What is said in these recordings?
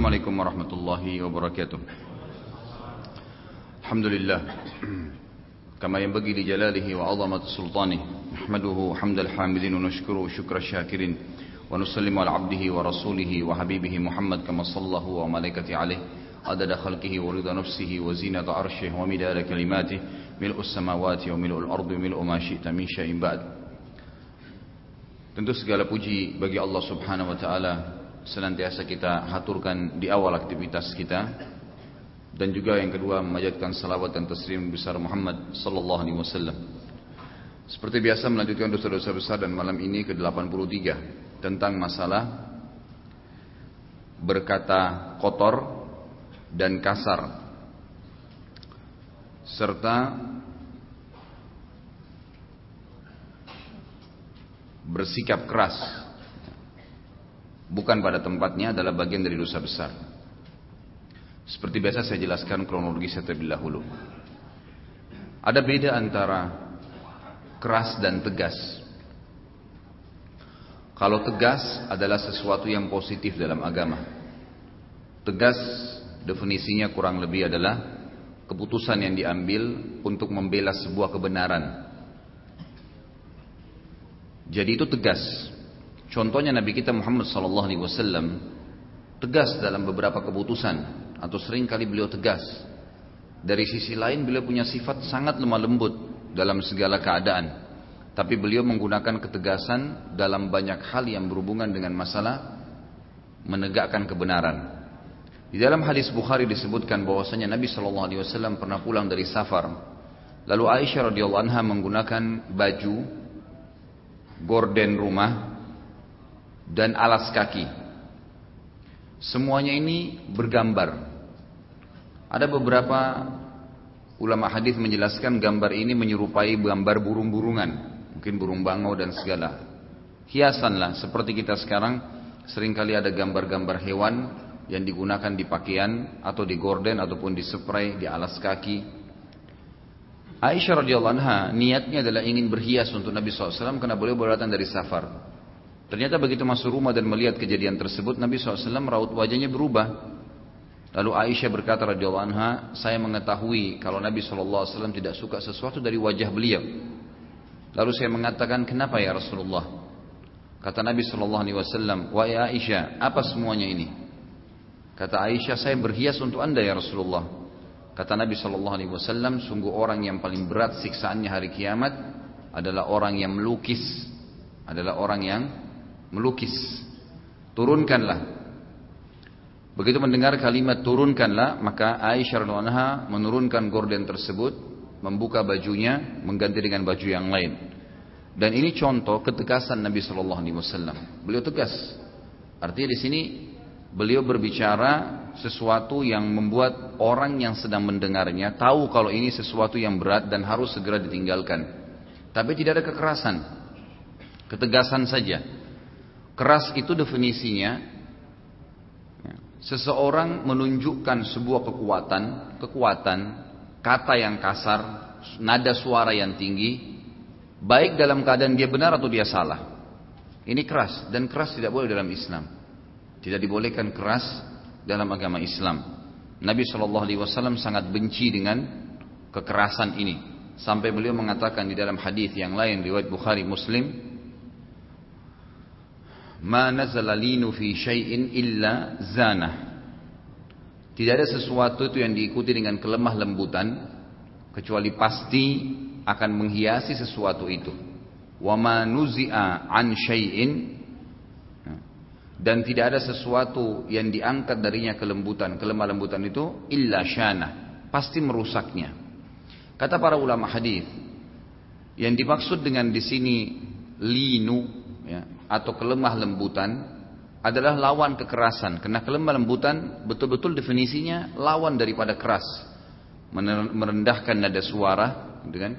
السلام عليكم ورحمة الله وبركاته الحمد لله كما ينبغي لجلاله وعظمة سلطانه نحمده حمد الحامدين ونشكره شكر الشاكرين ونسلم على عبده ورسوله وحبيبه محمد كما صلى الله وملائكته عليه عدد خلقه ورضا نفسه وزينة عرشه ومدار كلماته ملء السماوات وملء الأرض وملء ما شئت من شيء بعد Tentu segala puji bagi Allah Subhanahu wa taala. Senantiasa kita haturkan di awal aktivitas kita dan juga yang kedua memanjatkan salawat dan taslim besar Muhammad sallallahu alaihi wasallam. Seperti biasa melanjutkan dosa-dosa besar dan malam ini ke-83 tentang masalah berkata kotor dan kasar serta bersikap keras bukan pada tempatnya adalah bagian dari dosa besar. Seperti biasa saya jelaskan kronologi saya terlebih dahulu. Ada beda antara keras dan tegas. Kalau tegas adalah sesuatu yang positif dalam agama. Tegas definisinya kurang lebih adalah keputusan yang diambil untuk membela sebuah kebenaran jadi itu tegas. Contohnya Nabi kita Muhammad sallallahu alaihi wasallam tegas dalam beberapa keputusan atau sering kali beliau tegas. Dari sisi lain beliau punya sifat sangat lemah lembut dalam segala keadaan. Tapi beliau menggunakan ketegasan dalam banyak hal yang berhubungan dengan masalah menegakkan kebenaran. Di dalam hadis Bukhari disebutkan bahwasanya Nabi Shallallahu Alaihi Wasallam pernah pulang dari safar. Lalu Aisyah radhiyallahu anha menggunakan baju gorden rumah, dan alas kaki. Semuanya ini bergambar. Ada beberapa ulama hadis menjelaskan gambar ini menyerupai gambar burung-burungan, mungkin burung bangau dan segala. Hiasanlah seperti kita sekarang sering kali ada gambar-gambar hewan yang digunakan di pakaian atau di gorden ataupun di spray di alas kaki Aisyah radhiyallahu anha niatnya adalah ingin berhias untuk Nabi SAW karena beliau baru datang dari safar. Ternyata begitu masuk rumah dan melihat kejadian tersebut, Nabi SAW raut wajahnya berubah. Lalu Aisyah berkata radhiyallahu anha, saya mengetahui kalau Nabi SAW tidak suka sesuatu dari wajah beliau. Lalu saya mengatakan, kenapa ya Rasulullah? Kata Nabi SAW, wahai Aisyah, apa semuanya ini? Kata Aisyah, saya berhias untuk anda ya Rasulullah. Kata Nabi Alaihi Wasallam, sungguh orang yang paling berat siksaannya hari kiamat adalah orang yang melukis, adalah orang yang melukis. Turunkanlah. Begitu mendengar kalimat turunkanlah, maka Aisyah radhiallahu menurunkan gorden tersebut, membuka bajunya, mengganti dengan baju yang lain. Dan ini contoh ketegasan Nabi Shallallahu Alaihi Wasallam. Beliau tegas. Artinya di sini beliau berbicara sesuatu yang membuat orang yang sedang mendengarnya tahu kalau ini sesuatu yang berat dan harus segera ditinggalkan. Tapi tidak ada kekerasan. Ketegasan saja. Keras itu definisinya ya, seseorang menunjukkan sebuah kekuatan, kekuatan, kata yang kasar, nada suara yang tinggi, baik dalam keadaan dia benar atau dia salah. Ini keras dan keras tidak boleh dalam Islam. Tidak dibolehkan keras dalam agama Islam. Nabi Shallallahu Alaihi Wasallam sangat benci dengan kekerasan ini. Sampai beliau mengatakan di dalam hadis yang lain riwayat Bukhari Muslim, "Ma nazala linu fi syai'in illa zana." Tidak ada sesuatu itu yang diikuti dengan kelemah lembutan kecuali pasti akan menghiasi sesuatu itu. Wa ma nuzi'a an syai'in dan tidak ada sesuatu yang diangkat darinya kelembutan, kelemah lembutan itu illa syana, pasti merusaknya. Kata para ulama hadis, yang dimaksud dengan di sini linu atau kelemah lembutan adalah lawan kekerasan. Karena kelemah lembutan betul-betul definisinya lawan daripada keras, merendahkan nada suara, gitu kan?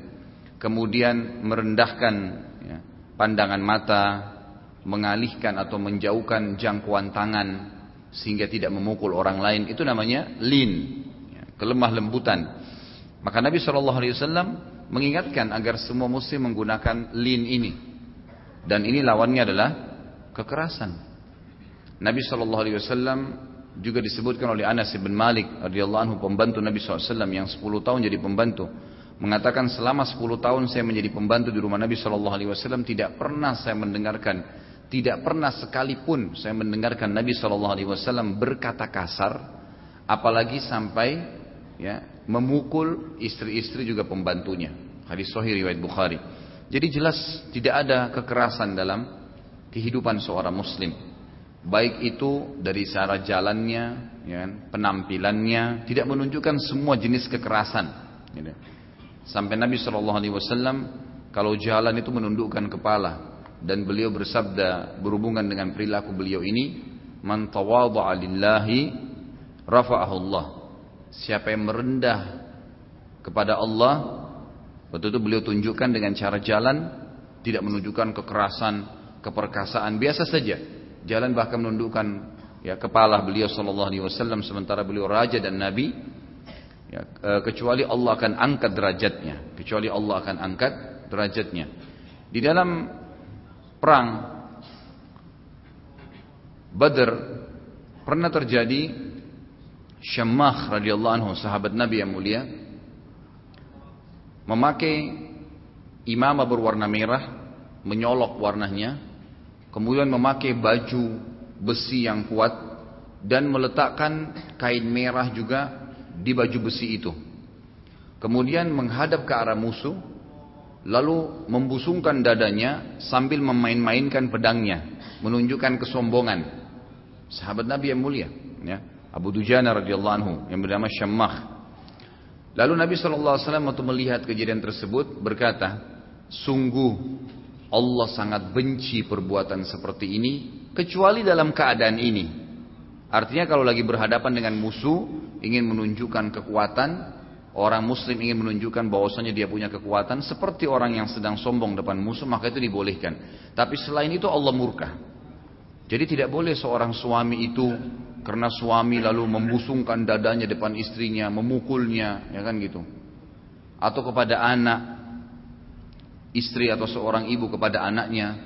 Kemudian merendahkan ya, pandangan mata, mengalihkan atau menjauhkan jangkauan tangan sehingga tidak memukul orang lain itu namanya lin ya, kelemah lembutan maka Nabi Wasallam mengingatkan agar semua muslim menggunakan lin ini dan ini lawannya adalah kekerasan. Nabi Shallallahu Alaihi Wasallam juga disebutkan oleh Anas bin Malik radhiyallahu anhu pembantu Nabi SAW yang 10 tahun jadi pembantu mengatakan selama 10 tahun saya menjadi pembantu di rumah Nabi SAW tidak pernah saya mendengarkan tidak pernah sekalipun saya mendengarkan Nabi SAW berkata kasar apalagi sampai ya memukul istri-istri juga pembantunya. Hadis sahih riwayat Bukhari jadi jelas tidak ada kekerasan dalam kehidupan seorang muslim baik itu dari cara jalannya, ya, kan, penampilannya, tidak menunjukkan semua jenis kekerasan. Gitu. Sampai Nabi Shallallahu Alaihi Wasallam kalau jalan itu menundukkan kepala dan beliau bersabda berhubungan dengan perilaku beliau ini, man tawadha'a lillahi rafa'ahu Allah. Siapa yang merendah kepada Allah, betul itu beliau tunjukkan dengan cara jalan tidak menunjukkan kekerasan, keperkasaan biasa saja. Jalan bahkan menundukkan ya kepala beliau sallallahu alaihi wasallam sementara beliau raja dan nabi. Ya, e, kecuali Allah akan angkat derajatnya kecuali Allah akan angkat derajatnya. Di dalam perang Badr pernah terjadi Syammah radhiyallahu anhu sahabat Nabi yang mulia memakai imamah berwarna merah menyolok warnanya kemudian memakai baju besi yang kuat dan meletakkan kain merah juga di baju besi itu. Kemudian menghadap ke arah musuh, lalu membusungkan dadanya sambil memain-mainkan pedangnya, menunjukkan kesombongan. Sahabat Nabi yang mulia, ya, Abu Dujana radhiyallahu anhu yang bernama Syammah. Lalu Nabi SAW waktu melihat kejadian tersebut berkata, sungguh Allah sangat benci perbuatan seperti ini kecuali dalam keadaan ini. Artinya kalau lagi berhadapan dengan musuh ingin menunjukkan kekuatan, orang muslim ingin menunjukkan bahwasanya dia punya kekuatan seperti orang yang sedang sombong depan musuh maka itu dibolehkan. Tapi selain itu Allah murka. Jadi tidak boleh seorang suami itu karena suami lalu membusungkan dadanya depan istrinya, memukulnya, ya kan gitu. Atau kepada anak istri atau seorang ibu kepada anaknya,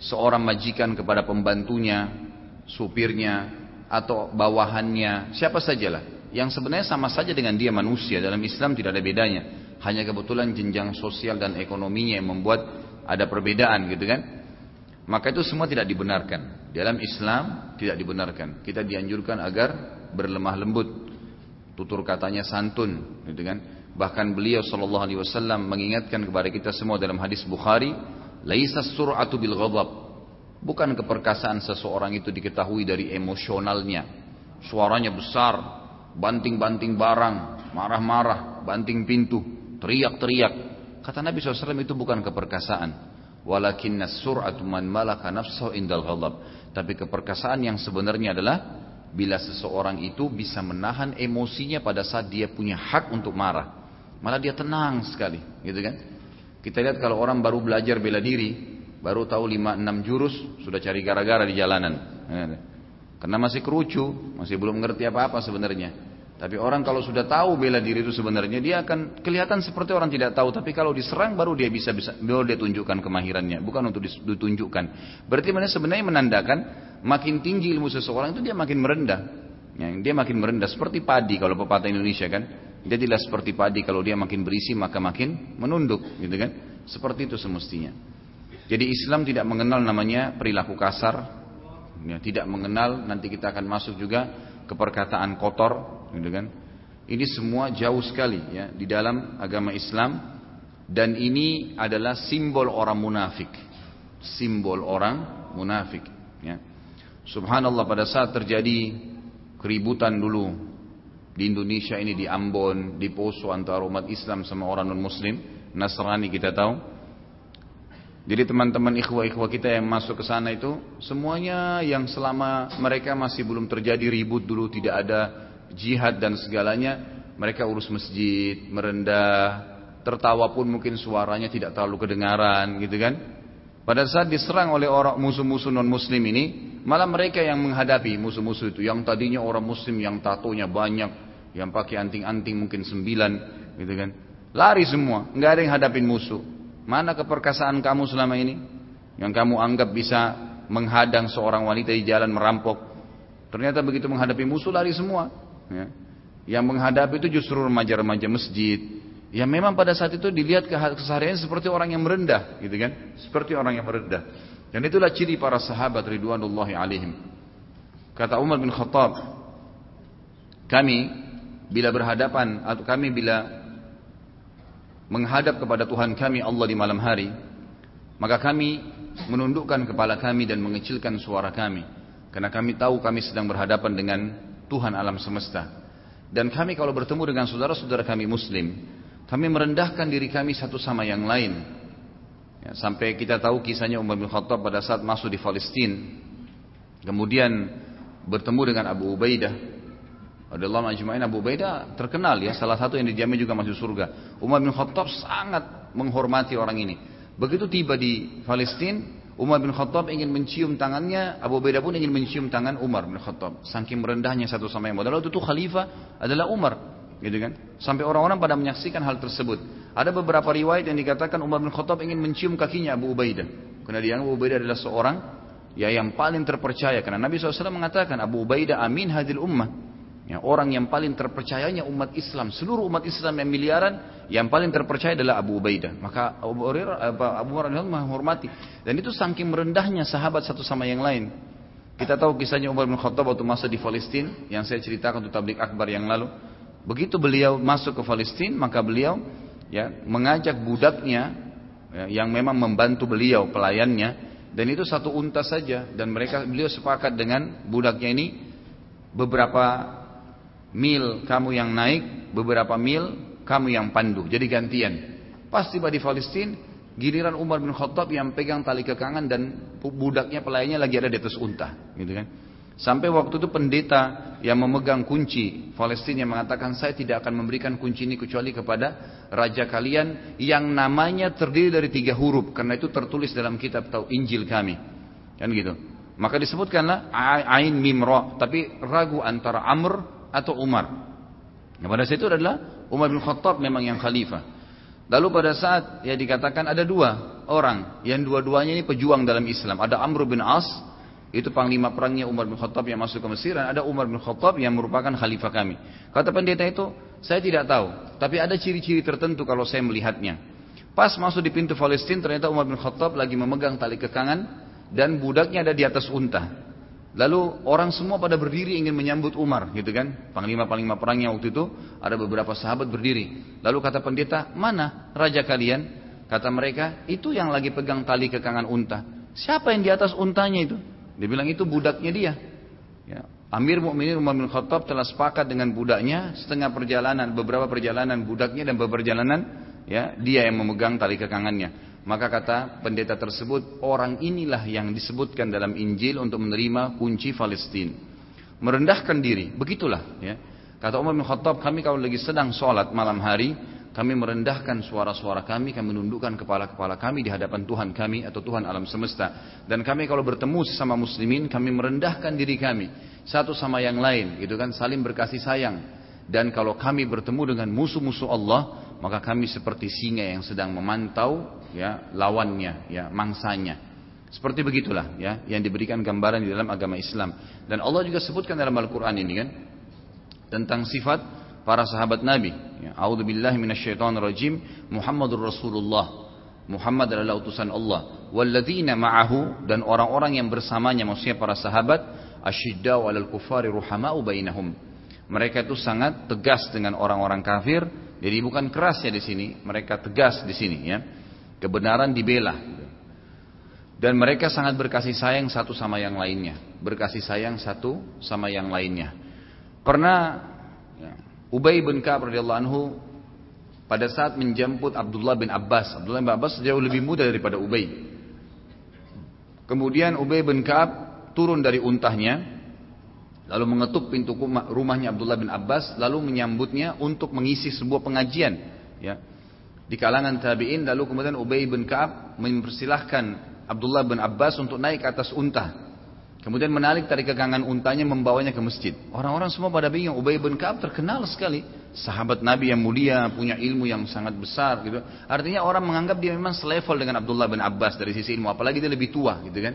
seorang majikan kepada pembantunya, supirnya, atau bawahannya, siapa sajalah. Yang sebenarnya sama saja dengan dia manusia, dalam Islam tidak ada bedanya. Hanya kebetulan jenjang sosial dan ekonominya yang membuat ada perbedaan gitu kan. Maka itu semua tidak dibenarkan. Dalam Islam tidak dibenarkan. Kita dianjurkan agar berlemah lembut. Tutur katanya santun gitu kan Bahkan beliau sallallahu alaihi wasallam mengingatkan kepada kita semua dalam hadis Bukhari, "Laisa sur'atu bil ghadab." Bukan keperkasaan seseorang itu diketahui dari emosionalnya. Suaranya besar, banting-banting barang, marah-marah, banting pintu, teriak-teriak. Kata Nabi SAW itu bukan keperkasaan. Walakinna sur'atu man malaka nafsahu indal ghadab. Tapi keperkasaan yang sebenarnya adalah bila seseorang itu bisa menahan emosinya pada saat dia punya hak untuk marah. Malah dia tenang sekali, gitu kan? Kita lihat kalau orang baru belajar bela diri, baru tahu 5 6 jurus, sudah cari gara-gara di jalanan. Karena masih kerucu, masih belum ngerti apa-apa sebenarnya. Tapi orang kalau sudah tahu bela diri itu sebenarnya dia akan kelihatan seperti orang tidak tahu. Tapi kalau diserang baru dia bisa bisa baru dia tunjukkan kemahirannya, bukan untuk ditunjukkan. Berarti mana sebenarnya menandakan makin tinggi ilmu seseorang itu dia makin merendah. Ya, dia makin merendah seperti padi kalau pepatah Indonesia kan. Jadilah seperti padi kalau dia makin berisi maka makin menunduk, gitu kan? Seperti itu semestinya. Jadi Islam tidak mengenal namanya perilaku kasar, ya, tidak mengenal nanti kita akan masuk juga ke perkataan kotor, gitu kan? Ini semua jauh sekali ya di dalam agama Islam dan ini adalah simbol orang munafik. Simbol orang munafik, ya. Subhanallah pada saat terjadi keributan dulu di Indonesia ini di Ambon, di Poso antara umat Islam sama orang non Muslim, Nasrani kita tahu. Jadi teman-teman ikhwah-ikhwah kita yang masuk ke sana itu semuanya yang selama mereka masih belum terjadi ribut dulu tidak ada jihad dan segalanya, mereka urus masjid, merendah, tertawa pun mungkin suaranya tidak terlalu kedengaran gitu kan. Pada saat diserang oleh orang musuh-musuh non muslim ini, malah mereka yang menghadapi musuh-musuh itu. Yang tadinya orang muslim yang tatonya banyak, yang pakai anting-anting mungkin sembilan gitu kan? Lari semua nggak ada yang hadapin musuh. Mana keperkasaan kamu selama ini? Yang kamu anggap bisa menghadang seorang wanita di jalan merampok. Ternyata begitu menghadapi musuh lari semua. Ya. Yang menghadapi itu justru remaja-remaja masjid. Ya memang pada saat itu dilihat keseharian seperti orang yang merendah, gitu kan? Seperti orang yang merendah. Dan itulah ciri para sahabat ridwanullahi alaihim. Kata Umar bin Khattab, kami bila berhadapan atau kami bila menghadap kepada Tuhan kami Allah di malam hari, maka kami menundukkan kepala kami dan mengecilkan suara kami. Karena kami tahu kami sedang berhadapan dengan Tuhan alam semesta. Dan kami kalau bertemu dengan saudara-saudara kami muslim, kami merendahkan diri kami satu sama yang lain. Ya, sampai kita tahu kisahnya Umar bin Khattab pada saat masuk di Palestina. Kemudian bertemu dengan Abu Ubaidah. Adalah majma'in Abu Ubaidah terkenal ya, salah satu yang dijamin juga masuk surga. Umar bin Khattab sangat menghormati orang ini. Begitu tiba di Palestina, Umar bin Khattab ingin mencium tangannya, Abu Ubaidah pun ingin mencium tangan Umar bin Khattab. Saking merendahnya satu sama yang lain. Itu khalifah adalah Umar, gitu kan? Sampai orang-orang pada menyaksikan hal tersebut. Ada beberapa riwayat yang dikatakan Umar bin Khattab ingin mencium kakinya Abu Ubaidah. Karena dia Abu Ubaidah adalah seorang ya yang paling terpercaya. Karena Nabi SAW mengatakan Abu Ubaidah amin hadil ummah. Ya, orang yang paling terpercayanya umat Islam, seluruh umat Islam yang miliaran, yang paling terpercaya adalah Abu Ubaidah. Maka Abu Hurairah, Abu Hurairah menghormati. Dan itu saking merendahnya sahabat satu sama yang lain. Kita tahu kisahnya Umar bin Khattab waktu masa di Palestina, yang saya ceritakan untuk tablik akbar yang lalu. Begitu beliau masuk ke Palestina, maka beliau ya mengajak budaknya ya, yang memang membantu beliau pelayannya, dan itu satu unta saja. Dan mereka beliau sepakat dengan budaknya ini beberapa mil kamu yang naik, beberapa mil kamu yang pandu. Jadi gantian. Pas tiba di Palestina, giliran Umar bin Khattab yang pegang tali kekangan dan budaknya pelayannya lagi ada di atas unta, gitu kan. Sampai waktu itu pendeta yang memegang kunci Palestina yang mengatakan saya tidak akan memberikan kunci ini kecuali kepada raja kalian yang namanya terdiri dari tiga huruf karena itu tertulis dalam kitab atau Injil kami. Kan gitu. Maka disebutkanlah Ain Mim Ra, tapi ragu antara Amr atau Umar. Nah, pada saat itu adalah Umar bin Khattab memang yang khalifah. Lalu pada saat ya dikatakan ada dua orang yang dua-duanya ini pejuang dalam Islam. Ada Amr bin As, itu panglima perangnya Umar bin Khattab yang masuk ke Mesir dan ada Umar bin Khattab yang merupakan khalifah kami. Kata pendeta itu, saya tidak tahu, tapi ada ciri-ciri tertentu kalau saya melihatnya. Pas masuk di pintu Palestina ternyata Umar bin Khattab lagi memegang tali kekangan dan budaknya ada di atas unta. Lalu orang semua pada berdiri ingin menyambut Umar, gitu kan? Panglima-panglima perangnya waktu itu ada beberapa sahabat berdiri. Lalu kata pendeta, mana raja kalian? Kata mereka, itu yang lagi pegang tali kekangan unta. Siapa yang di atas untanya itu? Dia bilang itu budaknya dia. Ya. Amir Mukminin Umar bin Khattab telah sepakat dengan budaknya setengah perjalanan, beberapa perjalanan budaknya dan beberapa perjalanan ya dia yang memegang tali kekangannya. Maka kata pendeta tersebut, orang inilah yang disebutkan dalam Injil untuk menerima kunci Palestina. Merendahkan diri, begitulah ya. Kata Umar bin Khattab, kami kalau lagi sedang sholat malam hari, kami merendahkan suara-suara kami, kami menundukkan kepala-kepala kami di hadapan Tuhan kami atau Tuhan alam semesta. Dan kami kalau bertemu sesama muslimin, kami merendahkan diri kami satu sama yang lain, gitu kan, saling berkasih sayang. Dan kalau kami bertemu dengan musuh-musuh Allah, maka kami seperti singa yang sedang memantau ya lawannya ya mangsanya. Seperti begitulah ya yang diberikan gambaran di dalam agama Islam. Dan Allah juga sebutkan dalam Al-Qur'an ini kan tentang sifat para sahabat Nabi. Ya auzubillahi minasyaitonirrajim Muhammadur Rasulullah. Muhammad adalah utusan Allah. Walladzina ma'ahu dan orang-orang yang bersamanya maksudnya para sahabat asyiddau 'alal kufari ruhama'u bainahum. Mereka itu sangat tegas dengan orang-orang kafir jadi bukan keras ya di sini, mereka tegas di sini ya. Kebenaran dibela. Dan mereka sangat berkasih sayang satu sama yang lainnya, berkasih sayang satu sama yang lainnya. Pernah ya, Ubay bin Ka'ab radhiyallahu anhu pada saat menjemput Abdullah bin Abbas. Abdullah bin Abbas jauh lebih muda daripada Ubay. Kemudian Ubay bin Ka'ab turun dari untahnya lalu mengetuk pintu rumahnya Abdullah bin Abbas lalu menyambutnya untuk mengisi sebuah pengajian ya. Di kalangan tabi'in lalu kemudian Ubay bin Ka'ab mempersilahkan Abdullah bin Abbas untuk naik ke atas unta. Kemudian menarik dari kegangan untanya membawanya ke masjid. Orang-orang semua pada bingung. Ubay bin Ka'ab terkenal sekali. Sahabat Nabi yang mulia punya ilmu yang sangat besar gitu. Artinya orang menganggap dia memang selevel dengan Abdullah bin Abbas dari sisi ilmu apalagi dia lebih tua gitu kan.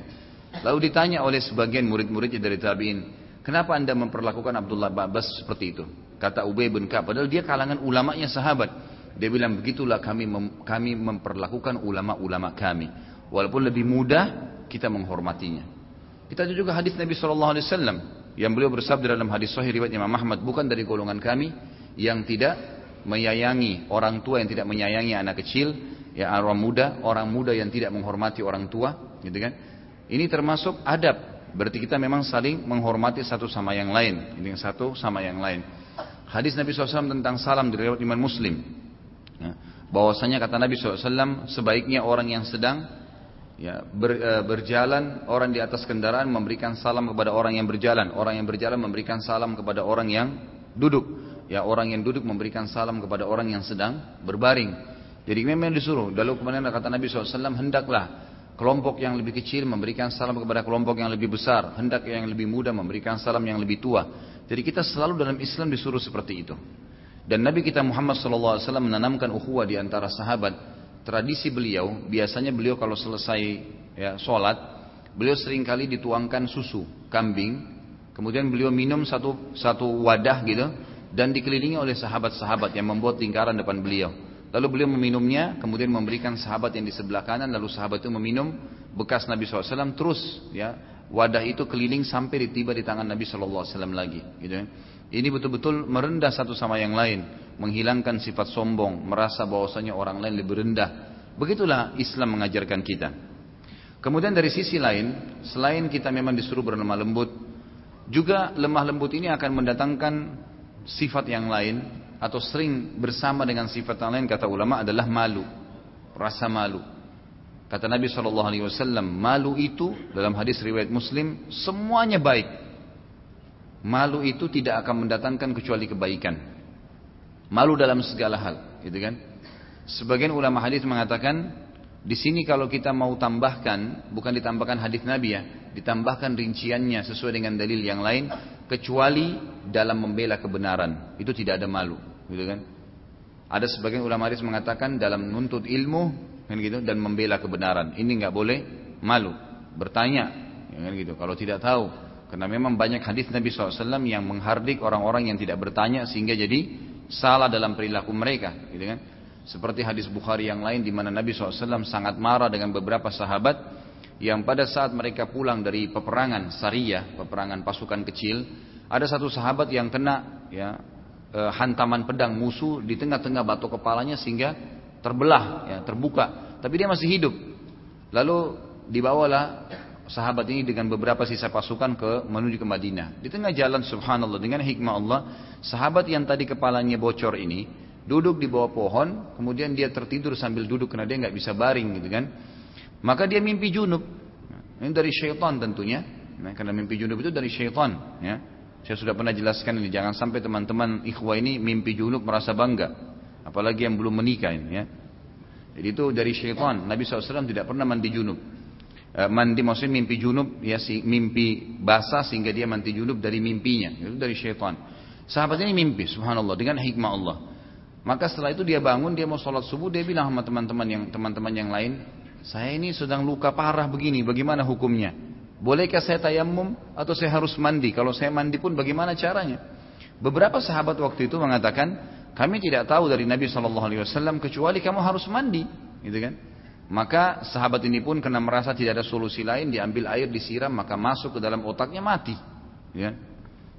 Lalu ditanya oleh sebagian murid-muridnya dari tabi'in Kenapa anda memperlakukan Abdullah Abbas seperti itu? Kata Ubay bin Ka'ab, padahal dia kalangan ulamanya sahabat. Dia bilang begitulah kami mem, kami memperlakukan ulama-ulama kami. Walaupun lebih mudah kita menghormatinya. Kita juga hadis Nabi Shallallahu Alaihi Wasallam yang beliau bersabda dalam hadis Sahih riwayat Imam Ahmad bukan dari golongan kami yang tidak menyayangi orang tua yang tidak menyayangi anak kecil, ya orang muda, orang muda yang tidak menghormati orang tua, gitu kan? Ini termasuk adab Berarti kita memang saling menghormati satu sama yang lain. Ini yang satu sama yang lain. Hadis Nabi SAW tentang salam dari riwayat Imam Muslim. Ya, bahwasanya kata Nabi SAW sebaiknya orang yang sedang ya, ber, e, berjalan orang di atas kendaraan memberikan salam kepada orang yang berjalan. Orang yang berjalan memberikan salam kepada orang yang duduk. Ya orang yang duduk memberikan salam kepada orang yang sedang berbaring. Jadi memang disuruh. Lalu kemudian kata Nabi SAW hendaklah Kelompok yang lebih kecil memberikan salam kepada kelompok yang lebih besar. Hendak yang lebih muda memberikan salam yang lebih tua. Jadi kita selalu dalam Islam disuruh seperti itu. Dan Nabi kita Muhammad SAW menanamkan ukhuwah di antara sahabat. Tradisi beliau, biasanya beliau kalau selesai ya, sholat, beliau sering kali dituangkan susu kambing. Kemudian beliau minum satu, satu wadah gitu. Dan dikelilingi oleh sahabat-sahabat yang membuat lingkaran depan beliau. Lalu beliau meminumnya, kemudian memberikan sahabat yang di sebelah kanan, lalu sahabat itu meminum bekas Nabi SAW terus ya wadah itu keliling sampai ditiba di tangan Nabi SAW lagi. Gitu ya. Ini betul-betul merendah satu sama yang lain, menghilangkan sifat sombong, merasa bahwasanya orang lain lebih rendah. Begitulah Islam mengajarkan kita. Kemudian dari sisi lain, selain kita memang disuruh berlemah lembut, juga lemah lembut ini akan mendatangkan sifat yang lain atau sering bersama dengan sifat yang lain kata ulama adalah malu, rasa malu. Kata Nabi Wasallam, malu itu dalam hadis riwayat Muslim semuanya baik. Malu itu tidak akan mendatangkan kecuali kebaikan. Malu dalam segala hal, gitu kan? Sebagian ulama hadis mengatakan di sini kalau kita mau tambahkan, bukan ditambahkan hadis Nabi ya, ditambahkan rinciannya sesuai dengan dalil yang lain, kecuali dalam membela kebenaran. Itu tidak ada malu gitu kan? Ada sebagian ulama hadis mengatakan dalam menuntut ilmu kan gitu dan membela kebenaran. Ini nggak boleh malu, bertanya ya kan gitu. Kalau tidak tahu, karena memang banyak hadis Nabi SAW yang menghardik orang-orang yang tidak bertanya sehingga jadi salah dalam perilaku mereka, gitu kan? Seperti hadis Bukhari yang lain di mana Nabi SAW sangat marah dengan beberapa sahabat yang pada saat mereka pulang dari peperangan Sariyah, peperangan pasukan kecil, ada satu sahabat yang kena ya e, hantaman pedang musuh di tengah-tengah batu kepalanya sehingga terbelah, ya, terbuka. Tapi dia masih hidup. Lalu dibawalah sahabat ini dengan beberapa sisa pasukan ke menuju ke Madinah. Di tengah jalan subhanallah dengan hikmah Allah, sahabat yang tadi kepalanya bocor ini duduk di bawah pohon, kemudian dia tertidur sambil duduk karena dia nggak bisa baring gitu kan. Maka dia mimpi junub. Ini dari syaitan tentunya. Nah, karena mimpi junub itu dari syaitan, ya. Saya sudah pernah jelaskan ini, jangan sampai teman-teman ikhwah ini mimpi junub merasa bangga. Apalagi yang belum menikah ini ya. Jadi itu dari syaitan. Nabi SAW tidak pernah mandi junub. E, mandi maksudnya mimpi junub, ya si, mimpi basah sehingga dia mandi junub dari mimpinya. Itu dari syaitan. Sahabat ini mimpi, subhanallah, dengan hikmah Allah. Maka setelah itu dia bangun, dia mau sholat subuh, dia bilang sama teman-teman yang teman-teman yang lain, saya ini sedang luka parah begini, bagaimana hukumnya? Bolehkah saya tayamum atau saya harus mandi? Kalau saya mandi pun bagaimana caranya? Beberapa sahabat waktu itu mengatakan, kami tidak tahu dari Nabi Wasallam kecuali kamu harus mandi, gitu kan? Maka sahabat ini pun karena merasa tidak ada solusi lain, diambil air disiram, maka masuk ke dalam otaknya mati. Ya.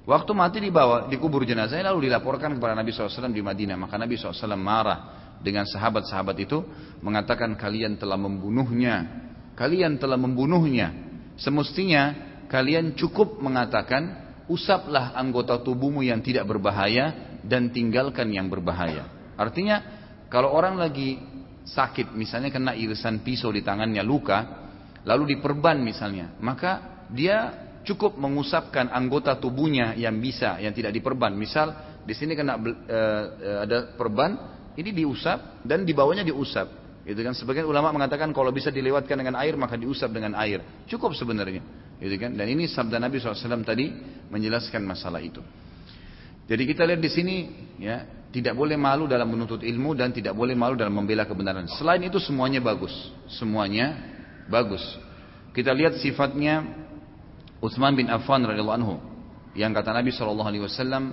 Waktu mati dibawa, dikubur jenazahnya lalu dilaporkan kepada Nabi SAW di Madinah. Maka Nabi SAW marah dengan sahabat-sahabat itu, mengatakan kalian telah membunuhnya, kalian telah membunuhnya. Semestinya kalian cukup mengatakan usaplah anggota tubuhmu yang tidak berbahaya dan tinggalkan yang berbahaya. Artinya kalau orang lagi sakit misalnya kena irisan pisau di tangannya luka lalu diperban misalnya maka dia cukup mengusapkan anggota tubuhnya yang bisa yang tidak diperban misal di sini kena e, ada perban ini diusap dan di bawahnya diusap Gitu kan sebagian ulama mengatakan kalau bisa dilewatkan dengan air maka diusap dengan air. Cukup sebenarnya. Gitu kan? Dan ini sabda Nabi SAW tadi menjelaskan masalah itu. Jadi kita lihat di sini ya tidak boleh malu dalam menuntut ilmu dan tidak boleh malu dalam membela kebenaran. Selain itu semuanya bagus, semuanya bagus. Kita lihat sifatnya Utsman bin Affan radhiyallahu anhu. Yang kata Nabi Wasallam,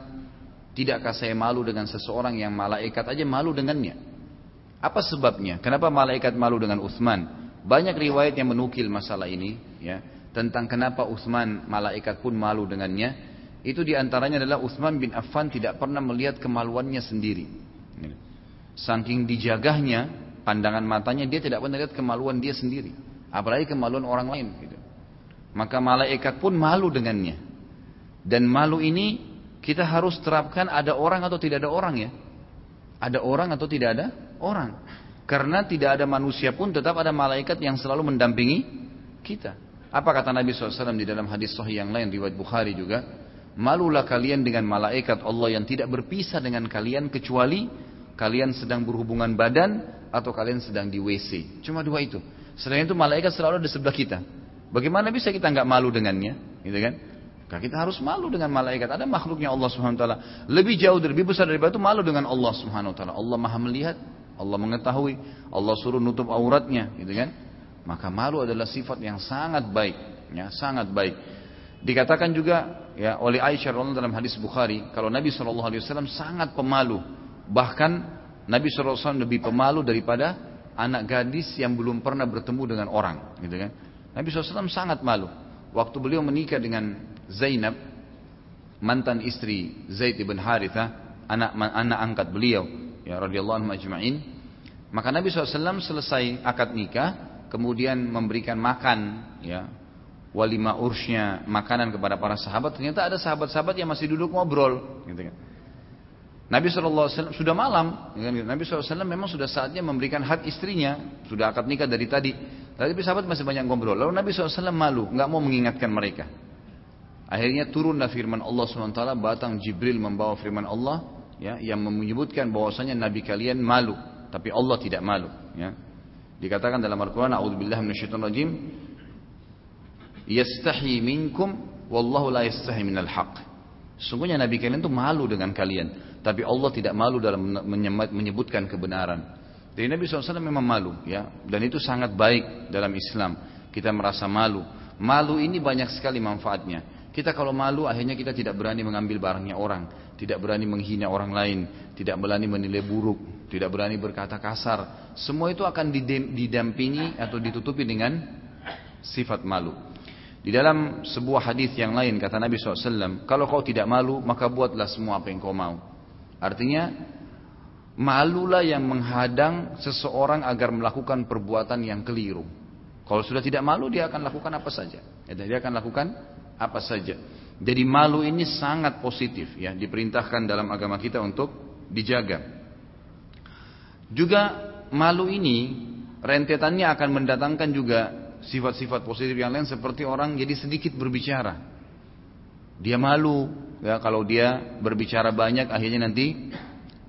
tidakkah saya malu dengan seseorang yang malaikat aja malu dengannya? Apa sebabnya? Kenapa malaikat malu dengan Utsman? Banyak riwayat yang menukil masalah ini, ya, tentang kenapa Utsman malaikat pun malu dengannya. Itu di antaranya adalah Utsman bin Affan tidak pernah melihat kemaluannya sendiri. Saking dijagahnya pandangan matanya dia tidak pernah lihat kemaluan dia sendiri, apalagi kemaluan orang lain. Gitu. Maka malaikat pun malu dengannya. Dan malu ini kita harus terapkan ada orang atau tidak ada orang ya. Ada orang atau tidak ada orang. Karena tidak ada manusia pun tetap ada malaikat yang selalu mendampingi kita. Apa kata Nabi SAW di dalam hadis sahih yang lain riwayat Bukhari juga? Malulah kalian dengan malaikat Allah yang tidak berpisah dengan kalian kecuali kalian sedang berhubungan badan atau kalian sedang di WC. Cuma dua itu. Selain itu malaikat selalu di sebelah kita. Bagaimana bisa kita nggak malu dengannya? Gitu kan? Maka kita harus malu dengan malaikat. Ada makhluknya Allah Subhanahu wa taala. Lebih jauh lebih besar daripada itu malu dengan Allah Subhanahu wa taala. Allah Maha melihat, Allah mengetahui, Allah suruh nutup auratnya, gitu kan? Maka malu adalah sifat yang sangat baik, ya, sangat baik. Dikatakan juga ya oleh Aisyah radhiyallahu dalam hadis Bukhari, kalau Nabi Shallallahu alaihi wasallam sangat pemalu. Bahkan Nabi Shallallahu alaihi wasallam lebih pemalu daripada anak gadis yang belum pernah bertemu dengan orang, gitu kan? Nabi SAW sangat malu. Waktu beliau menikah dengan Zainab mantan istri Zaid ibn Haritha anak anak angkat beliau ya radhiyallahu anhu ajma'in. Maka Nabi SAW selesai akad nikah kemudian memberikan makan ya. Walima ursnya makanan kepada para sahabat ternyata ada sahabat-sahabat yang masih duduk ngobrol gitu kan. Nabi SAW sudah malam ya kan? Nabi SAW memang sudah saatnya memberikan hak istrinya sudah akad nikah dari tadi. Tapi sahabat masih banyak ngobrol. Lalu Nabi SAW malu nggak mau mengingatkan mereka. Akhirnya turunlah firman Allah SWT, batang Jibril membawa firman Allah ya, yang menyebutkan bahwasanya nabi kalian malu, tapi Allah tidak malu. Ya. Dikatakan dalam Al-Quran, A'udzubillah minasyaitonir Yastahi minkum wallahu la yastahi minal haq. Sungguhnya nabi kalian itu malu dengan kalian, tapi Allah tidak malu dalam menyebutkan kebenaran. Jadi Nabi SAW memang malu, ya, dan itu sangat baik dalam Islam. Kita merasa malu. Malu ini banyak sekali manfaatnya. Kita kalau malu akhirnya kita tidak berani mengambil barangnya orang, tidak berani menghina orang lain, tidak berani menilai buruk, tidak berani berkata kasar. Semua itu akan didampingi atau ditutupi dengan sifat malu. Di dalam sebuah hadis yang lain kata Nabi SAW, kalau kau tidak malu maka buatlah semua apa yang kau mau. Artinya malulah yang menghadang seseorang agar melakukan perbuatan yang keliru. Kalau sudah tidak malu dia akan lakukan apa saja. Dia akan lakukan apa saja. Jadi malu ini sangat positif ya, diperintahkan dalam agama kita untuk dijaga. Juga malu ini rentetannya akan mendatangkan juga sifat-sifat positif yang lain seperti orang jadi sedikit berbicara. Dia malu ya kalau dia berbicara banyak akhirnya nanti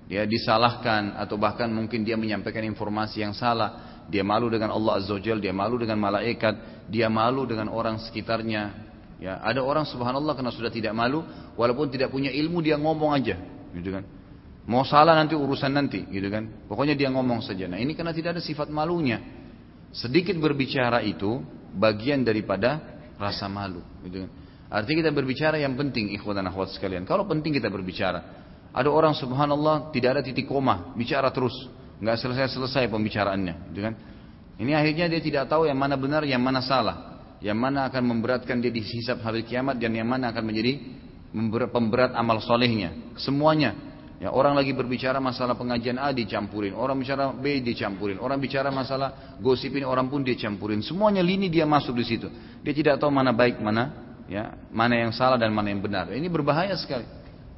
dia disalahkan atau bahkan mungkin dia menyampaikan informasi yang salah. Dia malu dengan Allah Azza dia malu dengan malaikat, dia malu dengan orang sekitarnya, Ya, ada orang subhanallah karena sudah tidak malu, walaupun tidak punya ilmu dia ngomong aja, gitu kan. Mau salah nanti urusan nanti, gitu kan. Pokoknya dia ngomong saja. Nah, ini karena tidak ada sifat malunya. Sedikit berbicara itu bagian daripada rasa malu, gitu kan. Artinya kita berbicara yang penting ikhwan dan akhwat sekalian. Kalau penting kita berbicara. Ada orang subhanallah tidak ada titik koma, bicara terus, nggak selesai-selesai pembicaraannya, gitu kan. Ini akhirnya dia tidak tahu yang mana benar, yang mana salah yang mana akan memberatkan dia di hisab hari kiamat dan yang mana akan menjadi pemberat amal solehnya. Semuanya. Ya orang lagi berbicara masalah pengajian A dicampurin orang bicara B dicampurin orang bicara masalah gosipin orang pun dicampurin. Semuanya lini dia masuk di situ. Dia tidak tahu mana baik mana ya mana yang salah dan mana yang benar. Ini berbahaya sekali.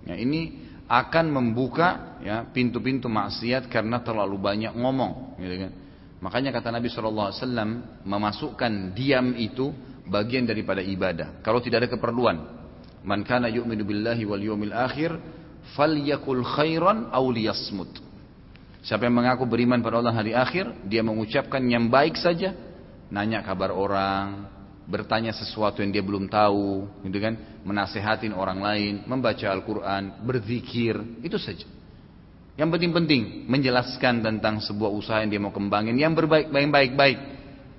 Ya ini akan membuka ya pintu-pintu maksiat karena terlalu banyak ngomong gitu kan Makanya kata Nabi SAW memasukkan diam itu bagian daripada ibadah. Kalau tidak ada keperluan. Man kana yu'minu billahi wal yawmil akhir falyakul khairan aw liyasmut. Siapa yang mengaku beriman pada Allah hari akhir, dia mengucapkan yang baik saja, nanya kabar orang, bertanya sesuatu yang dia belum tahu, gitu kan? Menasehatin orang lain, membaca Al-Qur'an, berzikir, itu saja. Yang penting-penting menjelaskan tentang sebuah usaha yang dia mau kembangin yang berbaik baik baik baik.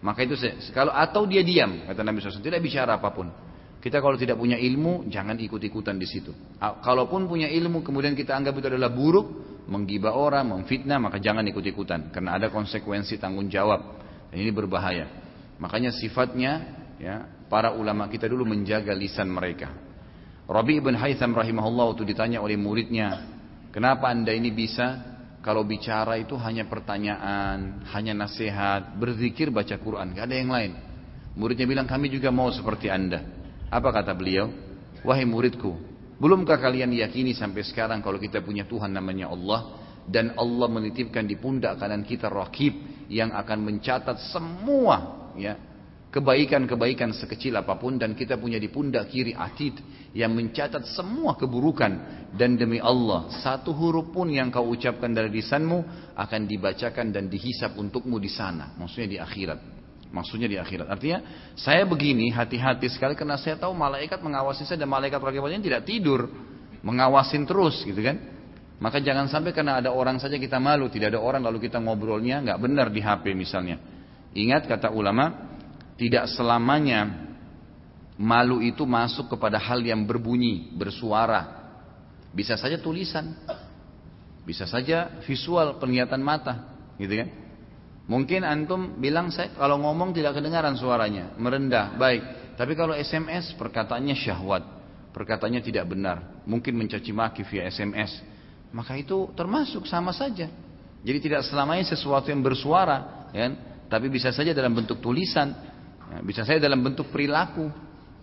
Maka itu kalau atau dia diam kata Nabi SAW tidak bicara apa pun. Kita kalau tidak punya ilmu, jangan ikut-ikutan di situ. Kalaupun punya ilmu, kemudian kita anggap itu adalah buruk, menggibah orang, memfitnah, maka jangan ikut-ikutan. Karena ada konsekuensi tanggung jawab. Dan ini berbahaya. Makanya sifatnya, ya, para ulama kita dulu menjaga lisan mereka. Rabi ibn Haytham rahimahullah itu ditanya oleh muridnya, kenapa anda ini bisa kalau bicara itu hanya pertanyaan, hanya nasihat, berzikir, baca Quran, gak ada yang lain. Muridnya bilang kami juga mau seperti anda. Apa kata beliau? Wahai muridku, belumkah kalian yakini sampai sekarang kalau kita punya Tuhan namanya Allah dan Allah menitipkan di pundak kanan kita rakib yang akan mencatat semua ya kebaikan-kebaikan sekecil apa pun dan kita punya di pundak kiri atid yang mencatat semua keburukan dan demi Allah satu huruf pun yang kau ucapkan dari lisanmu akan dibacakan dan dihisap untukmu di sana maksudnya di akhirat Maksudnya di akhirat. Artinya saya begini hati-hati sekali karena saya tahu malaikat mengawasi saya dan malaikat ini tidak tidur. Mengawasin terus gitu kan. Maka jangan sampai karena ada orang saja kita malu. Tidak ada orang lalu kita ngobrolnya nggak benar di HP misalnya. Ingat kata ulama. Tidak selamanya malu itu masuk kepada hal yang berbunyi, bersuara. Bisa saja tulisan. Bisa saja visual, penglihatan mata. Gitu kan. Mungkin antum bilang saya kalau ngomong tidak kedengaran suaranya, merendah, baik. Tapi kalau SMS perkataannya syahwat, perkataannya tidak benar, mungkin mencaci maki via SMS, maka itu termasuk sama saja. Jadi tidak selamanya sesuatu yang bersuara, ya, tapi bisa saja dalam bentuk tulisan, ya, bisa saja dalam bentuk perilaku.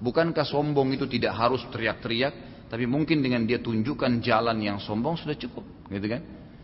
Bukankah sombong itu tidak harus teriak-teriak, tapi mungkin dengan dia tunjukkan jalan yang sombong sudah cukup, gitu kan?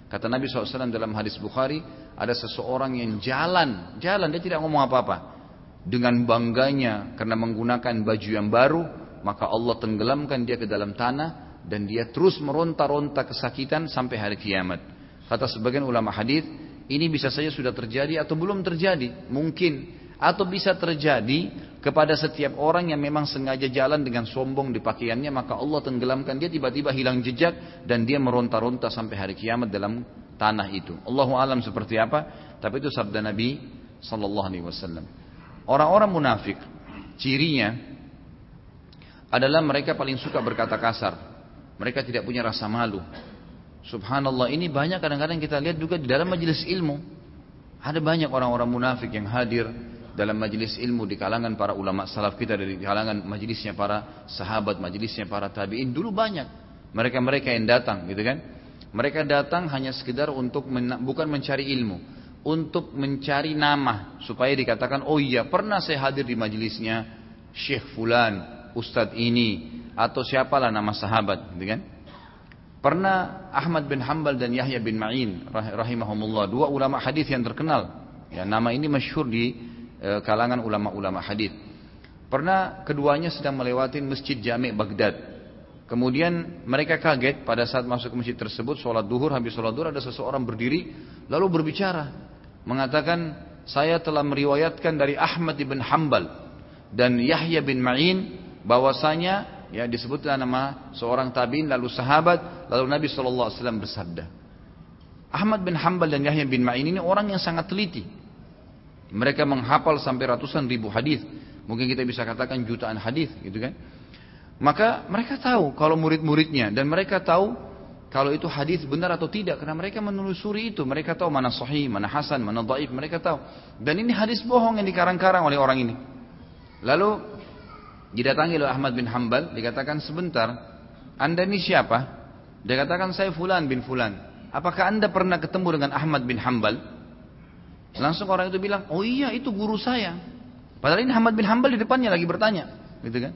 Kata Nabi SAW dalam hadis Bukhari, ada seseorang yang jalan, jalan dia tidak ngomong apa-apa. Dengan bangganya karena menggunakan baju yang baru, maka Allah tenggelamkan dia ke dalam tanah dan dia terus meronta-ronta kesakitan sampai hari kiamat. Kata sebagian ulama hadis, ini bisa saja sudah terjadi atau belum terjadi, mungkin atau bisa terjadi kepada setiap orang yang memang sengaja jalan dengan sombong di pakaiannya maka Allah tenggelamkan dia tiba-tiba hilang jejak dan dia meronta-ronta sampai hari kiamat dalam tanah itu. Allahu alam seperti apa? Tapi itu sabda Nabi sallallahu alaihi wasallam. Orang-orang munafik cirinya adalah mereka paling suka berkata kasar. Mereka tidak punya rasa malu. Subhanallah ini banyak kadang-kadang kita lihat juga di dalam majelis ilmu. Ada banyak orang-orang munafik yang hadir dalam majelis ilmu di kalangan para ulama salaf kita dari kalangan majelisnya para sahabat, majelisnya para tabi'in dulu banyak. Mereka-mereka yang datang gitu kan. Mereka datang hanya sekedar untuk men bukan mencari ilmu, untuk mencari nama supaya dikatakan oh iya pernah saya hadir di majelisnya Syekh fulan, ustadz ini atau siapalah nama sahabat gitu kan. Pernah Ahmad bin Hambal dan Yahya bin Ma'in rahimahumullah dua ulama hadis yang terkenal. Ya, nama ini masyhur di Eh, kalangan ulama-ulama hadis. Pernah keduanya sedang melewati masjid Jami' Baghdad. Kemudian mereka kaget pada saat masuk ke masjid tersebut, sholat duhur, habis sholat duhur ada seseorang berdiri, lalu berbicara. Mengatakan, saya telah meriwayatkan dari Ahmad bin Hambal dan Yahya bin Ma'in, bahwasanya ya disebutlah nama seorang tabiin lalu sahabat, lalu Nabi SAW bersabda. Ahmad bin Hambal dan Yahya bin Ma'in ini orang yang sangat teliti. Mereka menghafal sampai ratusan ribu hadis. Mungkin kita bisa katakan jutaan hadis, gitu kan? Maka mereka tahu kalau murid-muridnya dan mereka tahu kalau itu hadis benar atau tidak karena mereka menelusuri itu. Mereka tahu mana sahih, mana hasan, mana dhaif, mereka tahu. Dan ini hadis bohong yang dikarang-karang oleh orang ini. Lalu didatangi oleh Ahmad bin Hambal, dikatakan sebentar, Anda ini siapa? Dia katakan saya fulan bin fulan. Apakah Anda pernah ketemu dengan Ahmad bin Hambal? Langsung orang itu bilang, oh iya itu guru saya. Padahal ini Ahmad bin Hambal di depannya lagi bertanya, gitu kan?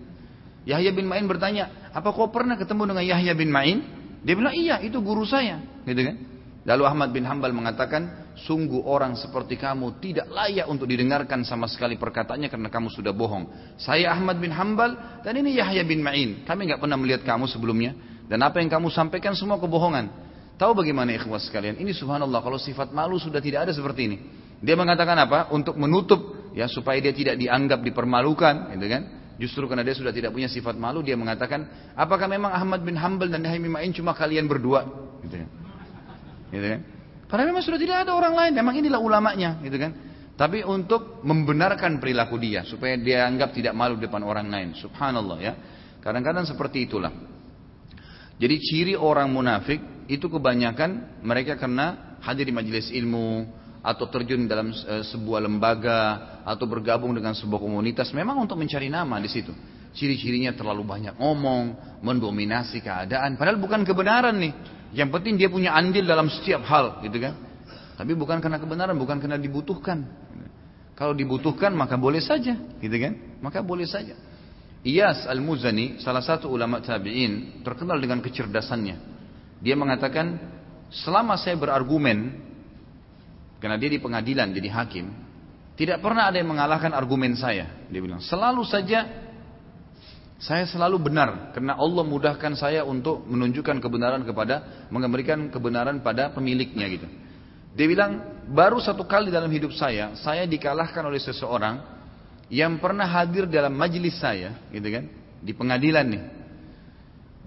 Yahya bin Ma'in bertanya, apa kau pernah ketemu dengan Yahya bin Ma'in? Dia bilang, iya itu guru saya, gitu kan? Lalu Ahmad bin Hambal mengatakan, sungguh orang seperti kamu tidak layak untuk didengarkan sama sekali perkataannya karena kamu sudah bohong. Saya Ahmad bin Hambal dan ini Yahya bin Ma'in. Kami nggak pernah melihat kamu sebelumnya dan apa yang kamu sampaikan semua kebohongan. Tahu bagaimana ikhwas sekalian? Ini subhanallah kalau sifat malu sudah tidak ada seperti ini. Dia mengatakan apa? Untuk menutup ya supaya dia tidak dianggap dipermalukan, gitu kan? Justru karena dia sudah tidak punya sifat malu, dia mengatakan, apakah memang Ahmad bin Hambal dan Yahya Ma'in cuma kalian berdua? Gitu kan? Gitu kan? Padahal memang sudah tidak ada orang lain, memang inilah ulamanya, gitu kan? Tapi untuk membenarkan perilaku dia supaya dia anggap tidak malu depan orang lain. Subhanallah ya. Kadang-kadang seperti itulah. Jadi ciri orang munafik itu kebanyakan mereka karena hadir di majelis ilmu atau terjun dalam e, sebuah lembaga atau bergabung dengan sebuah komunitas memang untuk mencari nama di situ. Ciri-cirinya terlalu banyak ngomong, mendominasi keadaan padahal bukan kebenaran nih. Yang penting dia punya andil dalam setiap hal gitu kan. Tapi bukan karena kebenaran, bukan karena dibutuhkan. Kalau dibutuhkan maka boleh saja, gitu kan? Maka boleh saja. Iyas al-Muzani, salah satu ulama tabi'in, terkenal dengan kecerdasannya. Dia mengatakan, selama saya berargumen, karena dia di pengadilan jadi hakim, tidak pernah ada yang mengalahkan argumen saya. Dia bilang, selalu saja saya selalu benar karena Allah mudahkan saya untuk menunjukkan kebenaran kepada memberikan kebenaran pada pemiliknya gitu. Dia bilang, baru satu kali dalam hidup saya, saya dikalahkan oleh seseorang yang pernah hadir dalam majelis saya, gitu kan, di pengadilan nih.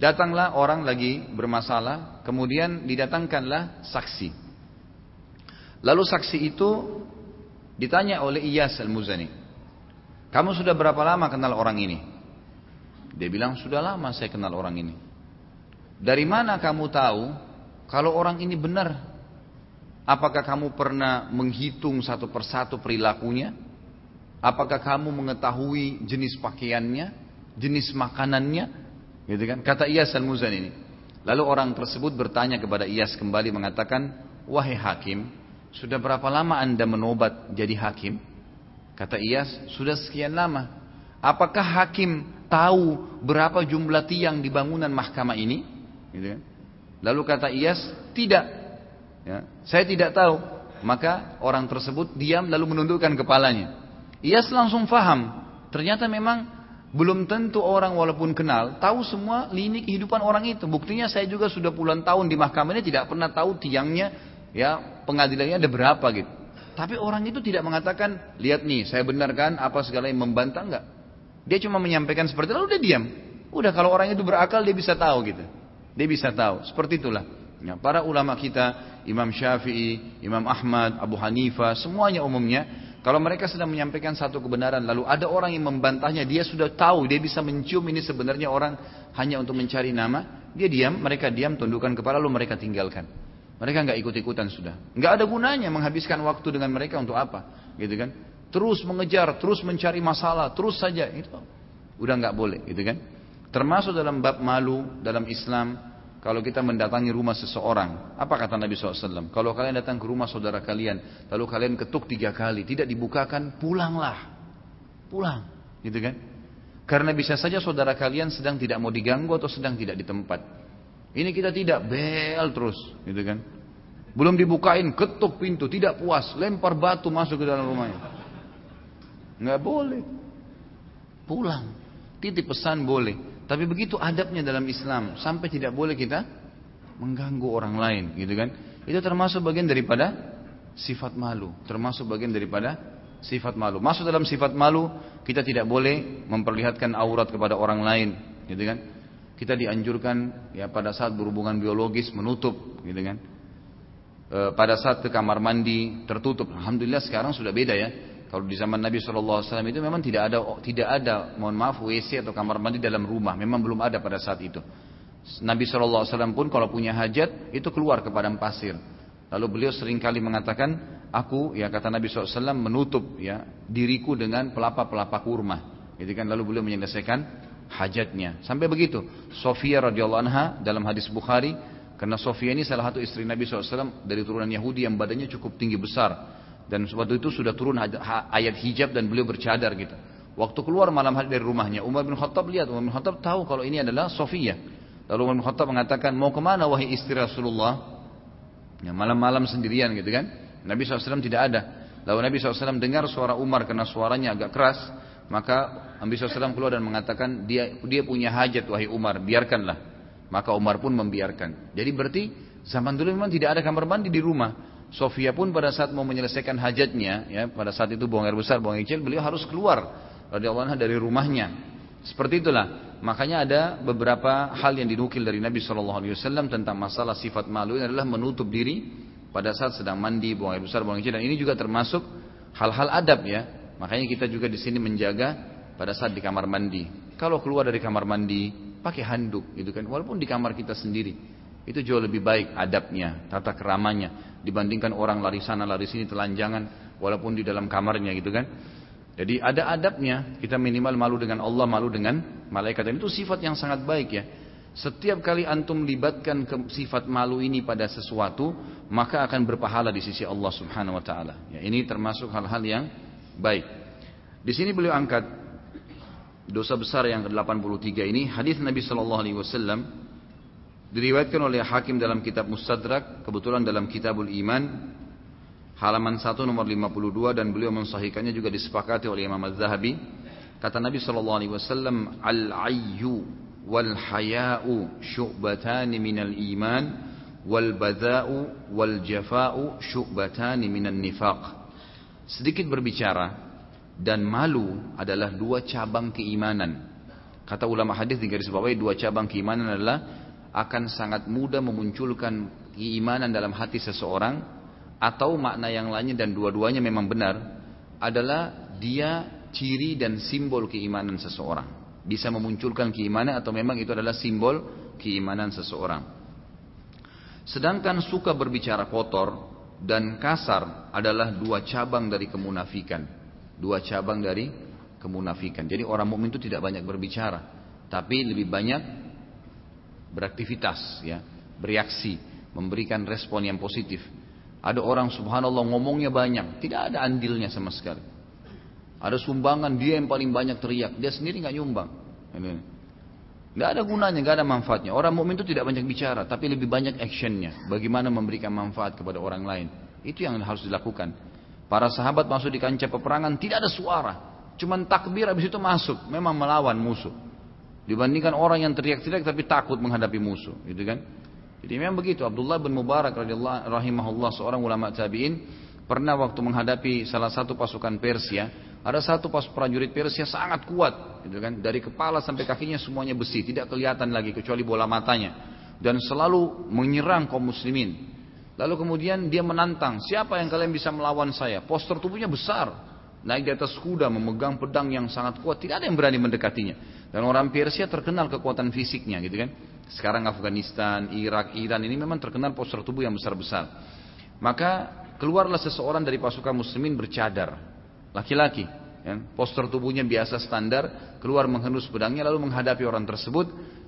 Datanglah orang lagi bermasalah, kemudian didatangkanlah saksi. Lalu saksi itu ditanya oleh Iyas al-Muzani, kamu sudah berapa lama kenal orang ini? Dia bilang, sudah lama saya kenal orang ini. Dari mana kamu tahu kalau orang ini benar Apakah kamu pernah menghitung satu persatu perilakunya? Apakah kamu mengetahui jenis pakaiannya, jenis makanannya? Gitu kan? Kata Iyas al-Muzan ini. Lalu orang tersebut bertanya kepada Iyas kembali mengatakan, Wahai hakim, sudah berapa lama anda menobat jadi hakim? Kata Iyas, sudah sekian lama. Apakah hakim tahu berapa jumlah tiang di bangunan mahkamah ini? Gitu kan? Lalu kata Iyas, tidak. Ya, saya tidak tahu. Maka orang tersebut diam lalu menundukkan kepalanya. Ia langsung faham. Ternyata memang belum tentu orang walaupun kenal tahu semua lini kehidupan orang itu. Buktinya saya juga sudah puluhan tahun di mahkamah ini tidak pernah tahu tiangnya ya pengadilannya ada berapa gitu. Tapi orang itu tidak mengatakan, lihat nih, saya benarkan apa segala yang membantah enggak. Dia cuma menyampaikan seperti itu, lalu dia diam. Udah kalau orang itu berakal dia bisa tahu gitu. Dia bisa tahu. Seperti itulah. Ya, para ulama kita, Imam Syafi'i, Imam Ahmad, Abu Hanifah, semuanya umumnya, kalau mereka sedang menyampaikan satu kebenaran, lalu ada orang yang membantahnya, dia sudah tahu, dia bisa mencium ini sebenarnya orang hanya untuk mencari nama, dia diam, mereka diam, tundukkan kepala, lalu mereka tinggalkan. Mereka nggak ikut-ikutan sudah. Nggak ada gunanya menghabiskan waktu dengan mereka untuk apa, gitu kan? Terus mengejar, terus mencari masalah, terus saja itu udah nggak boleh, gitu kan? Termasuk dalam bab malu dalam Islam, kalau kita mendatangi rumah seseorang, apa kata Nabi SAW? Kalau kalian datang ke rumah saudara kalian, lalu kalian ketuk tiga kali, tidak dibukakan, pulanglah. Pulang, gitu kan? Karena bisa saja saudara kalian sedang tidak mau diganggu atau sedang tidak di tempat. Ini kita tidak bel terus, gitu kan? Belum dibukain, ketuk pintu, tidak puas, lempar batu masuk ke dalam rumahnya. Nggak boleh. Pulang. Titip pesan boleh. Tapi begitu adabnya dalam Islam sampai tidak boleh kita mengganggu orang lain, gitu kan? Itu termasuk bagian daripada sifat malu, termasuk bagian daripada sifat malu. Masuk dalam sifat malu, kita tidak boleh memperlihatkan aurat kepada orang lain, gitu kan? Kita dianjurkan ya pada saat berhubungan biologis menutup, gitu kan? E, pada saat ke kamar mandi tertutup. Alhamdulillah sekarang sudah beda ya. Kalau di zaman Nabi SAW itu memang tidak ada tidak ada mohon maaf WC atau kamar mandi dalam rumah. Memang belum ada pada saat itu. Nabi SAW pun kalau punya hajat itu keluar ke padang pasir. Lalu beliau sering kali mengatakan, aku ya kata Nabi SAW menutup ya diriku dengan pelapa-pelapa kurma. Gitu kan lalu beliau menyelesaikan hajatnya. Sampai begitu. Sofia radhiyallahu anha dalam hadis Bukhari karena Sofia ini salah satu istri Nabi SAW dari turunan Yahudi yang badannya cukup tinggi besar. Dan waktu itu sudah turun ayat hijab dan beliau bercadar gitu. Waktu keluar malam hari dari rumahnya, Umar bin Khattab lihat, Umar bin Khattab tahu kalau ini adalah Sofia. Lalu Umar bin Khattab mengatakan, mau ke mana wahai istri Rasulullah? Ya, malam-malam sendirian gitu kan. Nabi SAW tidak ada. Lalu Nabi SAW dengar suara Umar karena suaranya agak keras. Maka Nabi SAW keluar dan mengatakan, dia dia punya hajat wahai Umar, biarkanlah. Maka Umar pun membiarkan. Jadi berarti zaman dulu memang tidak ada kamar mandi di rumah. Sofia pun pada saat mau menyelesaikan hajatnya, ya, pada saat itu buang air besar, buang air kecil, beliau harus keluar radhiyallahu dari rumahnya. Seperti itulah. Makanya ada beberapa hal yang dinukil dari Nabi Shallallahu Alaihi Wasallam tentang masalah sifat malu ini adalah menutup diri pada saat sedang mandi, buang air besar, buang air kecil. Dan ini juga termasuk hal-hal adab ya. Makanya kita juga di sini menjaga pada saat di kamar mandi. Kalau keluar dari kamar mandi, pakai handuk gitu kan. Walaupun di kamar kita sendiri. Itu jauh lebih baik adabnya, tata keramanya dibandingkan orang lari sana lari sini telanjangan walaupun di dalam kamarnya gitu kan. Jadi ada adabnya, kita minimal malu dengan Allah, malu dengan malaikat. Dan itu sifat yang sangat baik ya. Setiap kali antum libatkan ke sifat malu ini pada sesuatu, maka akan berpahala di sisi Allah Subhanahu wa taala. Ya, ini termasuk hal-hal yang baik. Di sini beliau angkat dosa besar yang ke-83 ini hadis Nabi sallallahu alaihi wasallam diriwayatkan oleh Hakim dalam kitab Mustadrak, kebetulan dalam Kitabul Iman halaman 1 nomor 52 dan beliau mensahihkannya juga disepakati oleh Imam Az-Zahabi. Kata Nabi sallallahu alaihi wasallam, "Al-ayyu wal haya'u syu'batan minal iman wal badha'u wal jafa'u syu'batan minan nifaq." Sedikit berbicara dan malu adalah dua cabang keimanan. Kata ulama hadis di garis bawahi dua cabang keimanan adalah akan sangat mudah memunculkan keimanan dalam hati seseorang atau makna yang lainnya dan dua-duanya memang benar adalah dia ciri dan simbol keimanan seseorang. Bisa memunculkan keimanan atau memang itu adalah simbol keimanan seseorang. Sedangkan suka berbicara kotor dan kasar adalah dua cabang dari kemunafikan. Dua cabang dari kemunafikan. Jadi orang mukmin itu tidak banyak berbicara, tapi lebih banyak beraktivitas ya, bereaksi, memberikan respon yang positif. Ada orang subhanallah ngomongnya banyak, tidak ada andilnya sama sekali. Ada sumbangan dia yang paling banyak teriak, dia sendiri nggak nyumbang. Nggak ada gunanya, nggak ada manfaatnya. Orang mukmin itu tidak banyak bicara, tapi lebih banyak actionnya. Bagaimana memberikan manfaat kepada orang lain. Itu yang harus dilakukan. Para sahabat masuk di kancah peperangan tidak ada suara, cuman takbir habis itu masuk, memang melawan musuh. Dibandingkan orang yang teriak-teriak tapi takut menghadapi musuh, gitu kan? Jadi memang begitu Abdullah bin Mubarak radhiyallahu rahimahullah seorang ulama tabi'in pernah waktu menghadapi salah satu pasukan Persia, ada satu pas prajurit Persia sangat kuat, gitu kan? Dari kepala sampai kakinya semuanya besi, tidak kelihatan lagi kecuali bola matanya dan selalu menyerang kaum muslimin. Lalu kemudian dia menantang, siapa yang kalian bisa melawan saya? Poster tubuhnya besar, naik di atas kuda, memegang pedang yang sangat kuat, tidak ada yang berani mendekatinya. Dan orang Persia terkenal kekuatan fisiknya, gitu kan? Sekarang Afghanistan, Irak, Iran ini memang terkenal postur tubuh yang besar-besar. Maka keluarlah seseorang dari pasukan muslimin bercadar. Laki-laki. Ya, postur tubuhnya biasa standar. Keluar menghendus pedangnya lalu menghadapi orang tersebut.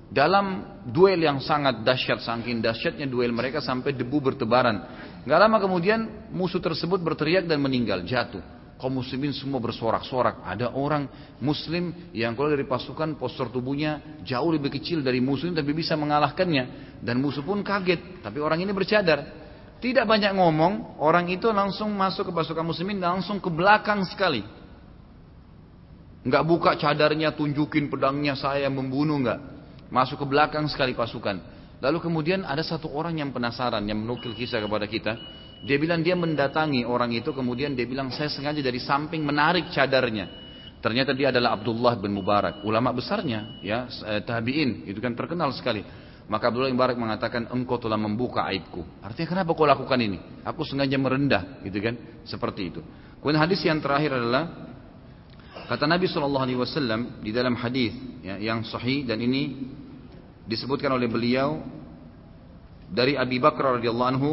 Dalam duel yang sangat dahsyat. Saking dahsyatnya duel mereka sampai debu bertebaran. Gak lama kemudian musuh tersebut berteriak dan meninggal. Jatuh kaum muslimin semua bersorak-sorak. Ada orang muslim yang keluar dari pasukan postur tubuhnya jauh lebih kecil dari musuh tapi bisa mengalahkannya. Dan musuh pun kaget. Tapi orang ini bercadar. Tidak banyak ngomong, orang itu langsung masuk ke pasukan muslimin langsung ke belakang sekali. Enggak buka cadarnya, tunjukin pedangnya saya membunuh enggak. Masuk ke belakang sekali pasukan. Lalu kemudian ada satu orang yang penasaran yang menukil kisah kepada kita. Dia bilang dia mendatangi orang itu kemudian dia bilang saya sengaja dari samping menarik cadarnya. Ternyata dia adalah Abdullah bin Mubarak, ulama besarnya ya eh, tabiin, itu kan terkenal sekali. Maka Abdullah bin Mubarak mengatakan engkau telah membuka aibku. Artinya kenapa kau lakukan ini? Aku sengaja merendah, gitu kan? Seperti itu. Kemudian hadis yang terakhir adalah kata Nabi Shallallahu Alaihi Wasallam di dalam hadis ya, yang sahih dan ini disebutkan oleh beliau dari Abi Bakar radhiyallahu anhu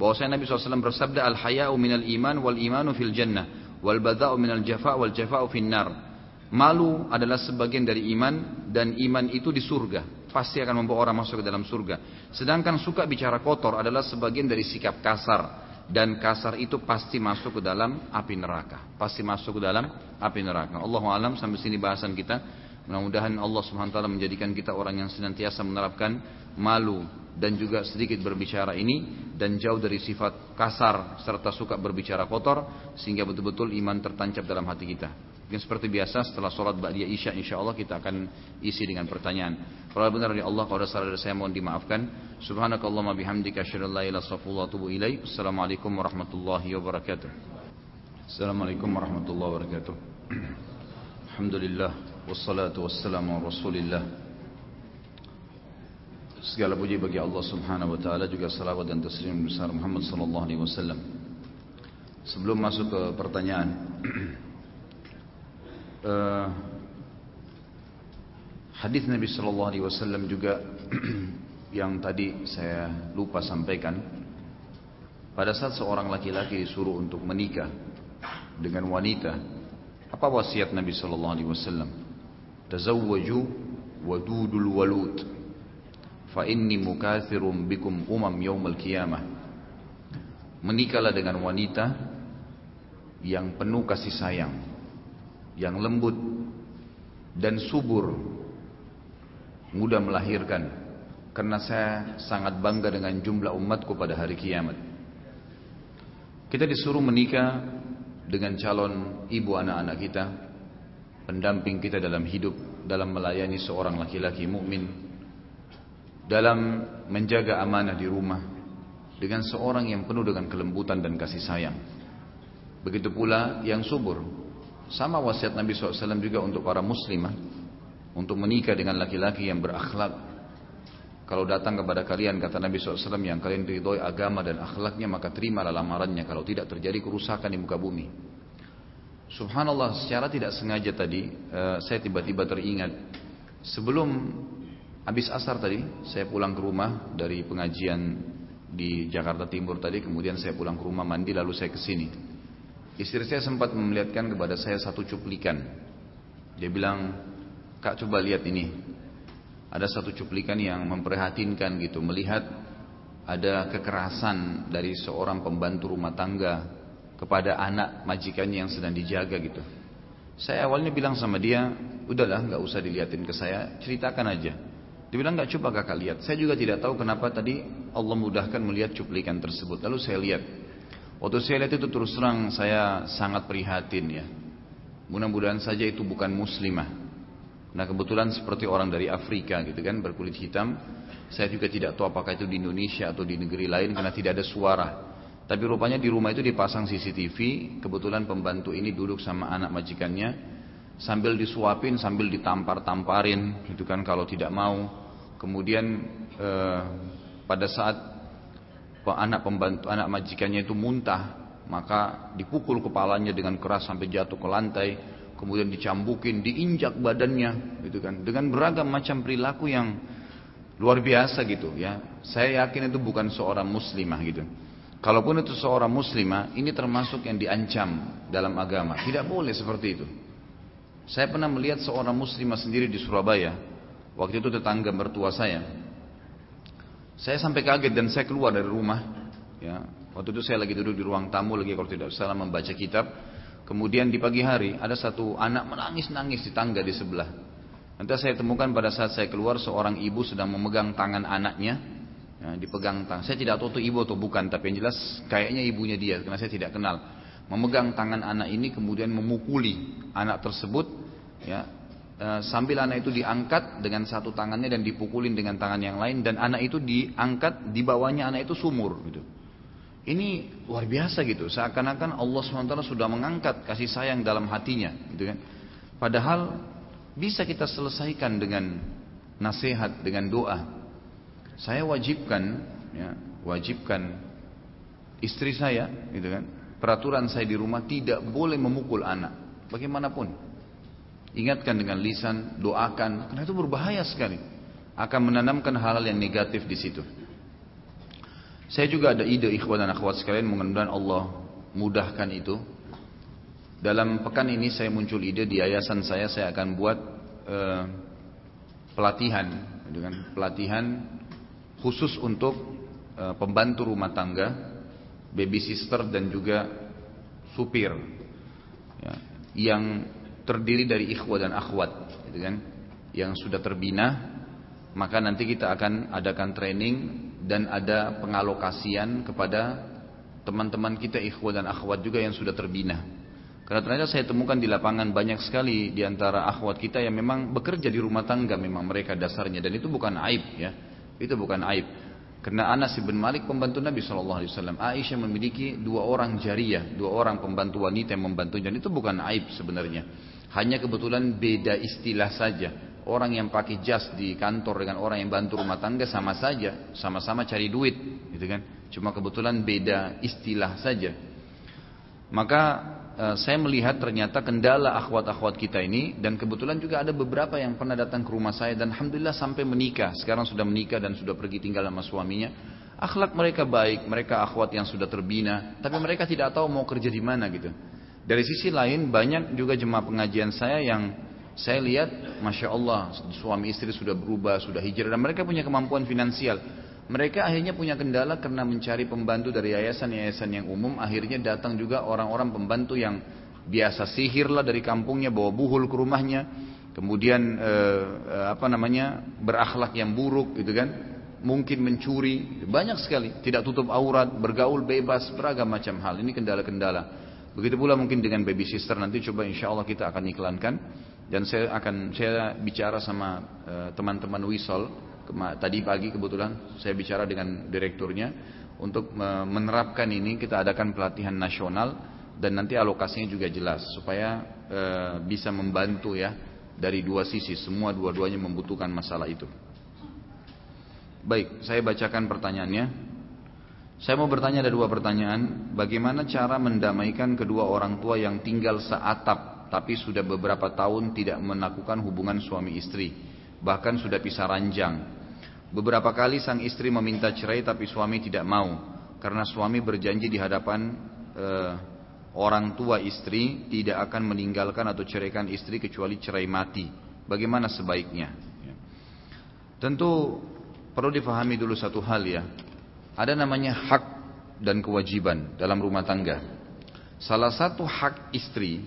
bahwasanya Nabi SAW bersabda al haya'u minal iman wal imanu fil jannah wal bada'u minal jafa wal jafa'u fin nar. Malu adalah sebagian dari iman dan iman itu di surga pasti akan membawa orang masuk ke dalam surga. Sedangkan suka bicara kotor adalah sebagian dari sikap kasar dan kasar itu pasti masuk ke dalam api neraka. Pasti masuk ke dalam api neraka. Allahu alam sampai sini bahasan kita. Mudah-mudahan Allah Subhanahu wa taala menjadikan kita orang yang senantiasa menerapkan malu dan juga sedikit berbicara ini dan jauh dari sifat kasar serta suka berbicara kotor sehingga betul-betul iman tertancap dalam hati kita. Mungkin seperti biasa setelah sholat ba'diyah isya insya Allah kita akan isi dengan pertanyaan. Kalau benar dari Allah kalau ada salah dari saya mohon dimaafkan. Subhanakallahumma bihamdika asyhadu an la ilaha illa anta. Assalamualaikum warahmatullahi wabarakatuh. Assalamualaikum warahmatullahi wabarakatuh. Alhamdulillah wassalatu wassalamu ala Rasulillah Segala puji bagi Allah Subhanahu wa taala juga salawat dan taslim besar Muhammad sallallahu alaihi wasallam. Sebelum masuk ke pertanyaan, uh, hadis Nabi Shallallahu Alaihi Wasallam juga yang tadi saya lupa sampaikan. Pada saat seorang laki-laki disuruh untuk menikah dengan wanita, apa wasiat Nabi Shallallahu Alaihi Wasallam? Tazawwaju wadudul walud, fa inni mukathirum bikum umam yaumal qiyamah. Menikahlah dengan wanita yang penuh kasih sayang, yang lembut dan subur, mudah melahirkan. Karena saya sangat bangga dengan jumlah umatku pada hari kiamat. Kita disuruh menikah dengan calon ibu anak-anak kita, pendamping kita dalam hidup, dalam melayani seorang laki-laki mukmin, dalam menjaga amanah di rumah, dengan seorang yang penuh dengan kelembutan dan kasih sayang. Begitu pula yang subur. Sama wasiat Nabi SAW juga untuk para muslimah. Untuk menikah dengan laki-laki yang berakhlak. Kalau datang kepada kalian, kata Nabi SAW, yang kalian ridhoi agama dan akhlaknya, maka terimalah lamarannya. Kalau tidak terjadi kerusakan di muka bumi. Subhanallah, secara tidak sengaja tadi, uh, saya tiba-tiba teringat. Sebelum habis asar tadi, saya pulang ke rumah dari pengajian di Jakarta Timur tadi, kemudian saya pulang ke rumah mandi, lalu saya ke sini. Istri saya sempat memelihatkan kepada saya satu cuplikan. Dia bilang, kak coba lihat ini. Ada satu cuplikan yang memprihatinkan gitu. Melihat ada kekerasan dari seorang pembantu rumah tangga kepada anak majikannya yang sedang dijaga gitu. Saya awalnya bilang sama dia, udahlah nggak usah dilihatin ke saya, ceritakan aja. Dia bilang nggak coba kakak lihat. Saya juga tidak tahu kenapa tadi Allah mudahkan melihat cuplikan tersebut. Lalu saya lihat, Waktu saya lihat itu terus terang saya sangat prihatin ya. Mudah-mudahan saja itu bukan muslimah. Nah kebetulan seperti orang dari Afrika gitu kan berkulit hitam. Saya juga tidak tahu apakah itu di Indonesia atau di negeri lain karena tidak ada suara. Tapi rupanya di rumah itu dipasang CCTV. Kebetulan pembantu ini duduk sama anak majikannya sambil disuapin, sambil ditampar-tamparin, gitu kan kalau tidak mau. Kemudian eh, pada saat anak pembantu anak majikannya itu muntah maka dipukul kepalanya dengan keras sampai jatuh ke lantai kemudian dicambukin diinjak badannya gitu kan. Dengan beragam macam perilaku yang luar biasa gitu ya. Saya yakin itu bukan seorang muslimah gitu. Kalaupun itu seorang muslimah ini termasuk yang diancam dalam agama. Tidak boleh seperti itu. Saya pernah melihat seorang muslimah sendiri di Surabaya. Waktu itu tetangga mertua saya saya sampai kaget dan saya keluar dari rumah. Ya, waktu itu saya lagi duduk di ruang tamu lagi kalau tidak salah membaca kitab. Kemudian di pagi hari ada satu anak menangis-nangis di tangga di sebelah. Nanti saya temukan pada saat saya keluar seorang ibu sedang memegang tangan anaknya. Ya, dipegang tangan. Saya tidak tahu itu ibu atau bukan, tapi yang jelas kayaknya ibunya dia karena saya tidak kenal. Memegang tangan anak ini kemudian memukuli anak tersebut ya sambil anak itu diangkat dengan satu tangannya dan dipukulin dengan tangan yang lain dan anak itu diangkat di bawahnya anak itu sumur gitu. Ini luar biasa gitu. Seakan-akan Allah SWT sudah mengangkat kasih sayang dalam hatinya gitu kan. Padahal bisa kita selesaikan dengan nasihat, dengan doa. Saya wajibkan ya, wajibkan istri saya gitu kan. Peraturan saya di rumah tidak boleh memukul anak bagaimanapun. Ingatkan dengan lisan, doakan, karena itu berbahaya sekali. Akan menanamkan hal-hal yang negatif di situ. Saya juga ada ide ikhwan dan akhwat sekalian, mudah-mudahan Allah mudahkan itu. Dalam pekan ini saya muncul ide di yayasan saya, saya akan buat uh, pelatihan, dengan pelatihan khusus untuk uh, pembantu rumah tangga, baby sister dan juga supir, ya, yang terdiri dari ikhwah dan akhwat gitu kan? Yang sudah terbina maka nanti kita akan adakan training dan ada pengalokasian kepada teman-teman kita ikhwah dan akhwat juga yang sudah terbina. Karena ternyata saya temukan di lapangan banyak sekali di antara akhwat kita yang memang bekerja di rumah tangga memang mereka dasarnya. Dan itu bukan aib ya. Itu bukan aib. Karena Anas bin Malik pembantu Nabi Shallallahu Alaihi Wasallam. Aisyah memiliki dua orang jariah, dua orang pembantu wanita yang membantu dan itu bukan aib sebenarnya. Hanya kebetulan beda istilah saja. Orang yang pakai jas di kantor dengan orang yang bantu rumah tangga sama saja, sama-sama cari duit, gitu kan? Cuma kebetulan beda istilah saja. Maka uh, saya melihat ternyata kendala akhwat-akhwat kita ini dan kebetulan juga ada beberapa yang pernah datang ke rumah saya dan alhamdulillah sampai menikah. Sekarang sudah menikah dan sudah pergi tinggal sama suaminya. Akhlak mereka baik, mereka akhwat yang sudah terbina, tapi mereka tidak tahu mau kerja di mana gitu. Dari sisi lain banyak juga jemaah pengajian saya yang saya lihat Masya Allah suami istri sudah berubah, sudah hijrah dan mereka punya kemampuan finansial. Mereka akhirnya punya kendala karena mencari pembantu dari yayasan-yayasan yang umum. Akhirnya datang juga orang-orang pembantu yang biasa sihir lah dari kampungnya bawa buhul ke rumahnya. Kemudian eh, eh apa namanya berakhlak yang buruk gitu kan. Mungkin mencuri, banyak sekali. Tidak tutup aurat, bergaul bebas, beragam macam hal. Ini kendala-kendala. Begitu pula mungkin dengan baby sister nanti coba insya Allah kita akan iklankan dan saya akan saya bicara sama eh, teman-teman uh, Wisol tadi pagi kebetulan saya bicara dengan direkturnya untuk uh, menerapkan ini kita adakan pelatihan nasional dan nanti alokasinya juga jelas supaya uh, bisa membantu ya dari dua sisi semua dua-duanya membutuhkan masalah itu. Baik, saya bacakan pertanyaannya. Saya mau bertanya ada dua pertanyaan. Bagaimana cara mendamaikan kedua orang tua yang tinggal seatap tapi sudah beberapa tahun tidak melakukan hubungan suami istri, bahkan sudah pisah ranjang. Beberapa kali sang istri meminta cerai tapi suami tidak mau karena suami berjanji di hadapan eh, orang tua istri tidak akan meninggalkan atau ceraikan istri kecuali cerai mati. Bagaimana sebaiknya? Ya. Tentu perlu difahami dulu satu hal ya ada namanya hak dan kewajiban dalam rumah tangga. Salah satu hak istri,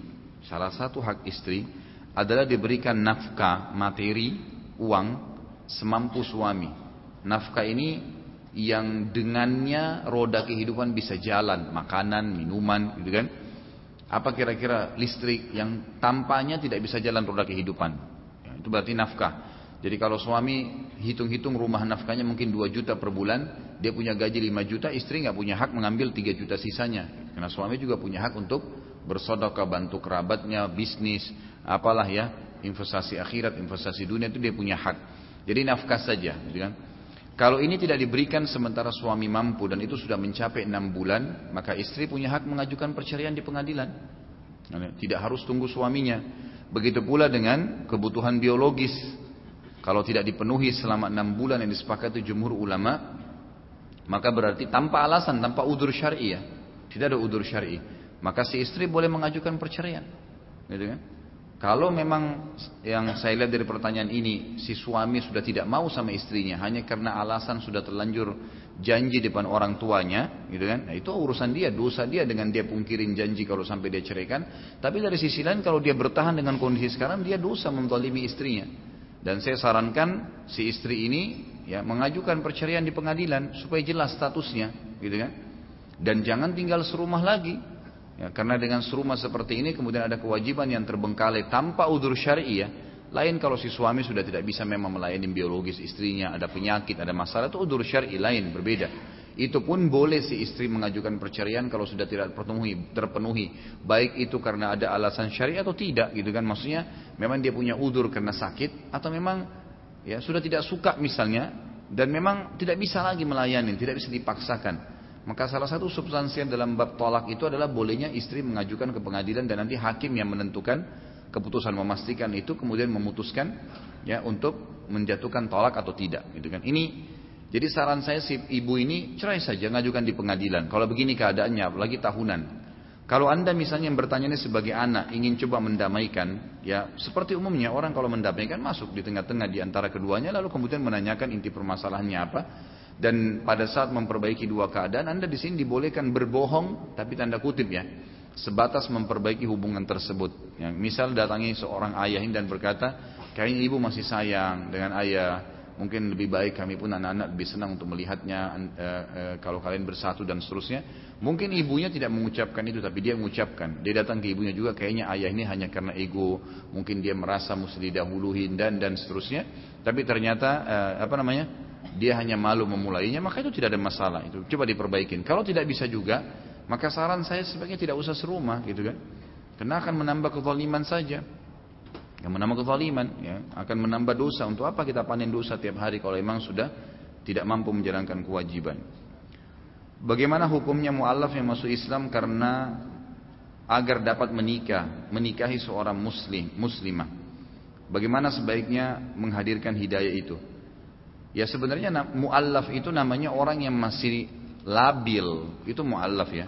salah satu hak istri adalah diberikan nafkah materi, uang semampu suami. Nafkah ini yang dengannya roda kehidupan bisa jalan, makanan, minuman, gitu kan? Apa kira-kira listrik yang tampaknya tidak bisa jalan roda kehidupan? Ya, itu berarti nafkah. Jadi kalau suami hitung-hitung rumah nafkahnya mungkin 2 juta per bulan, dia punya gaji 5 juta, istri nggak punya hak mengambil 3 juta sisanya. Karena suami juga punya hak untuk bersodokah, bantu kerabatnya, bisnis, apalah ya, investasi akhirat, investasi dunia itu dia punya hak. Jadi nafkah saja, gitu kan? Kalau ini tidak diberikan sementara suami mampu dan itu sudah mencapai enam bulan, maka istri punya hak mengajukan perceraian di pengadilan. Tidak harus tunggu suaminya. Begitu pula dengan kebutuhan biologis kalau tidak dipenuhi selama enam bulan yang disepakati jumhur ulama, maka berarti tanpa alasan, tanpa udur syar'i ya. Tidak ada udur syar'i. Maka si istri boleh mengajukan perceraian. Gitu kan? Kalau memang yang saya lihat dari pertanyaan ini, si suami sudah tidak mau sama istrinya hanya karena alasan sudah terlanjur janji depan orang tuanya, gitu kan? Nah, itu urusan dia, dosa dia dengan dia pungkirin janji kalau sampai dia ceraikan. Tapi dari sisi lain kalau dia bertahan dengan kondisi sekarang, dia dosa menzalimi istrinya. Dan saya sarankan si istri ini ya mengajukan perceraian di pengadilan supaya jelas statusnya, gitu kan? Dan jangan tinggal serumah lagi. Ya, karena dengan serumah seperti ini kemudian ada kewajiban yang terbengkalai tanpa udur syar'i ya. Lain kalau si suami sudah tidak bisa memang melayani biologis istrinya, ada penyakit, ada masalah itu udur syar'i lain berbeda. Itu pun boleh si istri mengajukan perceraian kalau sudah tidak terpenuhi, terpenuhi. Baik itu karena ada alasan syariat atau tidak gitu kan. Maksudnya memang dia punya udur karena sakit atau memang ya sudah tidak suka misalnya dan memang tidak bisa lagi melayani, tidak bisa dipaksakan. Maka salah satu substansi dalam bab tolak itu adalah bolehnya istri mengajukan ke pengadilan dan nanti hakim yang menentukan keputusan memastikan itu kemudian memutuskan ya untuk menjatuhkan tolak atau tidak gitu kan. Ini jadi saran saya si ibu ini cerai saja, ngajukan di pengadilan. Kalau begini keadaannya, apalagi tahunan. Kalau anda misalnya yang bertanya ini sebagai anak ingin coba mendamaikan, ya seperti umumnya orang kalau mendamaikan masuk di tengah-tengah di antara keduanya, lalu kemudian menanyakan inti permasalahannya apa. Dan pada saat memperbaiki dua keadaan, anda di sini dibolehkan berbohong, tapi tanda kutip ya, sebatas memperbaiki hubungan tersebut. Ya, misal datangi seorang ayah dan berkata, kayaknya ibu masih sayang dengan ayah, Mungkin lebih baik kami pun anak-anak lebih senang untuk melihatnya e, e, kalau kalian bersatu dan seterusnya. Mungkin ibunya tidak mengucapkan itu tapi dia mengucapkan. Dia datang ke ibunya juga kayaknya ayah ini hanya karena ego, mungkin dia merasa mesti didahuluin dan dan seterusnya. Tapi ternyata e, apa namanya? Dia hanya malu memulainya, maka itu tidak ada masalah. Itu coba diperbaikin. Kalau tidak bisa juga, maka saran saya sebaiknya tidak usah serumah gitu kan. Karena akan menambah kezaliman saja yang menambah kezaliman ya, akan menambah dosa untuk apa kita panen dosa tiap hari kalau memang sudah tidak mampu menjalankan kewajiban bagaimana hukumnya mu'alaf yang masuk Islam karena agar dapat menikah, menikahi seorang muslim, muslimah. Bagaimana sebaiknya menghadirkan hidayah itu? Ya sebenarnya muallaf itu namanya orang yang masih labil, itu muallaf ya.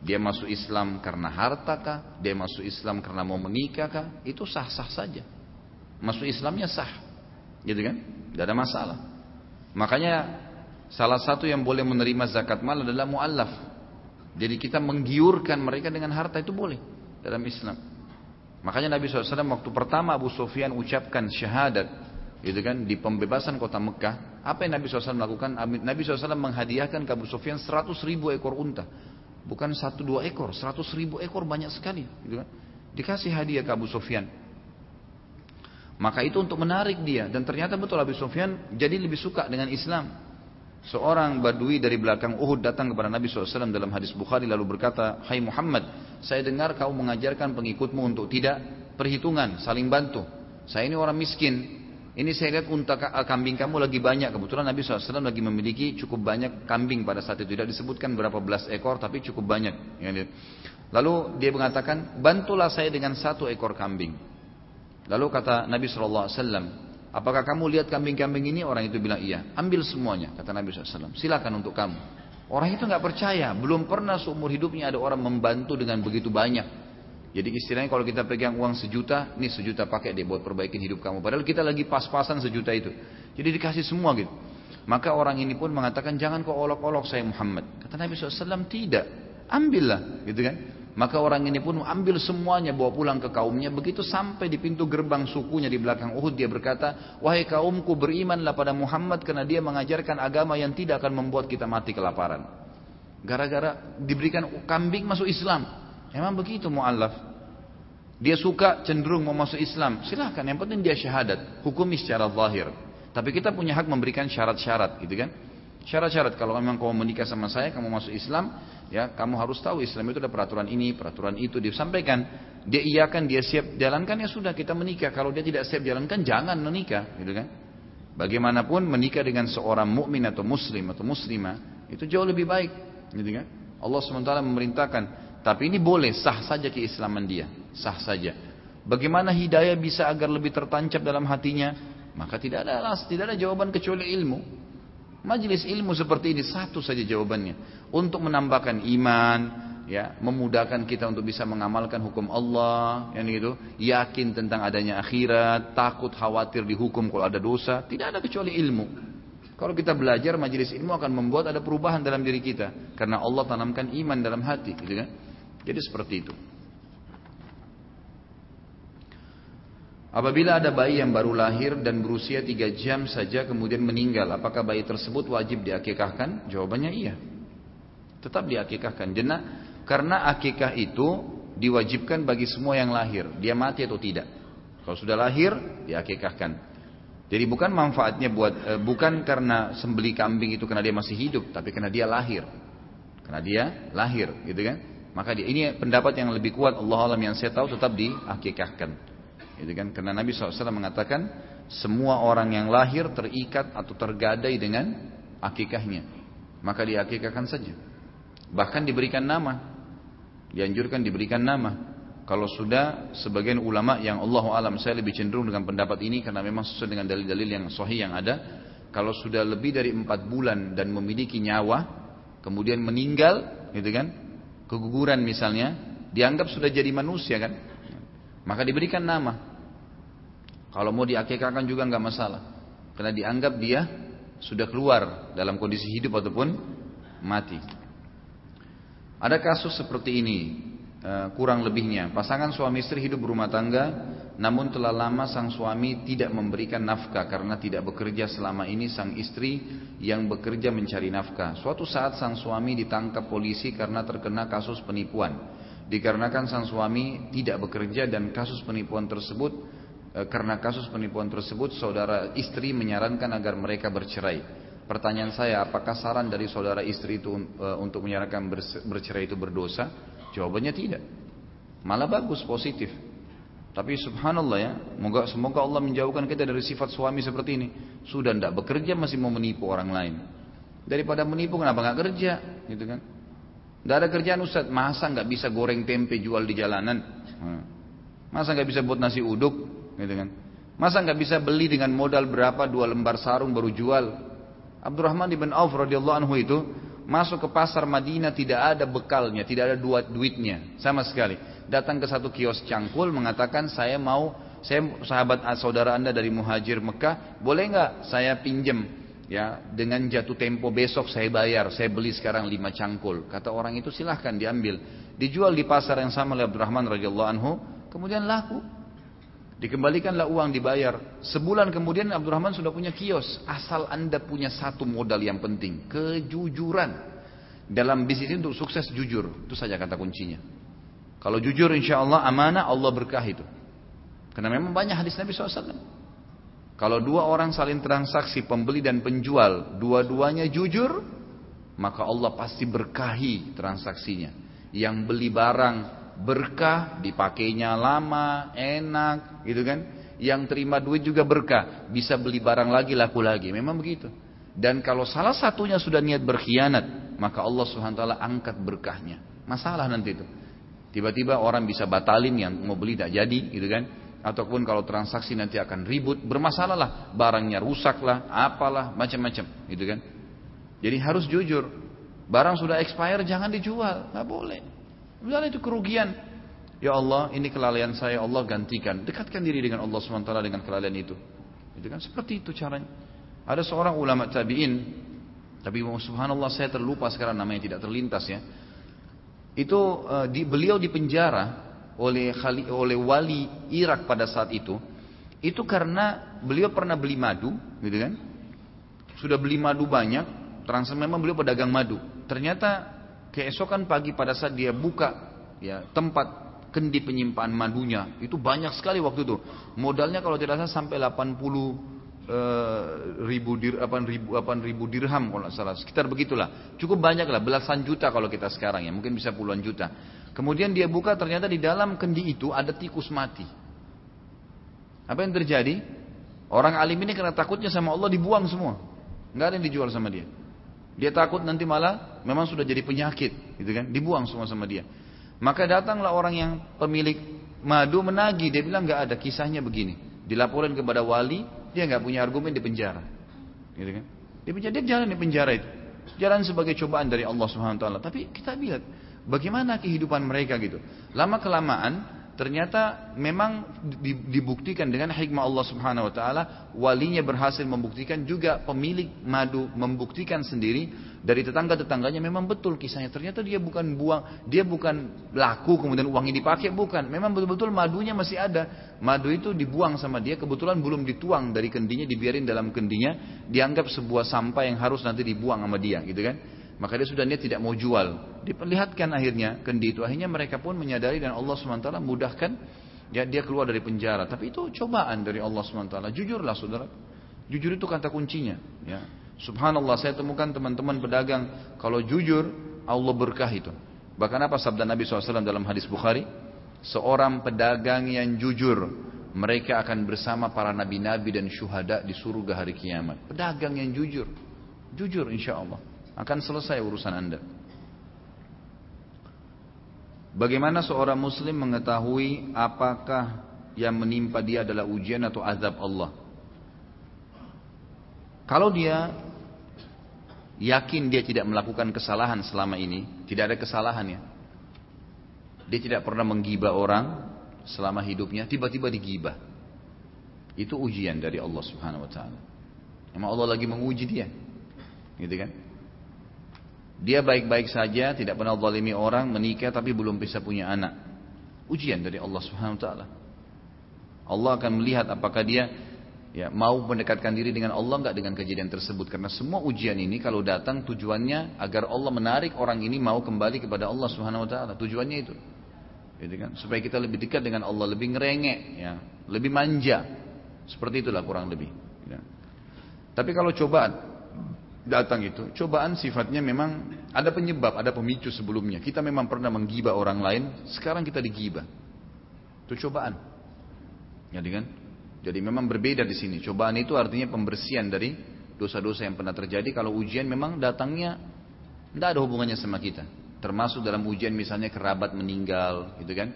Dia masuk Islam karena harta kah? Dia masuk Islam karena mau menikah kah? Itu sah-sah saja. Masuk Islamnya sah. Gitu kan? Tidak ada masalah. Makanya salah satu yang boleh menerima zakat mal adalah muallaf. Jadi kita menggiurkan mereka dengan harta itu boleh dalam Islam. Makanya Nabi SAW waktu pertama Abu Sufyan ucapkan syahadat gitu kan di pembebasan kota Mekah apa yang Nabi SAW lakukan Nabi SAW menghadiahkan ke Abu Sufyan 100 ribu ekor unta bukan satu dua ekor 100 ribu ekor banyak sekali gitu kan dikasih hadiah ke Abu Sufyan maka itu untuk menarik dia dan ternyata betul Abu Sufyan jadi lebih suka dengan Islam Seorang badui dari belakang Uhud datang kepada Nabi SAW dalam hadis Bukhari lalu berkata, Hai Muhammad, saya dengar kau mengajarkan pengikutmu untuk tidak perhitungan, saling bantu. Saya ini orang miskin. Ini saya lihat unta kambing kamu lagi banyak. Kebetulan Nabi SAW lagi memiliki cukup banyak kambing pada saat itu. Tidak disebutkan berapa belas ekor, tapi cukup banyak. Lalu dia mengatakan, bantulah saya dengan satu ekor kambing. Lalu kata Nabi SAW, Apakah kamu lihat kambing-kambing ini? Orang itu bilang iya. Ambil semuanya, kata Nabi SAW. Silakan untuk kamu. Orang itu nggak percaya. Belum pernah seumur hidupnya ada orang membantu dengan begitu banyak. Jadi istilahnya kalau kita pegang uang sejuta, ini sejuta pakai deh buat perbaikin hidup kamu. Padahal kita lagi pas-pasan sejuta itu. Jadi dikasih semua gitu. Maka orang ini pun mengatakan jangan kau olok-olok saya Muhammad. Kata Nabi SAW tidak. Ambillah gitu kan. Maka orang ini pun ambil semuanya bawa pulang ke kaumnya. Begitu sampai di pintu gerbang sukunya di belakang Uhud dia berkata, wahai kaumku berimanlah pada Muhammad karena dia mengajarkan agama yang tidak akan membuat kita mati kelaparan. Gara-gara diberikan kambing masuk Islam. Emang begitu mu'allaf. Dia suka cenderung mau masuk Islam. Silahkan, yang penting dia syahadat. Hukumi secara zahir. Tapi kita punya hak memberikan syarat-syarat gitu kan. Syarat-syarat kalau memang kamu menikah sama saya, kamu masuk Islam, ya kamu harus tahu Islam itu ada peraturan ini, peraturan itu disampaikan. Dia iakan, dia siap jalankan ya sudah kita menikah. Kalau dia tidak siap jalankan, jangan menikah, gitu kan? Bagaimanapun menikah dengan seorang mukmin atau muslim atau muslimah itu jauh lebih baik, gitu kan? Allah SWT memerintahkan, tapi ini boleh sah saja keislaman dia, sah saja. Bagaimana hidayah bisa agar lebih tertancap dalam hatinya? Maka tidak ada alas, tidak ada jawaban kecuali ilmu. Majelis ilmu seperti ini satu saja jawabannya. Untuk menambahkan iman, ya, memudahkan kita untuk bisa mengamalkan hukum Allah, yang gitu, yakin tentang adanya akhirat, takut khawatir dihukum kalau ada dosa, tidak ada kecuali ilmu. Kalau kita belajar majelis ilmu akan membuat ada perubahan dalam diri kita karena Allah tanamkan iman dalam hati, gitu kan? Jadi seperti itu. Apabila ada bayi yang baru lahir dan berusia tiga jam saja kemudian meninggal, apakah bayi tersebut wajib diakikahkan? Jawabannya iya. Tetap diakikahkan. Jena, karena akikah itu diwajibkan bagi semua yang lahir. Dia mati atau tidak. Kalau sudah lahir, diakikahkan. Jadi bukan manfaatnya buat eh, bukan karena sembeli kambing itu karena dia masih hidup, tapi karena dia lahir. Karena dia lahir, gitu kan? Maka dia, ini pendapat yang lebih kuat Allah alam yang saya tahu tetap diakikahkan. Itu kan karena Nabi SAW mengatakan semua orang yang lahir terikat atau tergadai dengan akikahnya. Maka diakikahkan saja. Bahkan diberikan nama. Dianjurkan diberikan nama. Kalau sudah sebagian ulama yang Allah alam saya lebih cenderung dengan pendapat ini karena memang sesuai dengan dalil-dalil yang sahih yang ada. Kalau sudah lebih dari empat bulan dan memiliki nyawa, kemudian meninggal, gitu kan? Keguguran misalnya, dianggap sudah jadi manusia kan? Maka diberikan nama. Kalau mau diakikahkan juga nggak masalah. Karena dianggap dia sudah keluar dalam kondisi hidup ataupun mati. Ada kasus seperti ini, eh, kurang lebihnya. Pasangan suami istri hidup berumah tangga, namun telah lama sang suami tidak memberikan nafkah karena tidak bekerja selama ini sang istri yang bekerja mencari nafkah. Suatu saat sang suami ditangkap polisi karena terkena kasus penipuan. Dikarenakan sang suami tidak bekerja dan kasus penipuan tersebut Eh, karena kasus penipuan tersebut saudara istri menyarankan agar mereka bercerai. Pertanyaan saya, apakah saran dari saudara istri itu eh, untuk menyarankan bercerai itu berdosa? Jawabannya tidak. Malah bagus, positif. Tapi subhanallah ya, semoga, semoga Allah menjauhkan kita dari sifat suami seperti ini. Sudah tidak bekerja masih mau menipu orang lain. Daripada menipu kenapa nggak kerja, gitu kan? Tidak ada kerjaan Ustaz, masa nggak bisa goreng tempe jual di jalanan? Masa nggak bisa buat nasi uduk? Gitu kan? Masa nggak bisa beli dengan modal berapa dua lembar sarung baru jual? Abdurrahman ibn Auf radhiyallahu anhu itu masuk ke pasar Madinah tidak ada bekalnya, tidak ada dua duitnya sama sekali. Datang ke satu kios cangkul mengatakan saya mau saya sahabat saudara anda dari muhajir Mekah, boleh nggak saya pinjam ya dengan jatuh tempo besok saya bayar saya beli sekarang lima cangkul. Kata orang itu silahkan diambil. Dijual di pasar yang sama oleh Abdurrahman radhiyallahu anhu kemudian laku dikembalikanlah uang dibayar. Sebulan kemudian Abdurrahman sudah punya kios. Asal anda punya satu modal yang penting kejujuran. Dalam bisnis untuk sukses jujur. Itu saja kata kuncinya. Kalau jujur insya Allah amanah Allah berkah itu. Karena memang banyak hadis Nabi SAW kalau dua orang saling transaksi pembeli dan penjual, dua-duanya jujur, maka Allah pasti berkahi transaksinya. Yang beli barang berkah, dipakainya lama, enak, gitu kan? Yang terima duit juga berkah, bisa beli barang lagi, laku lagi. Memang begitu. Dan kalau salah satunya sudah niat berkhianat, maka Allah SWT angkat berkahnya. Masalah nanti itu. Tiba-tiba orang bisa batalin yang mau beli tidak jadi, gitu kan? ataupun kalau transaksi nanti akan ribut, bermasalah lah, barangnya rusak lah, apalah, macam-macam, gitu kan? Jadi harus jujur. Barang sudah expire jangan dijual, nggak boleh. Udah itu kerugian. Ya Allah, ini kelalaian saya, Allah gantikan. Dekatkan diri dengan Allah SWT dengan kelalaian itu. Itu kan seperti itu caranya. Ada seorang ulama tabi'in, tapi subhanallah saya terlupa sekarang namanya tidak terlintas ya. Itu uh, di, beliau di penjara oleh oleh wali Irak pada saat itu itu karena beliau pernah beli madu gitu kan sudah beli madu banyak transfer memang beliau pedagang madu ternyata keesokan pagi pada saat dia buka ya tempat kendi penyimpanan madunya itu banyak sekali waktu itu modalnya kalau tidak salah sampai 80 eh, ribu dir, 8 ribu, 8 ribu dirham kalau tidak salah sekitar begitulah cukup banyak lah belasan juta kalau kita sekarang ya mungkin bisa puluhan juta Kemudian dia buka ternyata di dalam kendi itu ada tikus mati. Apa yang terjadi? Orang alim ini karena takutnya sama Allah dibuang semua. Nggak ada yang dijual sama dia. Dia takut nanti malah memang sudah jadi penyakit, gitu kan? Dibuang semua sama dia. Maka datanglah orang yang pemilik madu menagih. Dia bilang nggak ada kisahnya begini. Dilaporin kepada wali, dia nggak punya argumen di penjara, gitu kan? Di penjara dia jalan di penjara itu, jalan sebagai cobaan dari Allah Subhanahu Wa Taala. Tapi kita lihat Bagaimana kehidupan mereka gitu. Lama kelamaan ternyata memang dibuktikan dengan hikmah Allah Subhanahu wa taala walinya berhasil membuktikan juga pemilik madu membuktikan sendiri dari tetangga-tetangganya memang betul kisahnya. Ternyata dia bukan buang dia bukan laku kemudian uang ini dipakai. Bukan. Memang betul-betul madunya masih ada. Madu itu dibuang sama dia kebetulan belum dituang dari kendinya dibiarin dalam kendinya dianggap sebuah sampah yang harus nanti dibuang sama dia gitu kan maka dia sudah niat tidak mau jual. Diperlihatkan akhirnya kendi itu. Akhirnya mereka pun menyadari dan Allah SWT mudahkan ya, dia keluar dari penjara. Tapi itu cobaan dari Allah SWT. Jujurlah saudara. Jujur itu kata kuncinya. Ya. Subhanallah saya temukan teman-teman pedagang. Kalau jujur Allah berkah itu. Bahkan apa sabda Nabi SAW dalam hadis Bukhari? Seorang pedagang yang jujur. Mereka akan bersama para nabi-nabi dan syuhada di surga hari kiamat. Pedagang yang jujur. Jujur insya Allah akan selesai urusan Anda. Bagaimana seorang muslim mengetahui apakah yang menimpa dia adalah ujian atau azab Allah? Kalau dia yakin dia tidak melakukan kesalahan selama ini, tidak ada kesalahannya. Dia tidak pernah menggibah orang selama hidupnya, tiba-tiba digibah. Itu ujian dari Allah Subhanahu wa taala. Emang Allah lagi menguji dia. Gitu kan? Dia baik-baik saja, tidak pernah zalimi orang, menikah tapi belum bisa punya anak. Ujian dari Allah Subhanahu wa taala. Allah akan melihat apakah dia ya mau mendekatkan diri dengan Allah enggak dengan kejadian tersebut karena semua ujian ini kalau datang tujuannya agar Allah menarik orang ini mau kembali kepada Allah Subhanahu wa taala. Tujuannya itu. Gitu kan? Supaya kita lebih dekat dengan Allah, lebih ngerengek ya, lebih manja. Seperti itulah kurang lebih. Ya. Tapi kalau cobaan datang itu, cobaan sifatnya memang ada penyebab, ada pemicu sebelumnya. Kita memang pernah menggibah orang lain, sekarang kita digibah. Itu cobaan. Jadi kan? Jadi memang berbeda di sini. Cobaan itu artinya pembersihan dari dosa-dosa yang pernah terjadi. Kalau ujian memang datangnya tidak ada hubungannya sama kita. Termasuk dalam ujian misalnya kerabat meninggal, gitu kan?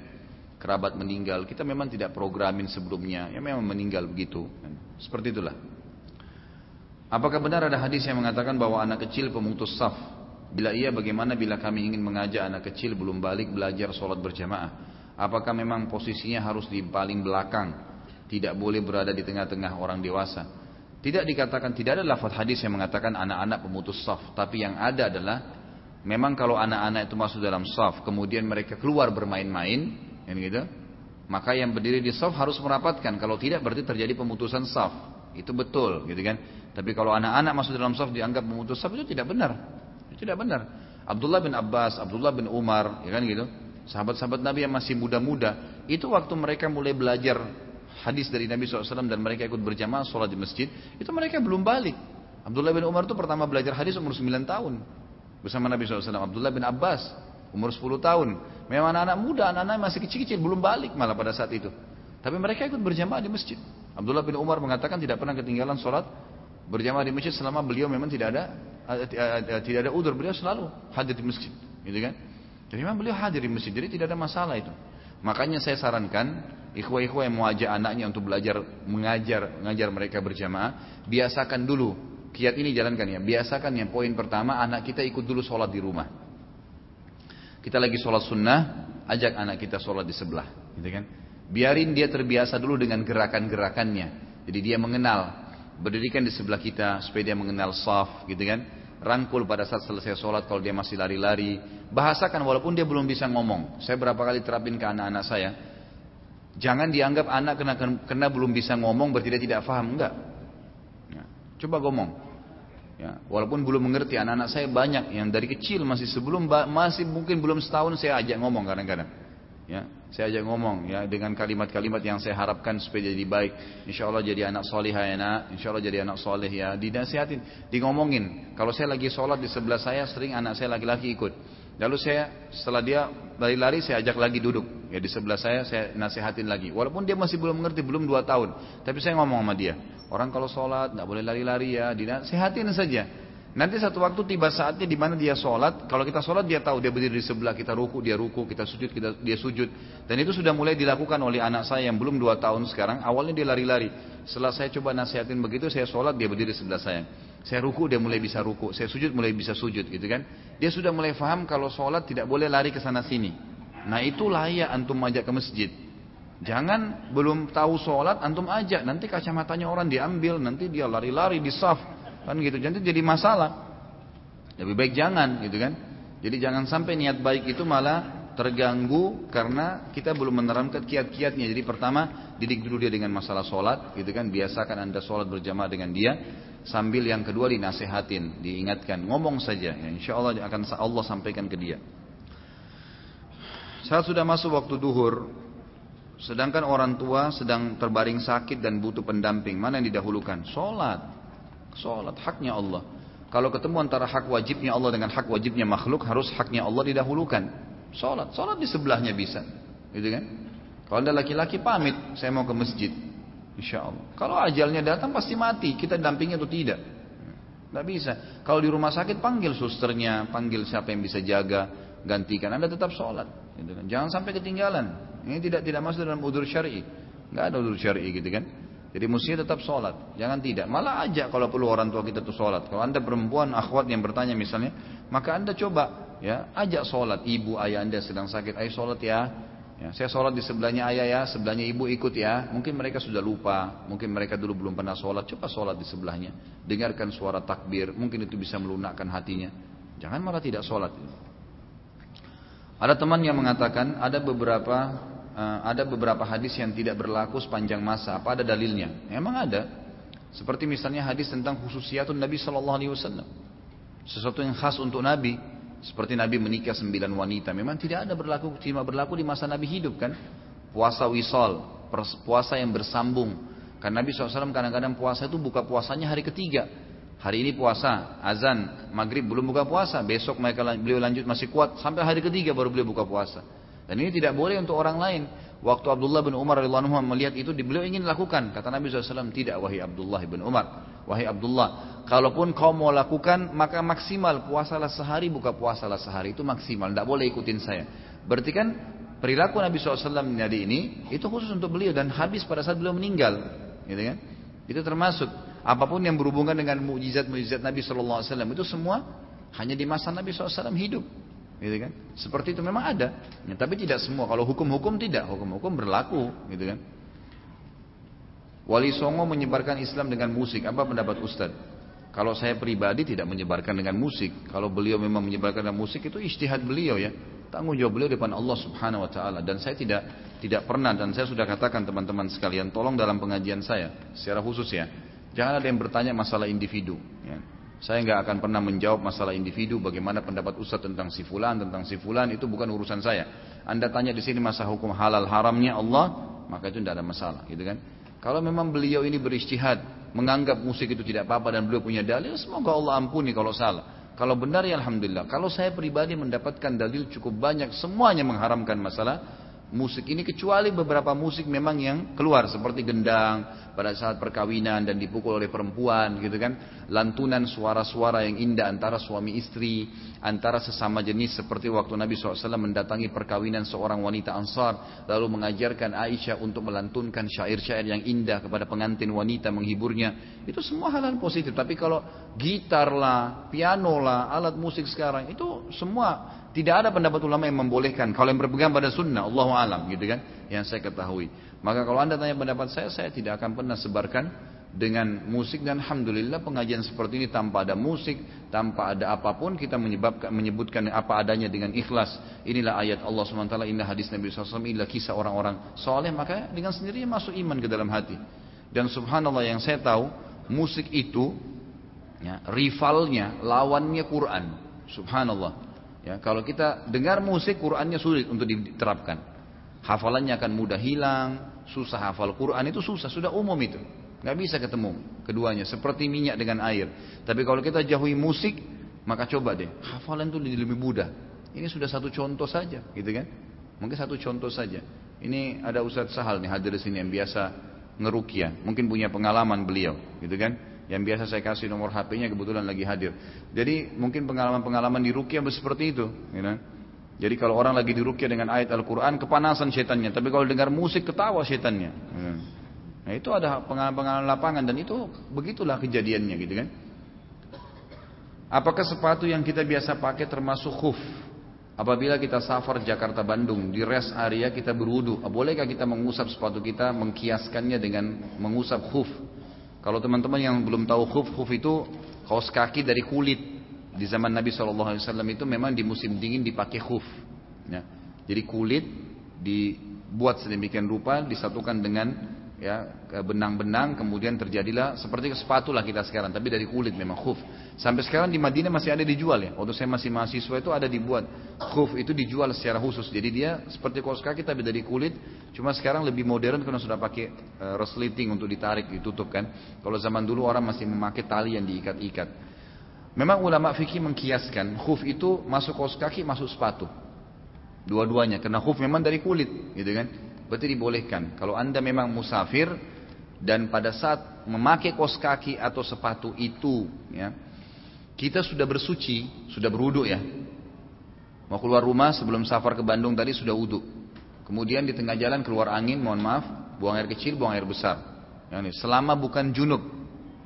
Kerabat meninggal, kita memang tidak programin sebelumnya, ya memang meninggal begitu. Seperti itulah. Apakah benar ada hadis yang mengatakan bahwa anak kecil pemutus saf? Bila iya bagaimana bila kami ingin mengajak anak kecil belum balik belajar sholat berjamaah? Apakah memang posisinya harus di paling belakang? Tidak boleh berada di tengah-tengah orang dewasa. Tidak dikatakan, tidak ada lafaz hadis yang mengatakan anak-anak pemutus saf. Tapi yang ada adalah, memang kalau anak-anak itu masuk dalam saf, kemudian mereka keluar bermain-main, yang gitu, maka yang berdiri di saf harus merapatkan. Kalau tidak berarti terjadi pemutusan saf. Itu betul, gitu kan? Tapi kalau anak-anak masuk dalam saf dianggap pemutus saf itu tidak benar. Itu tidak benar. Abdullah bin Abbas, Abdullah bin Umar, ya kan gitu. Sahabat-sahabat Nabi yang masih muda-muda, itu waktu mereka mulai belajar hadis dari Nabi SAW dan mereka ikut berjamaah sholat di masjid, itu mereka belum balik. Abdullah bin Umar itu pertama belajar hadis umur 9 tahun bersama Nabi SAW. Abdullah bin Abbas umur 10 tahun. Memang anak-anak muda, anak-anak masih kecil-kecil belum balik malah pada saat itu. Tapi mereka ikut berjamaah di masjid. Abdullah bin Umar mengatakan tidak pernah ketinggalan sholat berjamaah di masjid selama beliau memang tidak ada eh, eh, eh, tidak ada udur beliau selalu hadir di masjid, gitu kan? Jadi memang beliau hadir di masjid, jadi tidak ada masalah itu. Makanya saya sarankan ikhwah-ikhwah yang mau ajak anaknya untuk belajar mengajar mengajar mereka berjamaah, biasakan dulu kiat ini jalankan ya. Biasakan yang poin pertama anak kita ikut dulu sholat di rumah. Kita lagi sholat sunnah, ajak anak kita sholat di sebelah, gitu kan? Biarin dia terbiasa dulu dengan gerakan-gerakannya. Jadi dia mengenal, berdirikan di sebelah kita supaya dia mengenal saf, gitu kan? Rangkul pada saat selesai sholat kalau dia masih lari-lari. Bahasakan walaupun dia belum bisa ngomong. Saya berapa kali terapin ke anak-anak saya Jangan dianggap anak kena, kena belum bisa ngomong berarti dia tidak paham. Enggak. Ya, coba ngomong. Ya, walaupun belum mengerti anak-anak saya banyak yang dari kecil masih sebelum masih mungkin belum setahun saya ajak ngomong kadang-kadang. Ya, saya ajak ngomong ya dengan kalimat-kalimat yang saya harapkan supaya jadi baik. Insya Allah jadi anak soleh ya nak. Insya Allah jadi anak soleh ya. Dinasihatin, di ngomongin. Kalau saya lagi sholat di sebelah saya sering anak saya laki-laki ikut. Lalu saya setelah dia lari-lari saya ajak lagi duduk ya di sebelah saya saya nasihatin lagi. Walaupun dia masih belum mengerti belum dua tahun, tapi saya ngomong sama dia. Orang kalau sholat nggak boleh lari-lari ya, dinasihatin saja. Nanti satu waktu tiba saatnya di mana dia sholat. Kalau kita sholat dia tahu dia berdiri di sebelah kita ruku dia ruku kita sujud kita dia sujud. Dan itu sudah mulai dilakukan oleh anak saya yang belum dua tahun sekarang. Awalnya dia lari-lari. Setelah saya coba nasihatin begitu saya sholat dia berdiri di sebelah saya. Saya ruku dia mulai bisa ruku, saya sujud mulai bisa sujud gitu kan. Dia sudah mulai faham kalau sholat tidak boleh lari ke sana sini. Nah itu layak antum ajak ke masjid. Jangan belum tahu sholat antum ajak, nanti kacamatanya orang diambil, nanti dia lari-lari di saf, kan gitu. Jadi jadi masalah. Lebih baik jangan gitu kan. Jadi jangan sampai niat baik itu malah terganggu karena kita belum menerangkan kiat-kiatnya. Jadi pertama didik dulu dia dengan masalah sholat, gitu kan. Biasakan anda sholat berjamaah dengan dia sambil yang kedua dinasehatin, diingatkan, ngomong saja, ya, insya Allah akan Allah sampaikan ke dia. Saat sudah masuk waktu duhur, sedangkan orang tua sedang terbaring sakit dan butuh pendamping, mana yang didahulukan? Sholat, sholat haknya Allah. Kalau ketemu antara hak wajibnya Allah dengan hak wajibnya makhluk, harus haknya Allah didahulukan. Sholat, sholat di sebelahnya bisa, gitu kan? Kalau ada laki-laki pamit, saya mau ke masjid, Insya Allah. Kalau ajalnya datang pasti mati. Kita dampingnya atau tidak? Tidak bisa. Kalau di rumah sakit panggil susternya, panggil siapa yang bisa jaga, gantikan. Anda tetap sholat. Gitu kan. Jangan sampai ketinggalan. Ini tidak tidak masuk dalam udur syari. Nggak ada udur syari gitu kan. Jadi mestinya tetap sholat. Jangan tidak. Malah ajak kalau perlu orang tua kita tuh sholat. Kalau anda perempuan, akhwat yang bertanya misalnya, maka anda coba ya ajak sholat. Ibu ayah anda sedang sakit, ayo sholat ya. Ya, saya sholat di sebelahnya ayah ya, sebelahnya ibu ikut ya. Mungkin mereka sudah lupa, mungkin mereka dulu belum pernah sholat. Coba sholat di sebelahnya, dengarkan suara takbir, mungkin itu bisa melunakkan hatinya. Jangan malah tidak sholat. Ada teman yang mengatakan ada beberapa ada beberapa hadis yang tidak berlaku sepanjang masa. Apa ada dalilnya? Emang ada. Seperti misalnya hadis tentang khususiyatun Nabi Shallallahu Alaihi Wasallam. Sesuatu yang khas untuk Nabi seperti Nabi menikah sembilan wanita. Memang tidak ada berlaku, cuma berlaku di masa Nabi hidup kan. Puasa wisol, puasa yang bersambung. Karena Nabi SAW kadang-kadang puasa itu buka puasanya hari ketiga. Hari ini puasa, azan, maghrib belum buka puasa. Besok mereka beliau lanjut masih kuat sampai hari ketiga baru beliau buka puasa. Dan ini tidak boleh untuk orang lain. Waktu Abdullah bin Umar radhiyallahu anhu melihat itu, beliau ingin lakukan. Kata Nabi SAW, tidak wahai Abdullah bin Umar. Wahai Abdullah, kalaupun kau mau lakukan, maka maksimal puasalah sehari, buka puasalah sehari. Itu maksimal, tidak boleh ikutin saya. Berarti kan perilaku Nabi SAW menjadi ini, itu khusus untuk beliau dan habis pada saat beliau meninggal. Gitu kan? Itu termasuk apa pun yang berhubungan dengan mujizat-mujizat Nabi SAW itu semua hanya di masa Nabi SAW hidup gitu kan? Seperti itu memang ada, ya, tapi tidak semua. Kalau hukum-hukum tidak, hukum-hukum berlaku, gitu kan? Wali Songo menyebarkan Islam dengan musik. Apa pendapat Ustaz? Kalau saya pribadi tidak menyebarkan dengan musik. Kalau beliau memang menyebarkan dengan musik itu istihad beliau ya. Tanggung jawab beliau depan Allah Subhanahu wa taala dan saya tidak tidak pernah dan saya sudah katakan teman-teman sekalian tolong dalam pengajian saya secara khusus ya. Jangan ada yang bertanya masalah individu ya. Saya nggak akan pernah menjawab masalah individu, bagaimana pendapat Ustaz tentang si fulan, tentang si fulan, itu bukan urusan saya. Anda tanya di sini masa hukum halal haramnya Allah, maka itu tidak ada masalah, gitu kan? Kalau memang beliau ini beristihad, menganggap musik itu tidak apa-apa dan beliau punya dalil, semoga Allah ampuni kalau salah. Kalau benar ya Alhamdulillah. Kalau saya pribadi mendapatkan dalil cukup banyak, semuanya mengharamkan masalah musik ini kecuali beberapa musik memang yang keluar seperti gendang pada saat perkawinan dan dipukul oleh perempuan gitu kan. Lantunan suara-suara yang indah antara suami istri antara sesama jenis seperti waktu Nabi SAW mendatangi perkawinan seorang wanita ansar lalu mengajarkan Aisyah untuk melantunkan syair-syair yang indah kepada pengantin wanita menghiburnya. Itu semua hal-hal positif tapi kalau gitar lah piano lah alat musik sekarang itu semua tidak ada pendapat ulama yang membolehkan. Kalau yang berpegang pada sunnah, Allah alam gitu kan. Yang saya ketahui. Maka kalau anda tanya pendapat saya, saya tidak akan pernah sebarkan dengan musik dan alhamdulillah pengajian seperti ini tanpa ada musik, tanpa ada apa pun kita menyebabkan menyebutkan apa adanya dengan ikhlas. Inilah ayat Allah SWT, inilah hadis Nabi SAW, inilah kisah orang-orang soleh, maka dengan sendirinya masuk iman ke dalam hati. Dan subhanallah yang saya tahu, musik itu ya, rivalnya, lawannya Quran. Subhanallah. Ya, kalau kita dengar musik, Qurannya sulit untuk diterapkan. Hafalannya akan mudah hilang, susah hafal Quran itu susah, sudah umum itu. Nggak bisa ketemu keduanya, seperti minyak dengan air. Tapi kalau kita jauhi musik, maka coba deh, hafalan itu lebih mudah. Ini sudah satu contoh saja, gitu kan? Mungkin satu contoh saja. Ini ada Ustadz Sahal nih hadir di sini yang biasa ngerukia, mungkin punya pengalaman beliau, gitu kan? Yang biasa saya kasih nomor HP-nya kebetulan lagi hadir. Jadi mungkin pengalaman-pengalaman di rukyah seperti itu. You know? Jadi kalau orang lagi di rukyah dengan ayat Al-Quran, kepanasan setannya. Tapi kalau dengar musik, ketawa setannya. Nah itu ada pengalaman-pengalaman lapangan. Dan itu begitulah kejadiannya gitu kan. Apakah sepatu yang kita biasa pakai termasuk khuf? Apabila kita safar Jakarta Bandung di rest area kita berwudu, bolehkah kita mengusap sepatu kita mengkiaskannya dengan mengusap khuf? Kalau teman-teman yang belum tahu khuf, khuf itu kaos kaki dari kulit. Di zaman Nabi SAW itu memang di musim dingin dipakai khuf. Ya. Jadi kulit dibuat sedemikian rupa, disatukan dengan ya benang-benang kemudian terjadilah seperti sepatu lah kita sekarang tapi dari kulit memang khuf. Sampai sekarang di Madinah masih ada dijual ya. Waktu saya masih mahasiswa itu ada dibuat. Khuf itu dijual secara khusus. Jadi dia seperti kaos kaki tapi dari kulit. Cuma sekarang lebih modern karena sudah pakai uh, resleting untuk ditarik ditutup kan. Kalau zaman dulu orang masih memakai tali yang diikat-ikat. Memang ulama fikih mengkiaskan khuf itu masuk kaos kaki masuk sepatu. Dua-duanya karena khuf memang dari kulit gitu kan berarti dibolehkan. Kalau anda memang musafir dan pada saat memakai kos kaki atau sepatu itu, ya, kita sudah bersuci, sudah berwudu ya. Mau keluar rumah sebelum safar ke Bandung tadi sudah wudu. Kemudian di tengah jalan keluar angin, mohon maaf, buang air kecil, buang air besar. Yang selama bukan junub,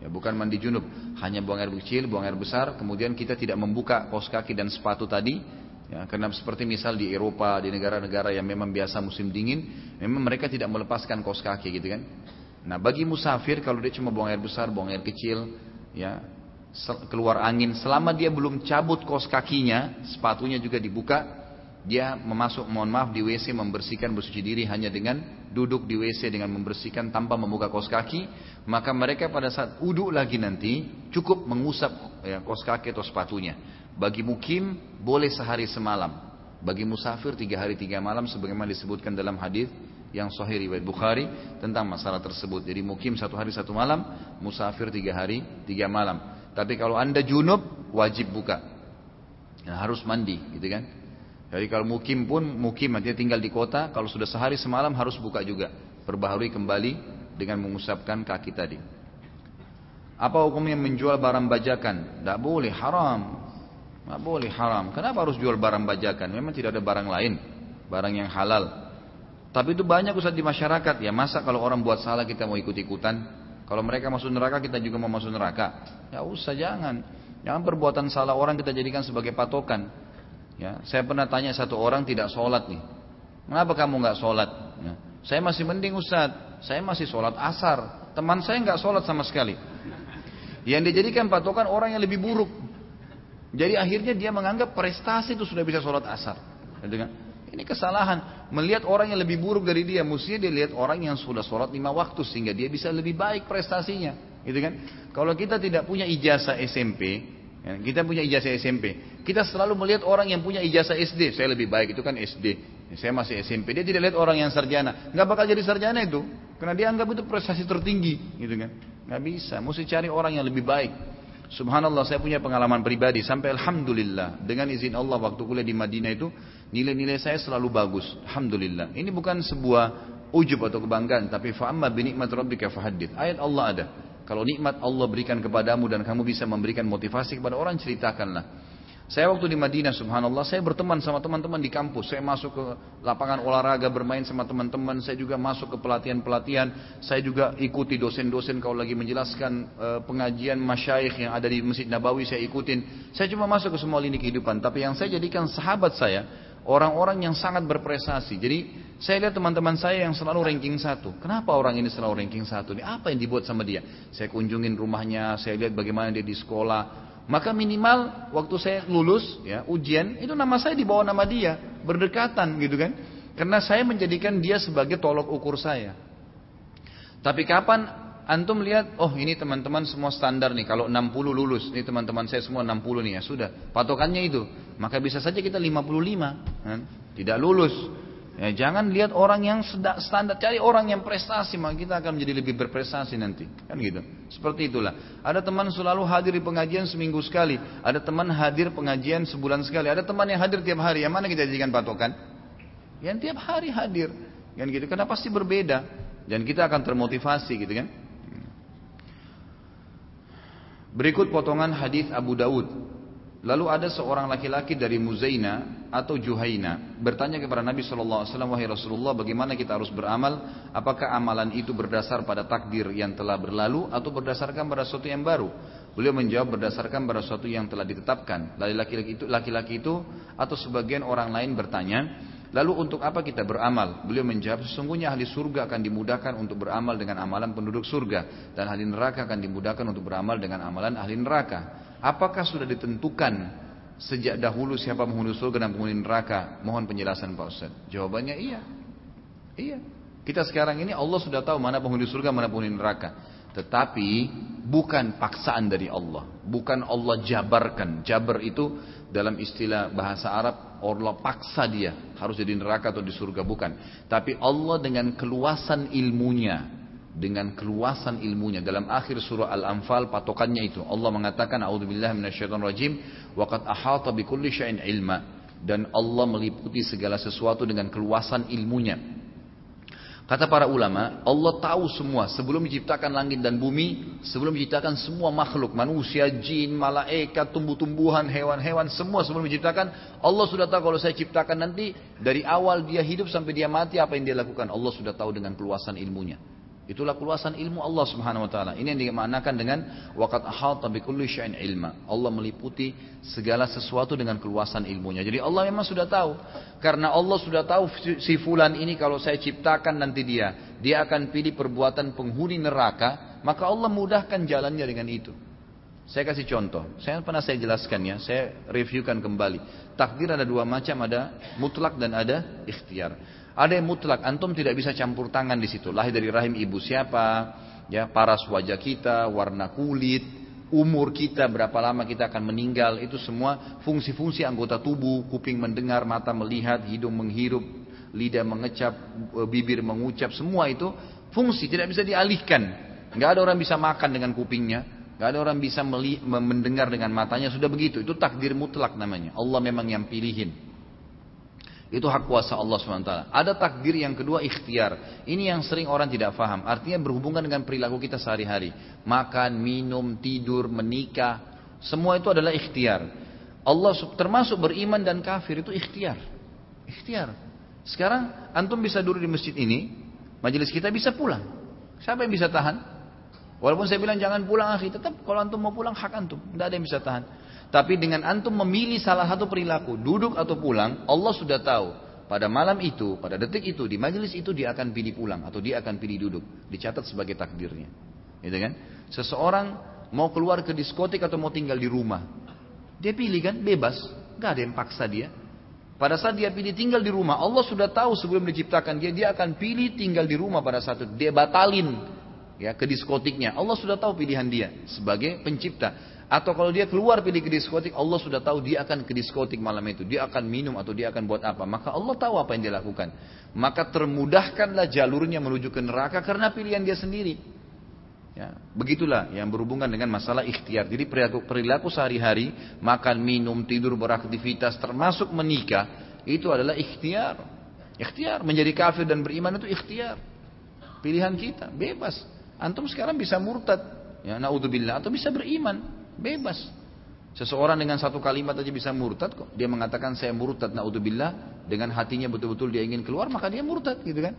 ya bukan mandi junub, hanya buang air kecil, buang air besar, kemudian kita tidak membuka kos kaki dan sepatu tadi, Ya, karena seperti misal di Eropa, di negara-negara yang memang biasa musim dingin, memang mereka tidak melepaskan kaos kaki gitu kan. Nah bagi musafir kalau dia cuma buang air besar, buang air kecil, ya keluar angin, selama dia belum cabut kaos kakinya, sepatunya juga dibuka, dia memasuk, mohon maaf di WC membersihkan bersuci diri hanya dengan duduk di WC dengan membersihkan tanpa membuka kaos kaki, maka mereka pada saat uduk lagi nanti cukup mengusap ya, kaos kaki atau sepatunya. Bagi mukim boleh sehari semalam. Bagi musafir tiga hari tiga malam sebagaimana disebutkan dalam hadis yang sahih riwayat Bukhari tentang masalah tersebut. Jadi mukim satu hari satu malam, musafir tiga hari tiga malam. Tapi kalau anda junub wajib buka. Ya, harus mandi, gitu kan? Jadi kalau mukim pun mukim artinya tinggal di kota, kalau sudah sehari semalam harus buka juga, perbaharui kembali dengan mengusapkan kaki tadi. Apa hukumnya menjual barang bajakan? Tidak boleh, haram. Tidak boleh, haram. Kenapa harus jual barang bajakan? Memang tidak ada barang lain, barang yang halal. Tapi itu banyak Ustaz di masyarakat. Ya masa kalau orang buat salah kita mau ikut-ikutan? Kalau mereka masuk neraka kita juga mau masuk neraka. Ya usah jangan. Jangan perbuatan salah orang kita jadikan sebagai patokan. Ya, saya pernah tanya satu orang tidak sholat nih. Kenapa kamu nggak sholat? Ya, saya masih mending Ustaz. Saya masih sholat asar. Teman saya nggak sholat sama sekali. Yang dijadikan patokan orang yang lebih buruk. Jadi akhirnya dia menganggap prestasi itu sudah bisa sholat asar. Ini kesalahan. Melihat orang yang lebih buruk dari dia. Mestinya dia lihat orang yang sudah sholat lima waktu. Sehingga dia bisa lebih baik prestasinya. Gitu kan? Kalau kita tidak punya ijazah SMP. Ya, kita punya ijazah SMP. Kita selalu melihat orang yang punya ijazah SD. Saya lebih baik itu kan SD. Saya masih SMP. Dia tidak lihat orang yang sarjana. Nggak bakal jadi sarjana itu. Karena dia anggap itu prestasi tertinggi. Gitu kan? Nggak bisa. Mesti cari orang yang lebih baik. Subhanallah saya punya pengalaman pribadi. Sampai Alhamdulillah dengan izin Allah waktu kuliah di Madinah itu nilai-nilai saya selalu bagus. Alhamdulillah. Ini bukan sebuah ujub atau kebanggaan tapi fa'amma binikmat rabbika fahadith ayat Allah ada. Kalau nikmat Allah berikan kepadamu dan kamu bisa memberikan motivasi kepada orang ceritakanlah saya waktu di Madinah subhanallah saya berteman sama teman-teman di kampus. Saya masuk ke lapangan olahraga bermain sama teman-teman. Saya juga masuk ke pelatihan-pelatihan. Saya juga ikuti dosen-dosen kalau lagi menjelaskan uh, pengajian masyaikh yang ada di Masjid Nabawi saya ikutin. Saya cuma masuk ke semua lini kehidupan. Tapi yang saya jadikan sahabat saya orang-orang yang sangat berprestasi. Jadi saya lihat teman-teman saya yang selalu ranking satu. Kenapa orang ini selalu ranking satu? Ini apa yang dibuat sama dia? Saya kunjungin rumahnya, saya lihat bagaimana dia di sekolah, maka minimal waktu saya lulus ya ujian itu nama saya di bawah nama dia berdekatan gitu kan. Karena saya menjadikan dia sebagai tolok ukur saya. Tapi kapan antum lihat oh ini teman-teman semua standar nih kalau 60 lulus ini teman-teman saya semua 60 nih ya sudah patokannya itu maka bisa saja kita 55 kan? tidak lulus Ya, jangan lihat orang yang standar, cari orang yang prestasi, maka kita akan menjadi lebih berprestasi nanti. Kan gitu. Seperti itulah. Ada teman selalu hadir di pengajian seminggu sekali. Ada teman hadir pengajian sebulan sekali. Ada teman yang hadir tiap hari. Yang mana kita jadikan patokan? Yang tiap hari hadir. Kan gitu. Karena pasti berbeda. Dan kita akan termotivasi gitu kan. Berikut potongan hadis Abu Dawud Lalu ada seorang laki-laki dari Muzaina atau Juhaina bertanya kepada Nabi Shallallahu Alaihi Wasallam, wahai Rasulullah, bagaimana kita harus beramal? Apakah amalan itu berdasar pada takdir yang telah berlalu atau berdasarkan pada sesuatu yang baru? Beliau menjawab berdasarkan pada sesuatu yang telah ditetapkan. Lalu laki-laki itu, laki-laki itu atau sebagian orang lain bertanya, Lalu untuk apa kita beramal? Beliau menjawab, sesungguhnya ahli surga akan dimudahkan untuk beramal dengan amalan penduduk surga. Dan ahli neraka akan dimudahkan untuk beramal dengan amalan ahli neraka. Apakah sudah ditentukan sejak dahulu siapa penghuni surga dan penghuni neraka? Mohon penjelasan Pak Ustaz. Jawabannya iya. Iya. Kita sekarang ini Allah sudah tahu mana penghuni surga, mana penghuni neraka. Tetapi bukan paksaan dari Allah. Bukan Allah jabarkan. Jabar itu dalam istilah bahasa Arab Allah paksa dia harus jadi neraka atau di surga bukan. Tapi Allah dengan keluasan ilmunya dengan keluasan ilmunya. Dalam akhir surah Al-Anfal patokannya itu. Allah mengatakan a'udzubillahi minasyaitonirrajim wa qad ahata bikulli syai'in ilma. Dan Allah meliputi segala sesuatu dengan keluasan ilmunya. Kata para ulama, Allah tahu semua sebelum menciptakan langit dan bumi, sebelum menciptakan semua makhluk, manusia, jin, malaikat, tumbuh-tumbuhan, hewan-hewan, semua sebelum menciptakan, Allah sudah tahu kalau saya ciptakan nanti dari awal dia hidup sampai dia mati apa yang dia lakukan. Allah sudah tahu dengan keluasan ilmunya. Itulah keluasan ilmu Allah Subhanahu wa taala. Ini yang dimaknakan dengan waqad ahata bikulli syai'in ilma. Allah meliputi segala sesuatu dengan keluasan ilmunya. Jadi Allah memang sudah tahu. Karena Allah sudah tahu si fulan ini kalau saya ciptakan nanti dia, dia akan pilih perbuatan penghuni neraka, maka Allah mudahkan jalannya dengan itu. Saya kasih contoh. Saya pernah saya jelaskan ya, saya reviewkan kembali. Takdir ada dua macam, ada mutlak dan ada ikhtiar. Ada yang mutlak, antum tidak bisa campur tangan di situ. Lahir dari rahim ibu siapa, ya paras wajah kita, warna kulit, umur kita, berapa lama kita akan meninggal, itu semua fungsi-fungsi anggota tubuh, kuping mendengar, mata melihat, hidung menghirup, lidah mengecap, e, bibir mengucap, semua itu fungsi tidak bisa dialihkan. Nggak ada orang bisa makan dengan kupingnya, nggak ada orang bisa mendengar dengan matanya, sudah begitu. Itu takdir mutlak namanya. Allah memang yang pilihin. Itu hak kuasa Allah SWT. Ada takdir yang kedua ikhtiar. Ini yang sering orang tidak faham. Artinya berhubungan dengan perilaku kita sehari-hari. Makan, minum, tidur, menikah. Semua itu adalah ikhtiar. Allah termasuk beriman dan kafir itu ikhtiar. Ikhtiar. Sekarang antum bisa duduk di masjid ini. Majelis kita bisa pulang. Siapa yang bisa tahan? Walaupun saya bilang jangan pulang akhi. Tetap kalau antum mau pulang hak antum. Tidak ada yang bisa tahan. Tapi dengan antum memilih salah satu perilaku, duduk atau pulang, Allah sudah tahu. Pada malam itu, pada detik itu, di majelis itu dia akan pilih pulang atau dia akan pilih duduk. Dicatat sebagai takdirnya. Gitu kan? Seseorang mau keluar ke diskotik atau mau tinggal di rumah. Dia pilih kan, bebas. Gak ada yang paksa dia. Pada saat dia pilih tinggal di rumah, Allah sudah tahu sebelum diciptakan dia, dia akan pilih tinggal di rumah pada saat itu. Dia batalin ya ke diskotiknya. Allah sudah tahu pilihan dia sebagai pencipta. Atau kalau dia keluar pilih ke diskotik, Allah sudah tahu dia akan ke diskotik malam itu. Dia akan minum atau dia akan buat apa. Maka Allah tahu apa yang dia lakukan. Maka termudahkanlah jalurnya menuju ke neraka karena pilihan dia sendiri. Ya, begitulah yang berhubungan dengan masalah ikhtiar. Jadi perilaku, perilaku sehari-hari, makan, minum, tidur, beraktivitas, termasuk menikah, itu adalah ikhtiar. Ikhtiar, menjadi kafir dan beriman itu ikhtiar. Pilihan kita, bebas. Antum sekarang bisa murtad, ya naudzubillah, atau bisa beriman. Bebas. Seseorang dengan satu kalimat aja bisa murtad kok. Dia mengatakan saya murtad naudzubillah dengan hatinya betul-betul dia ingin keluar maka dia murtad gitu kan.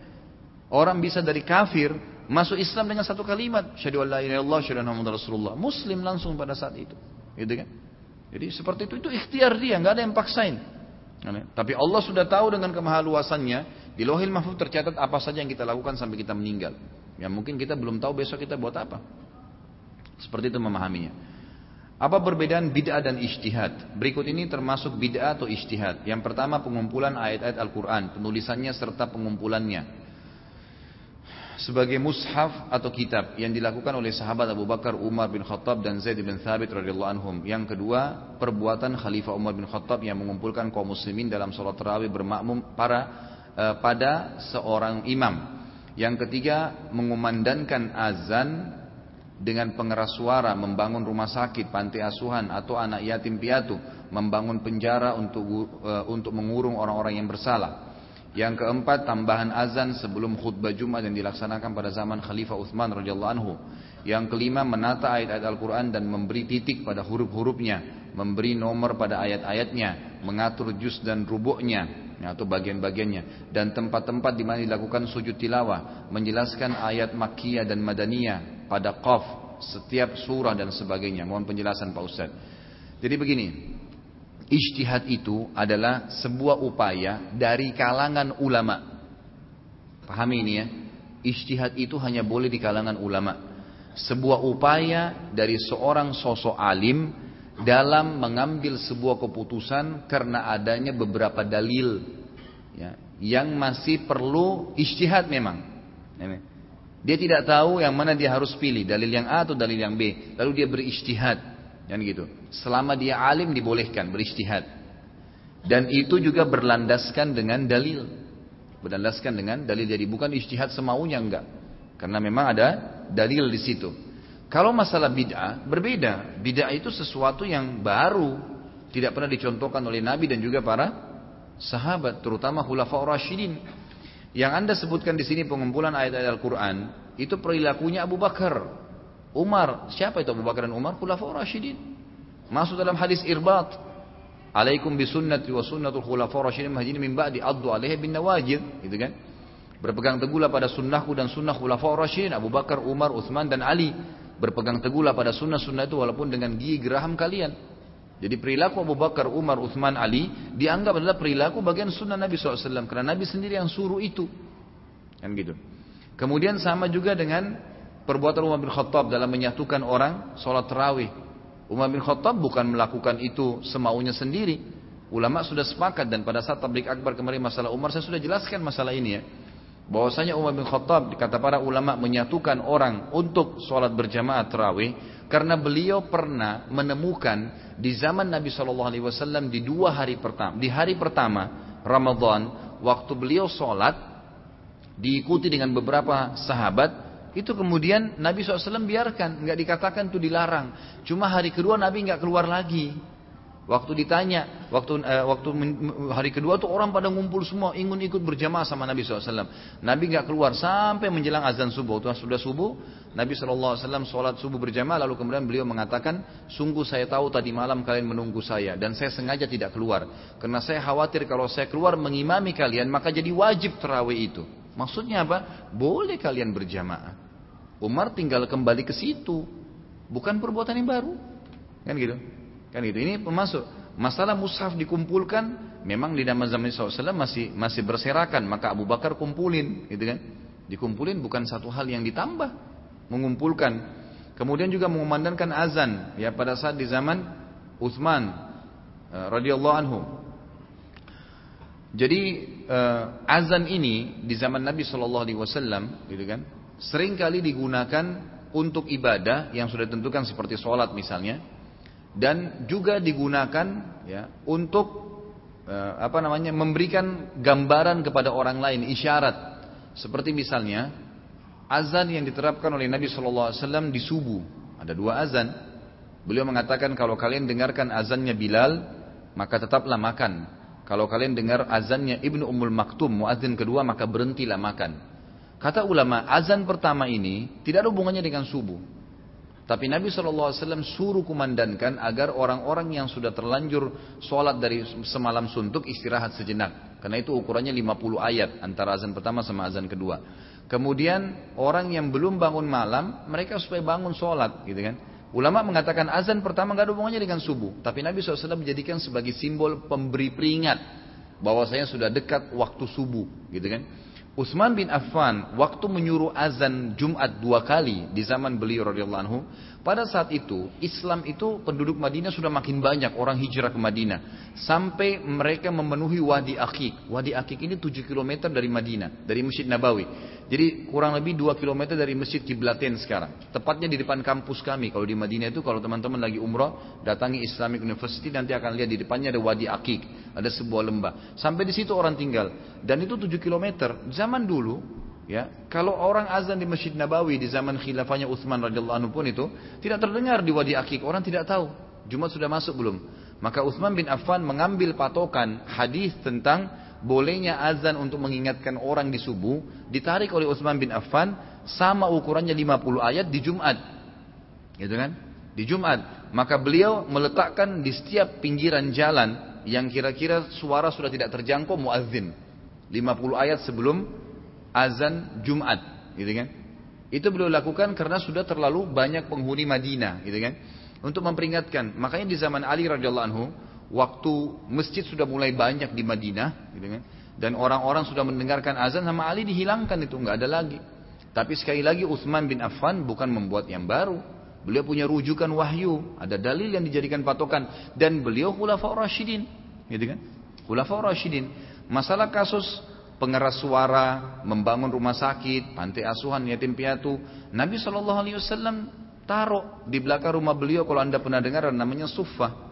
Orang bisa dari kafir masuk Islam dengan satu kalimat syahadu alla ilaha illallah rasulullah. Muslim langsung pada saat itu. Gitu kan? Jadi seperti itu itu ikhtiar dia, nggak ada yang paksain. Tapi Allah sudah tahu dengan kemahaluasannya di Lohil Mahfuz tercatat apa saja yang kita lakukan sampai kita meninggal. Ya mungkin kita belum tahu besok kita buat apa. Seperti itu memahaminya. Apa perbedaan bid'ah dan ijtihad? Berikut ini termasuk bid'ah atau ijtihad. Yang pertama pengumpulan ayat-ayat Al-Quran, penulisannya serta pengumpulannya. Sebagai mushaf atau kitab yang dilakukan oleh sahabat Abu Bakar, Umar bin Khattab dan Zaid bin Thabit radhiyallahu anhum. Yang kedua, perbuatan Khalifah Umar bin Khattab yang mengumpulkan kaum muslimin dalam sholat tarawih bermakmum para eh, pada seorang imam. Yang ketiga, mengumandangkan azan dengan pengeras suara membangun rumah sakit, panti asuhan atau anak yatim piatu, membangun penjara untuk uh, untuk mengurung orang-orang yang bersalah. Yang keempat, tambahan azan sebelum khutbah Jumat yang dilaksanakan pada zaman Khalifah Utsman radhiyallahu anhu. Yang kelima, menata ayat-ayat Al-Qur'an dan memberi titik pada huruf-hurufnya, memberi nomor pada ayat-ayatnya, mengatur juz dan rubuknya atau bagian-bagiannya dan tempat-tempat di mana dilakukan sujud tilawah, menjelaskan ayat makkiyah dan madaniyah pada qaf setiap surah dan sebagainya. Mohon penjelasan Pak Ustaz. Jadi begini, ijtihad itu adalah sebuah upaya dari kalangan ulama. Pahami ini ya. Ijtihad itu hanya boleh di kalangan ulama. Sebuah upaya dari seorang sosok alim dalam mengambil sebuah keputusan karena adanya beberapa dalil ya, yang masih perlu ijtihad memang. Dia tidak tahu yang mana dia harus pilih, dalil yang A atau dalil yang B. Lalu dia beristihad. Kan gitu. Selama dia alim dibolehkan beristihad. Dan itu juga berlandaskan dengan dalil. Berlandaskan dengan dalil. Jadi bukan istihad semaunya enggak. Karena memang ada dalil di situ. Kalau masalah bid'ah berbeda. Bid'ah itu sesuatu yang baru. Tidak pernah dicontohkan oleh Nabi dan juga para sahabat. Terutama khulafa Rashidin. Yang anda sebutkan di sini pengumpulan ayat-ayat Al-Quran itu perilakunya Abu Bakar, Umar. Siapa itu Abu Bakar dan Umar? Khulafaur Rashidin. Masuk dalam hadis irbat. Alaikum bisunnati wa sunnatul khulafaur Rashidin mahdini min ba'di addu alaihi bin nawajid. Gitu kan? Berpegang teguhlah pada sunnahku dan sunnah khulafaur Rashidin. Abu Bakar, Umar, Uthman dan Ali. Berpegang teguhlah pada sunnah-sunnah itu walaupun dengan gigi geraham kalian. Jadi perilaku Abu Bakar, Umar, Uthman, Ali dianggap adalah perilaku bagian sunnah Nabi SAW. Karena Nabi sendiri yang suruh itu. Kan gitu. Kemudian sama juga dengan perbuatan Umar bin Khattab dalam menyatukan orang sholat terawih. Umar bin Khattab bukan melakukan itu semaunya sendiri. Ulama sudah sepakat dan pada saat tablik akbar kemarin masalah Umar saya sudah jelaskan masalah ini ya. Bahwasanya Umar bin Khattab kata para ulama menyatukan orang untuk sholat berjamaah terawih karena beliau pernah menemukan di zaman Nabi Shallallahu Alaihi Wasallam di dua hari pertama, di hari pertama Ramadan, waktu beliau sholat diikuti dengan beberapa sahabat, itu kemudian Nabi SAW biarkan, nggak dikatakan itu dilarang. Cuma hari kedua Nabi nggak keluar lagi. Waktu ditanya, waktu uh, waktu hari kedua tuh orang pada ngumpul semua ingin ikut berjamaah sama Nabi SAW. Nabi nggak keluar sampai menjelang azan subuh. Waktu sudah subuh, Nabi SAW sholat subuh berjamaah lalu kemudian beliau mengatakan, sungguh saya tahu tadi malam kalian menunggu saya dan saya sengaja tidak keluar karena saya khawatir kalau saya keluar mengimami kalian maka jadi wajib terawih itu. Maksudnya apa? Boleh kalian berjamaah. Umar tinggal kembali ke situ, bukan perbuatan yang baru, kan gitu. Kan itu. Ini pemasuk. Masalah mushaf dikumpulkan, memang di zaman zaman SAW masih masih berserakan. Maka Abu Bakar kumpulin, gitu kan? Dikumpulin bukan satu hal yang ditambah, mengumpulkan. Kemudian juga mengumandangkan azan, ya pada saat di zaman Utsman uh, radhiyallahu anhu. Jadi uh, azan ini di zaman Nabi Shallallahu Alaihi Wasallam, gitu kan, sering kali digunakan untuk ibadah yang sudah ditentukan seperti sholat misalnya, dan juga digunakan ya untuk eh, apa namanya memberikan gambaran kepada orang lain isyarat. Seperti misalnya azan yang diterapkan oleh Nabi Shallallahu Alaihi Wasallam di subuh. Ada dua azan. Beliau mengatakan kalau kalian dengarkan azannya Bilal maka tetaplah makan. Kalau kalian dengar azannya Ibnu Ummul Maktum muadzin kedua maka berhentilah makan. Kata ulama azan pertama ini tidak ada hubungannya dengan subuh tapi Nabi SAW suruh kumandankan agar orang-orang yang sudah terlanjur sholat dari semalam suntuk istirahat sejenak. Karena itu ukurannya 50 ayat antara azan pertama sama azan kedua. Kemudian orang yang belum bangun malam, mereka supaya bangun sholat gitu kan. Ulama mengatakan azan pertama gak ada hubungannya dengan subuh. Tapi Nabi SAW menjadikan sebagai simbol pemberi peringat. bahwasanya sudah dekat waktu subuh gitu kan. Utsman bin Affan waktu menyuruh azan Jumat dua kali di zaman beliau radhiyallahu anhu, pada saat itu Islam itu penduduk Madinah sudah makin banyak orang hijrah ke Madinah sampai mereka memenuhi Wadi Akik. Wadi Akik ini 7 km dari Madinah, dari Masjid Nabawi. Jadi kurang lebih 2 km dari Masjid Kiblaten sekarang. Tepatnya di depan kampus kami. Kalau di Madinah itu kalau teman-teman lagi umrah, datangi Islamic University nanti akan lihat di depannya ada Wadi Akik, ada sebuah lembah. Sampai di situ orang tinggal. Dan itu 7 km. Zaman dulu ya, kalau orang azan di Masjid Nabawi di zaman khilafahnya Utsman radhiyallahu anhu pun itu tidak terdengar di Wadi Akik, orang tidak tahu. Jumat sudah masuk belum? Maka Utsman bin Affan mengambil patokan hadis tentang bolehnya azan untuk mengingatkan orang di subuh ditarik oleh Utsman bin Affan sama ukurannya 50 ayat di Jumat. Gitu kan? Di Jumat. Maka beliau meletakkan di setiap pinggiran jalan yang kira-kira suara sudah tidak terjangkau muazzin. 50 ayat sebelum azan Jumat, gitu kan? Itu beliau lakukan karena sudah terlalu banyak penghuni Madinah, gitu kan? Untuk memperingatkan. Makanya di zaman Ali radhiyallahu anhu, waktu masjid sudah mulai banyak di Madinah, gitu kan? Dan orang-orang sudah mendengarkan azan sama Ali dihilangkan itu nggak ada lagi. Tapi sekali lagi Utsman bin Affan bukan membuat yang baru. Beliau punya rujukan wahyu, ada dalil yang dijadikan patokan dan beliau khulafaur rasyidin, gitu kan? Khulafaur rasyidin. Masalah kasus pengeras suara, membangun rumah sakit, pantai asuhan, yatim piatu, Nabi wasallam taruh di belakang rumah beliau kalau Anda pernah dengar namanya Suffah.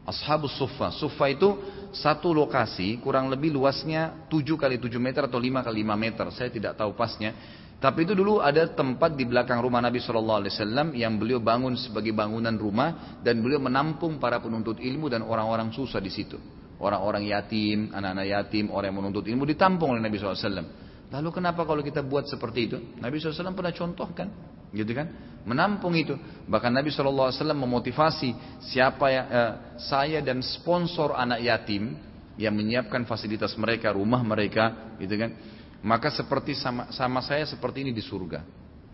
Ashabus Sufa. Sufa itu satu lokasi kurang lebih luasnya 7 kali 7 meter atau 5 kali 5 meter. Saya tidak tahu pasnya. Tapi itu dulu ada tempat di belakang rumah Nabi Wasallam yang beliau bangun sebagai bangunan rumah dan beliau menampung para penuntut ilmu dan orang-orang susah di situ. Orang-orang yatim, anak-anak yatim, orang yang menuntut ilmu ditampung oleh Nabi SAW. Lalu kenapa kalau kita buat seperti itu? Nabi SAW pernah contohkan gitu kan? Menampung itu. Bahkan Nabi saw memotivasi siapa yang eh, saya dan sponsor anak yatim yang menyiapkan fasilitas mereka rumah mereka gitu kan? Maka seperti sama, sama saya seperti ini di surga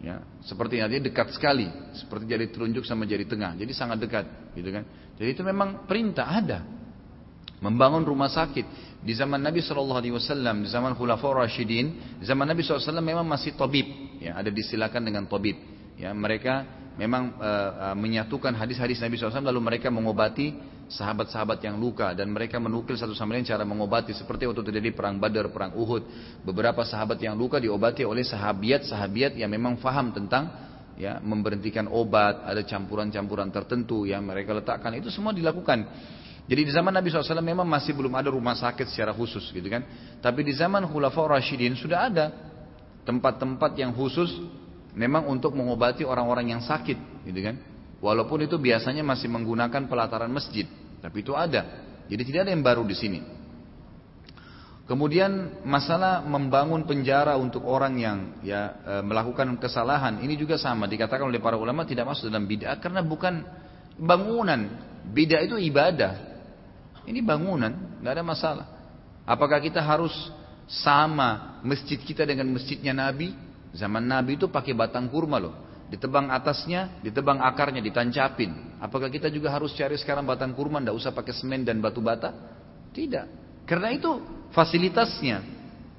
ya. Seperti ini dekat sekali seperti jari telunjuk sama jari tengah. Jadi sangat dekat gitu kan? Jadi itu memang perintah ada membangun rumah sakit di zaman Nabi Shallallahu Alaihi Wasallam, di zaman Khulafaur Rashidin, di zaman Nabi SAW memang masih tabib, ya ada disilakan dengan tabib. Ya mereka memang uh, uh, menyatukan hadis-hadis Nabi SAW lalu mereka mengobati sahabat-sahabat yang luka dan mereka menukil satu sama lain cara mengobati seperti waktu terjadi perang Badar, perang Uhud. Beberapa sahabat yang luka diobati oleh sahabiat-sahabiat yang memang faham tentang ya memberhentikan obat, ada campuran-campuran tertentu yang mereka letakkan itu semua dilakukan. Jadi di zaman Nabi SAW memang masih belum ada rumah sakit secara khusus gitu kan. Tapi di zaman Khulafaur Rashidin sudah ada tempat-tempat yang khusus memang untuk mengobati orang-orang yang sakit gitu kan. Walaupun itu biasanya masih menggunakan pelataran masjid Tapi itu ada. Jadi tidak ada yang baru di sini. Kemudian masalah membangun penjara untuk orang yang ya e, melakukan kesalahan ini juga sama dikatakan oleh para ulama tidak masuk dalam bid'ah karena bukan bangunan. Bid'ah itu ibadah. Ini bangunan, nggak ada masalah. Apakah kita harus sama masjid kita dengan masjidnya Nabi? Zaman Nabi itu pakai batang kurma loh. Ditebang atasnya, ditebang akarnya, ditancapin. Apakah kita juga harus cari sekarang batang kurma, tidak usah pakai semen dan batu bata? Tidak. Karena itu fasilitasnya,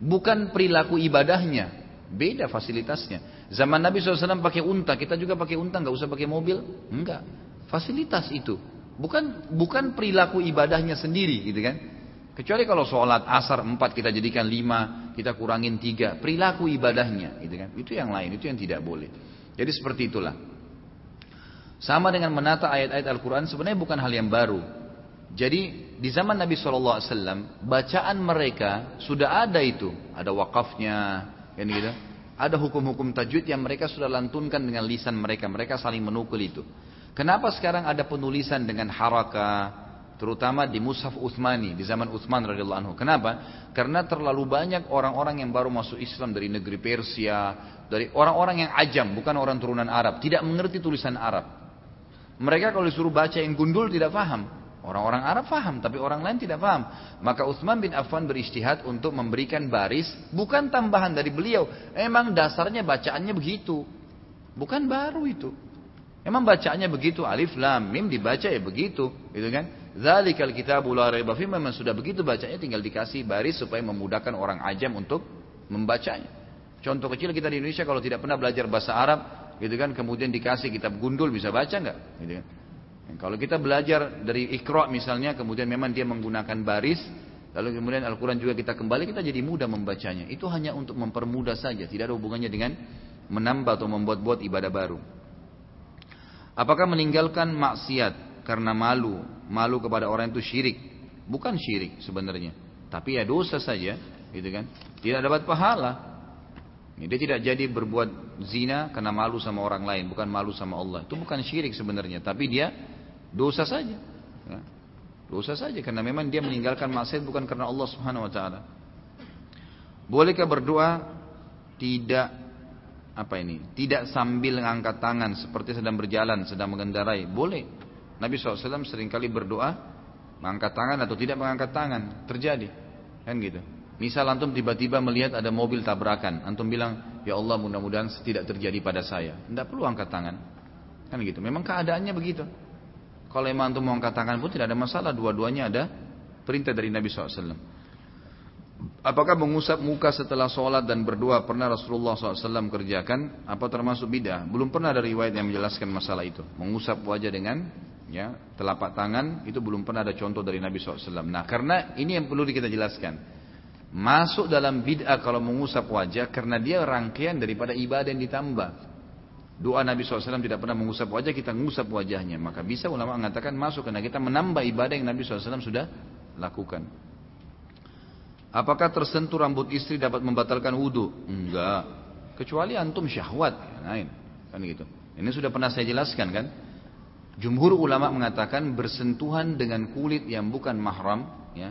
bukan perilaku ibadahnya. Beda fasilitasnya. Zaman Nabi SAW pakai unta, kita juga pakai unta, nggak usah pakai mobil. Enggak. Fasilitas itu. Bukan bukan perilaku ibadahnya sendiri gitu kan. Kecuali kalau sholat asar empat kita jadikan lima, kita kurangin tiga. Perilaku ibadahnya gitu kan. Itu yang lain, itu yang tidak boleh. Jadi seperti itulah. Sama dengan menata ayat-ayat Al-Quran sebenarnya bukan hal yang baru. Jadi di zaman Nabi SAW bacaan mereka sudah ada itu, ada wakafnya, kan gitu. Ada hukum-hukum tajwid yang mereka sudah lantunkan dengan lisan mereka, mereka saling menukul itu. Kenapa sekarang ada penulisan dengan haraka, terutama di Mushaf Uthmani di zaman Uthman radhiyallahu anhu. Kenapa? Karena terlalu banyak orang-orang yang baru masuk Islam dari negeri Persia, dari orang-orang yang ajam, bukan orang turunan Arab, tidak mengerti tulisan Arab. Mereka kalau disuruh baca yang gundul tidak paham. Orang-orang Arab faham, tapi orang lain tidak faham. Maka Utsman bin Affan beristihad untuk memberikan baris, bukan tambahan dari beliau. Emang dasarnya bacaannya begitu. Bukan baru itu. Emang bacaannya begitu, alif lam mim dibaca ya begitu, gitu kan? Zalikal kitabu la raiba memang sudah begitu bacanya tinggal dikasih baris supaya memudahkan orang ajam untuk membacanya. Contoh kecil kita di Indonesia kalau tidak pernah belajar bahasa Arab, gitu kan, kemudian dikasih kitab gundul bisa baca nggak? Gitu kan? Kalau kita belajar dari ikra misalnya, kemudian memang dia menggunakan baris, lalu kemudian Al-Quran juga kita kembali, kita jadi mudah membacanya. Itu hanya untuk mempermudah saja, tidak ada hubungannya dengan menambah atau membuat-buat ibadah baru. Apakah meninggalkan maksiat karena malu, malu kepada orang itu syirik? Bukan syirik sebenarnya, tapi ya dosa saja, gitu kan? Tidak dapat pahala. Dia tidak jadi berbuat zina karena malu sama orang lain, bukan malu sama Allah. Itu bukan syirik sebenarnya, tapi dia Dosa saja. Ya. Dosa saja karena memang dia meninggalkan maksiat bukan karena Allah Subhanahu wa taala. Bolehkah berdoa tidak apa ini? Tidak sambil mengangkat tangan seperti sedang berjalan, sedang mengendarai. Boleh. Nabi SAW sering kali berdoa mengangkat tangan atau tidak mengangkat tangan. Terjadi. Kan gitu. Misal antum tiba-tiba melihat ada mobil tabrakan, antum bilang, "Ya Allah, mudah-mudahan tidak terjadi pada saya." Tidak perlu angkat tangan. Kan gitu. Memang keadaannya begitu. Kalau memang antum mau angkat tangan pun tidak ada masalah. Dua-duanya ada perintah dari Nabi SAW. Apakah mengusap muka setelah sholat dan berdoa pernah Rasulullah SAW kerjakan? Apa termasuk bidah? Belum pernah ada riwayat yang menjelaskan masalah itu. Mengusap wajah dengan ya telapak tangan itu belum pernah ada contoh dari Nabi SAW. Nah karena ini yang perlu kita jelaskan. Masuk dalam bid'ah kalau mengusap wajah karena dia rangkaian daripada ibadah yang ditambah. Doa Nabi SAW tidak pernah mengusap wajah, kita mengusap wajahnya. Maka bisa ulama mengatakan masuk karena kita menambah ibadah yang Nabi SAW sudah lakukan. Apakah tersentuh rambut istri dapat membatalkan wudhu? Enggak. Kecuali antum syahwat. Lain. Kan gitu. Ini sudah pernah saya jelaskan kan. Jumhur ulama mengatakan bersentuhan dengan kulit yang bukan mahram. ya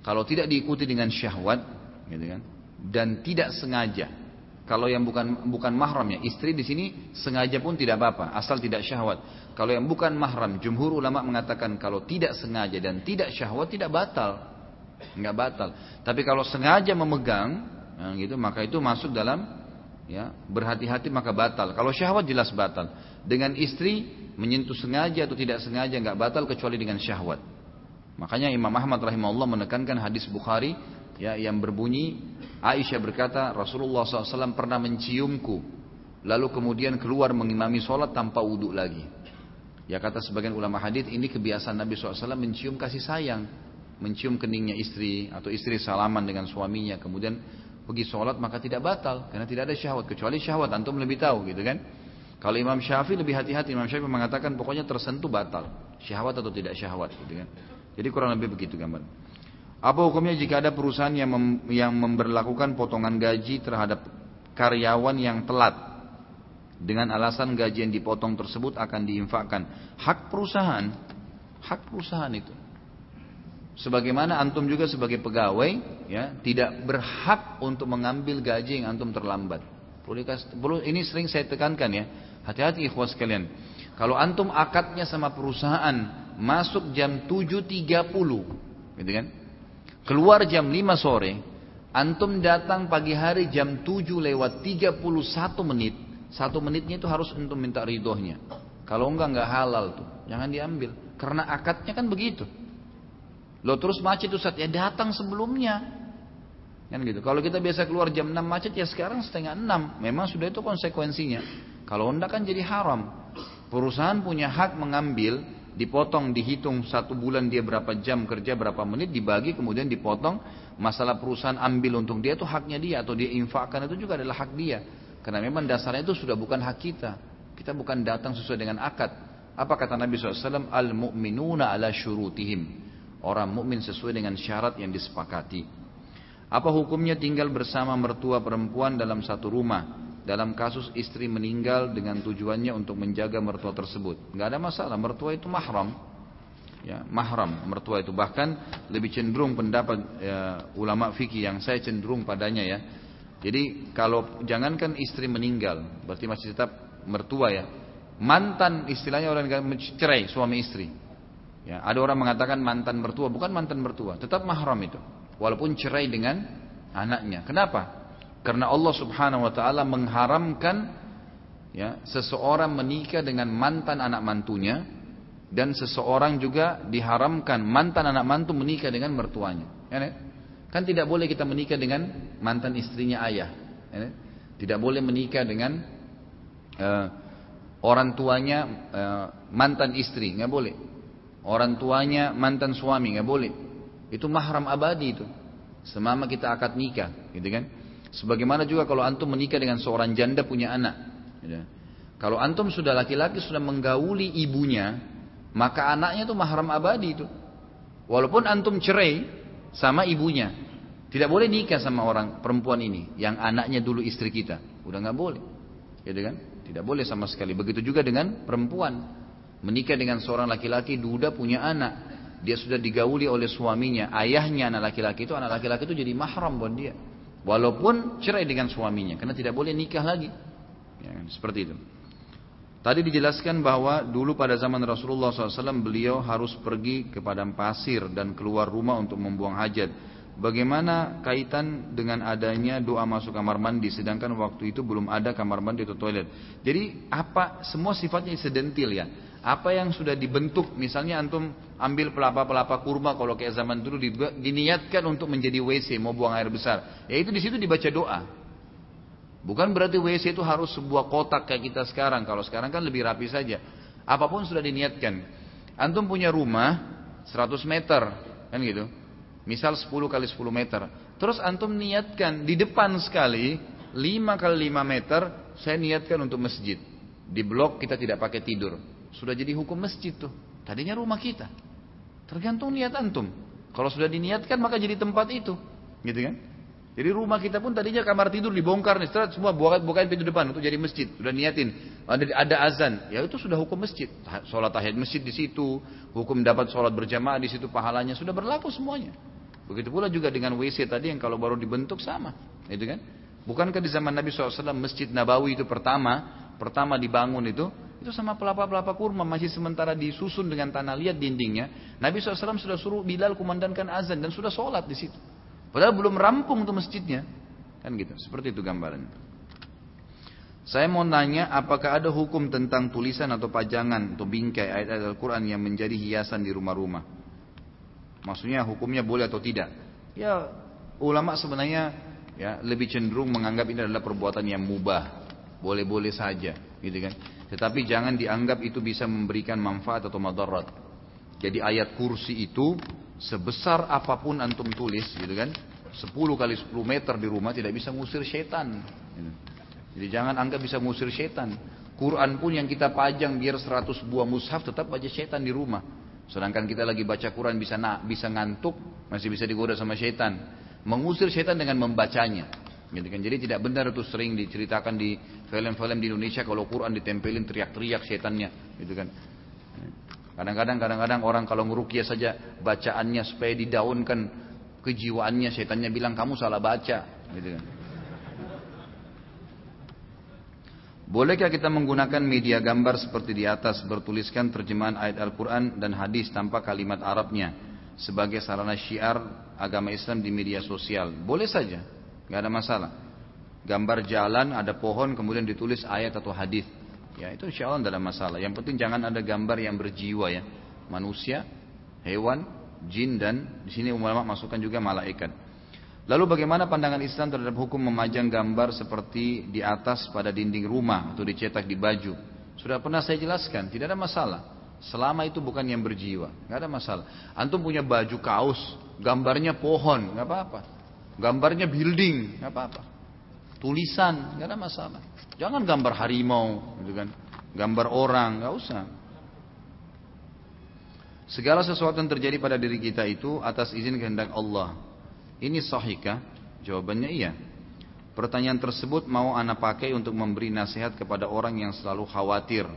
Kalau tidak diikuti dengan syahwat. Gitu kan, dan tidak sengaja kalau yang bukan bukan mahram ya, istri di sini sengaja pun tidak apa-apa, asal tidak syahwat. Kalau yang bukan mahram, jumhur ulama mengatakan kalau tidak sengaja dan tidak syahwat tidak batal. Enggak batal. Tapi kalau sengaja memegang, nah gitu, maka itu masuk dalam ya, berhati-hati maka batal. Kalau syahwat jelas batal. Dengan istri menyentuh sengaja atau tidak sengaja enggak batal kecuali dengan syahwat. Makanya Imam Ahmad rahimahullah menekankan hadis Bukhari ya yang berbunyi Aisyah berkata Rasulullah SAW pernah menciumku lalu kemudian keluar mengimami sholat tanpa wudhu lagi ya kata sebagian ulama hadis ini kebiasaan Nabi SAW mencium kasih sayang mencium keningnya istri atau istri salaman dengan suaminya kemudian pergi sholat maka tidak batal karena tidak ada syahwat kecuali syahwat antum lebih tahu gitu kan? Kalau Imam Syafi'i lebih hati-hati Imam Syafi'i mengatakan pokoknya tersentuh batal syahwat atau tidak syahwat gitu kan? Jadi kurang lebih begitu gambar. Apa hukumnya jika ada perusahaan yang, mem, yang memberlakukan potongan gaji terhadap karyawan yang telat? Dengan alasan gaji yang dipotong tersebut akan diinfakkan. Hak perusahaan Hak perusahaan itu. Sebagaimana antum juga sebagai pegawai ya tidak berhak untuk mengambil gaji yang antum terlambat. Perlu ini sering saya tekankan ya. Hati-hati ikhwas sekalian. Kalau antum akadnya sama perusahaan masuk jam 7.30 gitu kan. Keluar jam 5 sore, antum datang pagi hari jam 7 lewat 31 menit, satu menitnya itu harus untuk minta ridhonya. Kalau enggak enggak halal tuh, jangan diambil. Karena akadnya kan begitu. Lo terus macet Ustaz, ya datang sebelumnya. Kan gitu. Kalau kita biasa keluar jam 6 macet ya sekarang setengah 6. Memang sudah itu konsekuensinya. Kalau enggak kan jadi haram. Perusahaan punya hak mengambil, dipotong, dihitung satu bulan dia berapa jam kerja, berapa menit, dibagi kemudian dipotong. Masalah perusahaan ambil untuk dia itu haknya dia atau dia infakkan itu juga adalah hak dia. Karena memang dasarnya itu sudah bukan hak kita. Kita bukan datang sesuai dengan akad. Apa kata Nabi SAW? Al-mu'minuna ala syurutihim. Orang mukmin sesuai dengan syarat yang disepakati. Apa hukumnya tinggal bersama mertua perempuan dalam satu rumah? Dalam kasus istri meninggal dengan tujuannya untuk menjaga mertua tersebut. Nggak ada masalah, mertua itu mahram. Ya, mahram mertua itu bahkan lebih cenderung pendapat ya, ulama fikih yang saya cenderung padanya ya. Jadi kalau jangankan istri meninggal, berarti masih tetap mertua ya. Mantan istilahnya orang cerai suami istri. Ya, ada orang mengatakan mantan mertua, bukan mantan mertua, tetap mahram itu. Walaupun cerai dengan anaknya. Kenapa? Karena Allah Subhanahu wa taala mengharamkan ya, seseorang menikah dengan mantan anak mantunya dan seseorang juga diharamkan mantan anak mantu menikah dengan mertuanya. Ya, kan tidak boleh kita menikah dengan mantan istrinya ayah. Ya, tidak boleh menikah dengan uh, orang tuanya uh, mantan istri, nggak boleh. Orang tuanya mantan suami nggak boleh. Itu mahram abadi itu. Semama kita akad nikah, gitu kan? Sebagaimana juga kalau antum menikah dengan seorang janda punya anak. Gitu. Kalau antum sudah laki-laki sudah menggauli ibunya, maka anaknya itu mahram abadi itu. Walaupun antum cerai sama ibunya, tidak boleh nikah sama orang perempuan ini yang anaknya dulu istri kita. Udah nggak boleh, gitu kan? Tidak boleh sama sekali. Begitu juga dengan perempuan menikah dengan seorang laki-laki duda punya anak. Dia sudah digauli oleh suaminya. Ayahnya anak laki-laki itu anak laki-laki itu jadi mahram buat dia. Walaupun cerai dengan suaminya karena tidak boleh nikah lagi. Ya, seperti itu. Tadi dijelaskan bahwa dulu pada zaman Rasulullah SAW beliau harus pergi ke pasir dan keluar rumah untuk membuang hajat. Bagaimana kaitan dengan adanya doa masuk kamar mandi sedangkan waktu itu belum ada kamar mandi atau toilet. Jadi apa semua sifatnya sedentil ya. Apa yang sudah dibentuk, misalnya antum ambil pelapa-pelapa kurma kalau kayak zaman dulu diniatkan untuk menjadi WC, mau buang air besar. Ya itu di situ dibaca doa. Bukan berarti WC itu harus sebuah kotak kayak kita sekarang. Kalau sekarang kan lebih rapi saja. Apa pun sudah diniatkan. Antum punya rumah 100 meter, kan gitu. Misal 10 kali 10 meter. Terus antum niatkan di depan sekali 5 kali 5 meter saya niatkan untuk masjid. Di blok kita tidak pakai tidur. Sudah jadi hukum masjid tuh. Tadinya rumah kita. Tergantung niat antum. Kalau sudah diniatkan maka jadi tempat itu. Gitu kan? Jadi rumah kita pun tadinya kamar tidur dibongkar nih, setelah semua bukain, bukain pintu depan untuk jadi masjid. Sudah niatin, ada, ada azan, ya itu sudah hukum masjid. Sholat tahiyat masjid di situ, hukum dapat sholat berjamaah di situ, pahalanya sudah berlaku semuanya. Begitu pula juga dengan WC tadi yang kalau baru dibentuk sama, itu kan? Bukankah di zaman Nabi SAW masjid Nabawi itu pertama, pertama dibangun itu itu sama pelapa-pelapa kurma masih sementara disusun dengan tanah liat dindingnya. Nabi SAW sudah suruh Bilal kumandankan azan dan sudah sholat di situ. Padahal belum rampung tuh masjidnya. Kan gitu. Seperti itu gambaran. Saya mau nanya apakah ada hukum tentang tulisan atau pajangan atau bingkai ayat-ayat Al-Quran yang menjadi hiasan di rumah-rumah. Maksudnya hukumnya boleh atau tidak. Ya ulama sebenarnya ya lebih cenderung menganggap ini adalah perbuatan yang mubah. Boleh-boleh saja gitu kan. Tetapi jangan dianggap itu bisa memberikan manfaat atau madarat. Jadi ayat kursi itu sebesar apa pun antum tulis gitu kan. 10 kali 10 meter di rumah tidak bisa ngusir setan. Jadi jangan anggap bisa ngusir setan. Quran pun yang kita pajang biar 100 buah mushaf tetap aja setan di rumah. Sedangkan kita lagi baca Quran bisa nak, bisa ngantuk, masih bisa digoda sama setan. Mengusir setan dengan membacanya. Gitu kan. Jadi tidak benar itu sering diceritakan di film-film di Indonesia kalau Quran ditempelin teriak-teriak setannya, gitu kan. Kadang-kadang kadang-kadang orang kalau ngerukia saja bacaannya supaya didaunkan kejiwaannya, setannya bilang kamu salah baca, gitu kan. Bolehkah kita menggunakan media gambar seperti di atas bertuliskan terjemahan ayat Al-Quran dan hadis tanpa kalimat Arabnya sebagai sarana syiar agama Islam di media sosial? Boleh saja, nggak ada masalah. Gambar jalan, ada pohon, kemudian ditulis ayat atau hadis. Ya itu insya Allah tidak ada masalah. Yang penting jangan ada gambar yang berjiwa ya. Manusia, hewan, jin dan di sini ulama masukkan juga malaikat. Lalu bagaimana pandangan Islam terhadap hukum memajang gambar seperti di atas pada dinding rumah atau dicetak di baju? Sudah pernah saya jelaskan, tidak ada masalah. Selama itu bukan yang berjiwa, nggak ada masalah. Antum punya baju kaos, gambarnya pohon, nggak apa-apa. Gambarnya building, nggak apa-apa. Tulisan, nggak ada masalah. Jangan gambar harimau, gitu kan? Gambar orang, nggak usah. Segala sesuatu yang terjadi pada diri kita itu atas izin kehendak Allah. Ini sahihkah? Jawabannya iya. Pertanyaan tersebut mau anak pakai untuk memberi nasihat kepada orang yang selalu khawatir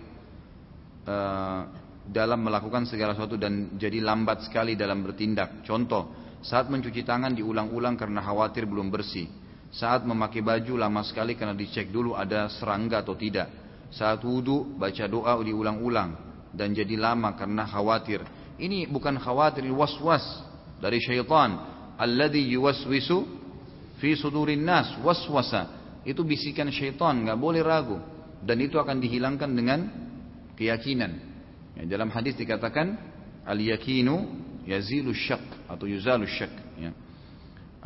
uh, dalam melakukan segala sesuatu dan jadi lambat sekali dalam bertindak. Contoh, saat mencuci tangan diulang-ulang karena khawatir belum bersih. Saat memakai baju lama sekali karena dicek dulu ada serangga atau tidak. Saat wudhu baca doa diulang-ulang dan jadi lama karena khawatir. Ini bukan khawatir, was-was dari syaitan alladhi yuwaswisu fi sudurin nas waswasa itu bisikan syaitan nggak boleh ragu dan itu akan dihilangkan dengan keyakinan ya, dalam hadis dikatakan al yakinu yazilu syak atau yuzalu syak ya.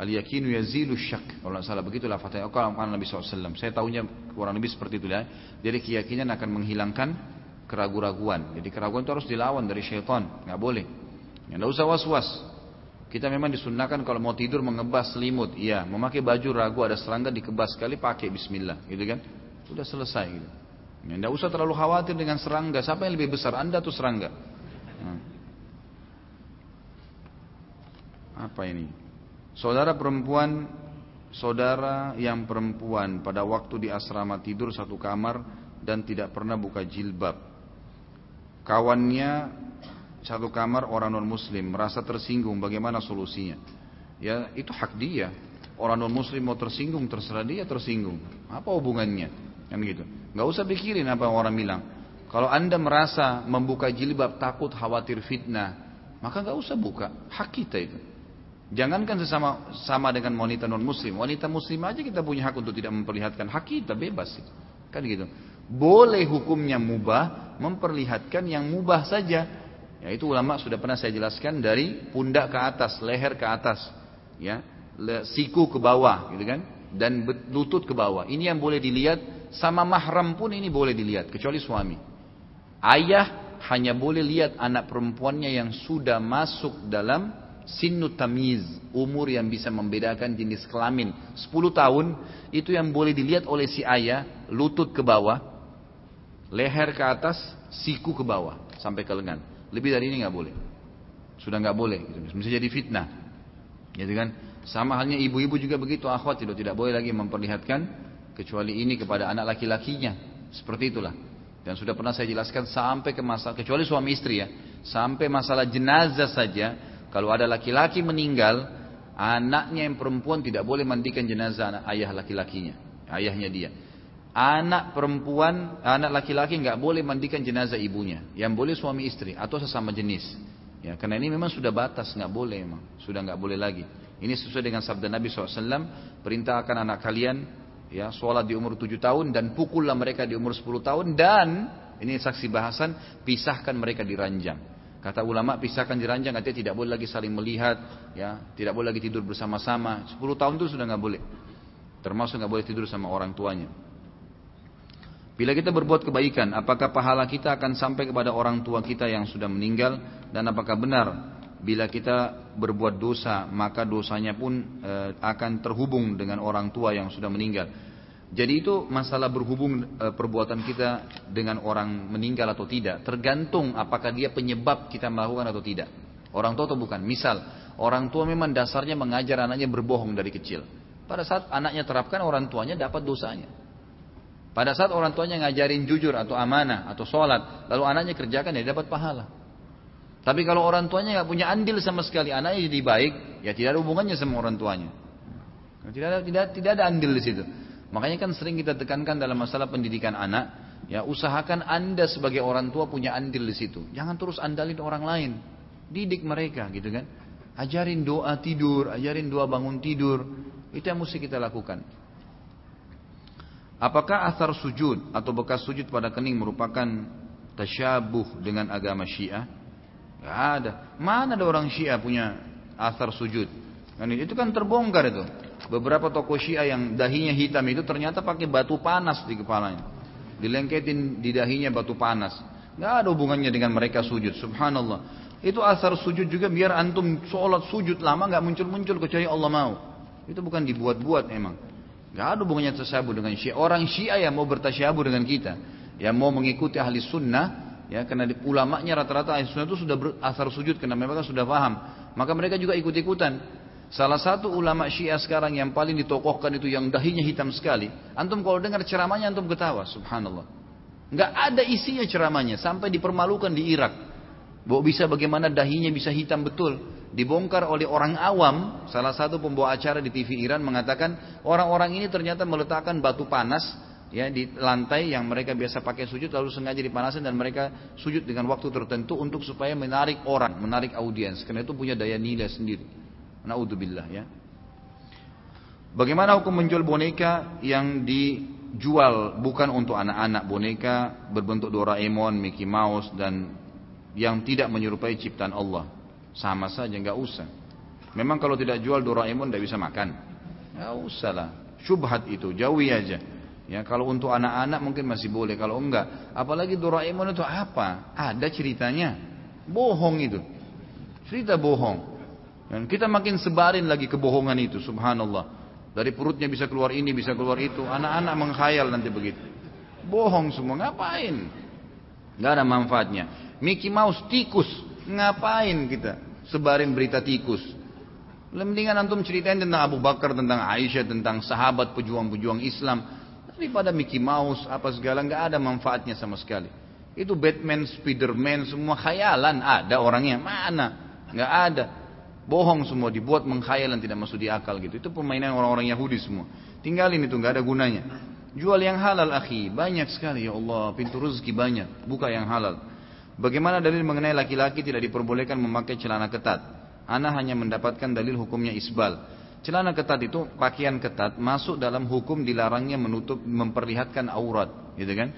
al yakinu yazilu syak kalau tidak salah begitulah fatihah kalau Nabi SAW saya tahunya kurang lebih seperti itu ya jadi keyakinan akan menghilangkan keraguan-raguan jadi keraguan itu harus dilawan dari syaitan nggak boleh ya, nggak usah was-was kita memang disunnahkan kalau mau tidur mengebas selimut. Iya, memakai baju ragu ada serangga dikebas sekali pakai bismillah, gitu kan? Sudah selesai gitu. Ya, tidak usah terlalu khawatir dengan serangga. Siapa yang lebih besar, Anda atau serangga? Nah. Apa ini? Saudara perempuan, saudara yang perempuan pada waktu di asrama tidur satu kamar dan tidak pernah buka jilbab. Kawannya satu kamar orang non muslim merasa tersinggung bagaimana solusinya? Ya itu hak dia. Orang non muslim mau tersinggung terserah dia tersinggung. Apa hubungannya? Kan gitu. Nggak usah pikirin apa orang bilang. Kalau anda merasa membuka jilbab takut khawatir fitnah maka nggak usah buka. Hak kita itu jangankan sesama sama dengan wanita non muslim wanita muslim aja kita punya hak untuk tidak memperlihatkan. Hak kita bebas kan gitu. Boleh hukumnya mubah memperlihatkan yang mubah saja. Ya itu ulama sudah pernah saya jelaskan dari pundak ke atas, leher ke atas, ya, siku ke bawah, gitu kan, dan lutut ke bawah. Ini yang boleh dilihat, sama mahram pun ini boleh dilihat, kecuali suami. Ayah hanya boleh lihat anak perempuannya yang sudah masuk dalam sinu tamiz, umur yang bisa membedakan jenis kelamin. 10 tahun itu yang boleh dilihat oleh si ayah, lutut ke bawah, leher ke atas, siku ke bawah sampai ke lengan. Lebih dari ini nggak boleh. Sudah nggak boleh. Gitu. Bisa jadi fitnah. Gitu kan? Sama halnya ibu-ibu juga begitu. Akhwat tidak tidak boleh lagi memperlihatkan kecuali ini kepada anak laki-lakinya. Seperti itulah. Dan sudah pernah saya jelaskan sampai ke masalah kecuali suami istri ya. Sampai masalah jenazah saja. Kalau ada laki-laki meninggal, anaknya yang perempuan tidak boleh mandikan jenazah anak ayah laki-lakinya, ayahnya dia. Anak perempuan, anak laki-laki nggak boleh mandikan jenazah ibunya. Yang boleh suami istri atau sesama jenis. Ya, karena ini memang sudah batas, nggak boleh memang. Sudah nggak boleh lagi. Ini sesuai dengan sabda Nabi SAW. Perintahkan anak kalian ya sholat di umur 7 tahun dan pukullah mereka di umur 10 tahun dan ini saksi bahasan pisahkan mereka di ranjang. Kata ulama pisahkan di ranjang artinya tidak boleh lagi saling melihat, ya tidak boleh lagi tidur bersama-sama. 10 tahun itu sudah nggak boleh. Termasuk nggak boleh tidur sama orang tuanya. Bila kita berbuat kebaikan, apakah pahala kita akan sampai kepada orang tua kita yang sudah meninggal dan apakah benar bila kita berbuat dosa maka dosanya pun e, akan terhubung dengan orang tua yang sudah meninggal. Jadi itu masalah berhubung e, perbuatan kita dengan orang meninggal atau tidak tergantung apakah dia penyebab kita melakukan atau tidak. Orang tua atau bukan. Misal orang tua memang dasarnya mengajar anaknya berbohong dari kecil. Pada saat anaknya terapkan orang tuanya dapat dosanya. Pada saat orang tuanya ngajarin jujur atau amanah atau sholat, lalu anaknya kerjakan ya dapat pahala. Tapi kalau orang tuanya nggak punya andil sama sekali, anaknya jadi baik, ya tidak ada hubungannya sama orang tuanya. Tidak ada, tidak, tidak ada andil di situ. Makanya kan sering kita tekankan dalam masalah pendidikan anak, ya usahakan anda sebagai orang tua punya andil di situ. Jangan terus andalin orang lain, didik mereka gitu kan. Ajarin doa tidur, ajarin doa bangun tidur, itu yang mesti kita lakukan. Apakah asar sujud atau bekas sujud pada kening merupakan tasyabuh dengan agama Syiah? Gak ada. Mana ada orang Syiah punya asar sujud? Kan itu kan terbongkar itu. Beberapa tokoh Syiah yang dahinya hitam itu ternyata pakai batu panas di kepalanya. Dilengketin di dahinya batu panas. Gak ada hubungannya dengan mereka sujud. Subhanallah. Itu asar sujud juga biar antum sholat sujud lama gak muncul-muncul kecuali Allah mau. Itu bukan dibuat-buat emang. Gak ada hubungannya tasyabuh dengan syiah. Orang syiah yang mau bertasyabuh dengan kita. Yang mau mengikuti ahli sunnah. Ya, karena ulamanya rata-rata ahli sunnah itu sudah asar sujud. Karena mereka sudah paham. Maka mereka juga ikut-ikutan. Salah satu ulama syiah sekarang yang paling ditokohkan itu yang dahinya hitam sekali. Antum kalau dengar ceramahnya antum ketawa. Subhanallah. Gak ada isinya ceramahnya. Sampai dipermalukan di Irak. Bahwa bisa bagaimana dahinya bisa hitam betul. Dibongkar oleh orang awam, salah satu pembawa acara di TV Iran mengatakan orang-orang ini ternyata meletakkan batu panas ya di lantai yang mereka biasa pakai sujud lalu sengaja dipanasin dan mereka sujud dengan waktu tertentu untuk supaya menarik orang, menarik audiens. Karena itu punya daya nilai sendiri. Naudzubillah ya. Bagaimana hukum menjual boneka yang dijual bukan untuk anak-anak boneka berbentuk Doraemon, Mickey Mouse dan yang tidak menyerupai ciptaan Allah. Sama saja nggak usah. Memang kalau tidak jual Doraemon tidak bisa makan. Nggak usah lah. Syubhat itu jauhi aja. Ya kalau untuk anak-anak mungkin masih boleh. Kalau enggak, apalagi Doraemon itu apa? Ada ceritanya. Bohong itu. Cerita bohong. Dan kita makin sebarin lagi kebohongan itu. Subhanallah. Dari perutnya bisa keluar ini, bisa keluar itu. Anak-anak menghayal nanti begitu. Bohong semua. Ngapain? Gak ada manfaatnya. Mickey Mouse tikus. Ngapain kita sebarin berita tikus? Mendingan antum ceritain tentang Abu Bakar, tentang Aisyah, tentang sahabat pejuang-pejuang Islam. Daripada Mickey Mouse, apa segala, nggak ada manfaatnya sama sekali. Itu Batman, Spiderman, semua khayalan. Ada orangnya, mana? Nggak ada. Bohong semua, dibuat mengkhayalan, tidak masuk di akal gitu. Itu permainan orang-orang Yahudi semua. Tinggalin itu, nggak ada gunanya. Jual yang halal, akhi. Banyak sekali, ya Allah. Pintu rezeki banyak. Buka yang halal. Bagaimana dalil mengenai laki-laki tidak diperbolehkan memakai celana ketat? Ana hanya mendapatkan dalil hukumnya isbal. Celana ketat itu pakaian ketat masuk dalam hukum dilarangnya menutup memperlihatkan aurat, gitu kan?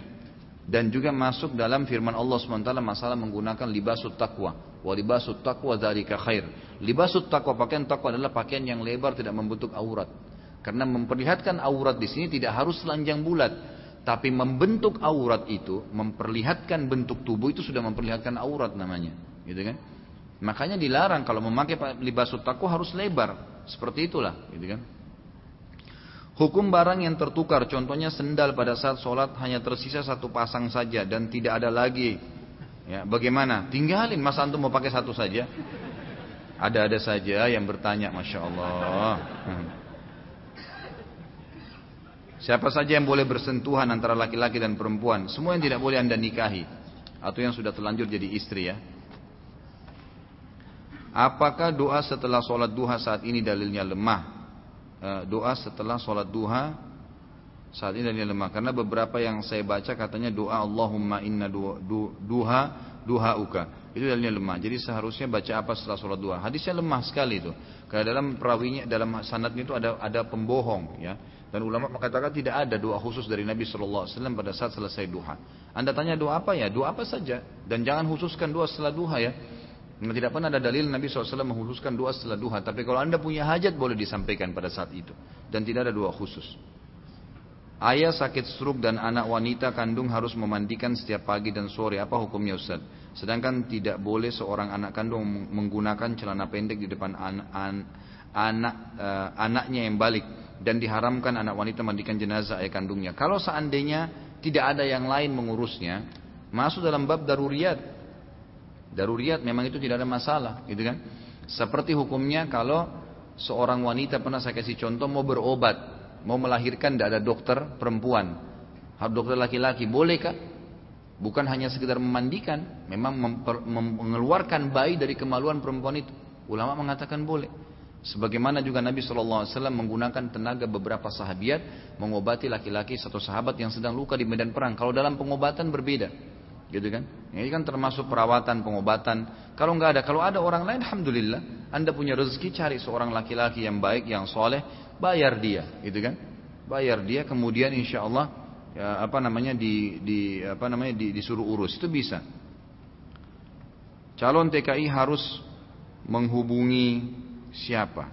Dan juga masuk dalam firman Allah SWT masalah menggunakan libasut taqwa. Wa libasut taqwa dzalika khair. Libasut taqwa pakaian taqwa adalah pakaian yang lebar tidak membentuk aurat. Karena memperlihatkan aurat di sini tidak harus telanjang bulat, tapi membentuk aurat itu, memperlihatkan bentuk tubuh itu sudah memperlihatkan aurat namanya, gitu kan? Makanya dilarang kalau memakai libasut takwa harus lebar, seperti itulah, gitu kan? Hukum barang yang tertukar, contohnya sendal pada saat sholat hanya tersisa satu pasang saja dan tidak ada lagi. Ya, bagaimana? Tinggalin, masa antum mau pakai satu saja? Ada-ada saja yang bertanya, masya Allah. Siapa saja yang boleh bersentuhan antara laki-laki dan perempuan, semua yang tidak boleh anda nikahi atau yang sudah terlanjur jadi istri ya. Apakah doa setelah sholat duha saat ini dalilnya lemah? E, doa setelah sholat duha saat ini dalilnya lemah karena beberapa yang saya baca katanya doa Allahumma inna duha duha uka itu dalilnya lemah. Jadi seharusnya baca apa setelah sholat duha? Hadisnya lemah sekali itu. Karena dalam perawinya dalam sanadnya itu ada ada pembohong ya. Dan ulama mengatakan tidak ada doa khusus dari Nabi Shallallahu Alaihi Wasallam pada saat selesai duha. Anda tanya doa apa ya? Doa apa saja. Dan jangan khususkan doa setelah duha ya. Tidak pernah ada dalil Nabi SAW mengkhususkan doa setelah duha. Tapi kalau anda punya hajat boleh disampaikan pada saat itu. Dan tidak ada doa khusus. Ayah sakit stroke dan anak wanita kandung harus memandikan setiap pagi dan sore. Apa hukumnya Ustaz? Sedangkan tidak boleh seorang anak kandung menggunakan celana pendek di depan an an anak uh, anaknya yang balik dan diharamkan anak wanita mandikan jenazah ayah kandungnya. Kalau seandainya tidak ada yang lain mengurusnya, masuk dalam bab daruriyat. Daruriyat memang itu tidak ada masalah, gitu kan? Seperti hukumnya kalau seorang wanita pernah saya kasih contoh mau berobat, mau melahirkan tidak ada dokter perempuan, harus dokter laki-laki, bolehkah? Bukan hanya sekedar memandikan, memang memper, mengeluarkan bayi dari kemaluan perempuan itu. Ulama mengatakan boleh. Sebagaimana juga Nabi SAW menggunakan tenaga beberapa sahabiat mengobati laki-laki satu sahabat yang sedang luka di medan perang. Kalau dalam pengobatan berbeda, gitu kan? Ini kan termasuk perawatan, pengobatan. Kalau nggak ada, kalau ada orang lain, alhamdulillah, anda punya rezeki cari seorang laki-laki yang baik, yang soleh, bayar dia, gitu kan? Bayar dia, kemudian insya Allah ya, apa namanya di, di apa namanya di, disuruh urus itu bisa. Calon TKI harus menghubungi siapa?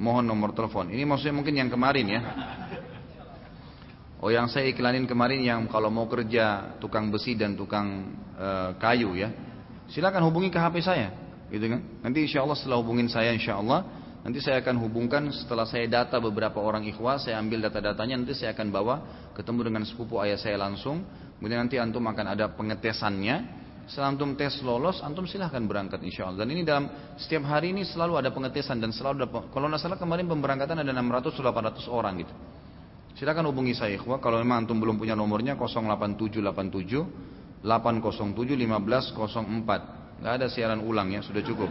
Mohon nomor telepon. Ini maksudnya mungkin yang kemarin ya. Oh yang saya iklanin kemarin yang kalau mau kerja tukang besi dan tukang e, kayu ya. Silakan hubungi ke HP saya, gitu kan? Nanti insya Allah setelah hubungin saya insya Allah nanti saya akan hubungkan setelah saya data beberapa orang ikhwah, saya ambil data-datanya nanti saya akan bawa ketemu dengan sepupu ayah saya langsung. Kemudian nanti antum akan ada pengetesannya setelah antum tes lolos, antum silahkan berangkat insya Allah. Dan ini dalam setiap hari ini selalu ada pengetesan dan selalu ada, kalau nggak salah kemarin pemberangkatan ada 600-800 orang gitu. Silahkan hubungi saya ikhwah, kalau memang antum belum punya nomornya 0877 807 1504. Nggak ada siaran ulang ya, sudah cukup.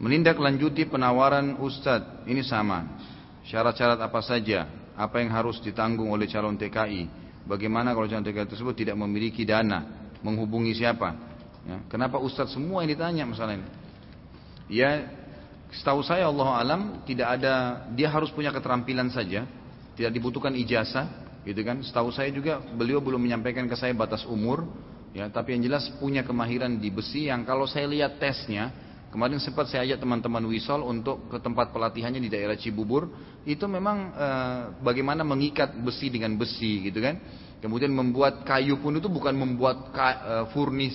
Menindaklanjuti penawaran Ustadz, ini sama. Syarat-syarat apa saja? Apa yang harus ditanggung oleh calon TKI? Bagaimana kalau calon TKI tersebut tidak memiliki dana? Menghubungi siapa? Ya, kenapa Ustadz semua yang ditanya masalah ini? Ya, setahu saya Allah alam tidak ada dia harus punya keterampilan saja, tidak dibutuhkan ijazah, gitu kan? Setahu saya juga beliau belum menyampaikan ke saya batas umur, ya, tapi yang jelas punya kemahiran di besi yang kalau saya lihat tesnya, Kemarin sempat saya ajak teman-teman Wisol untuk ke tempat pelatihannya di daerah Cibubur. Itu memang e, bagaimana mengikat besi dengan besi gitu kan. Kemudian membuat kayu pun itu bukan membuat ka, e, furnis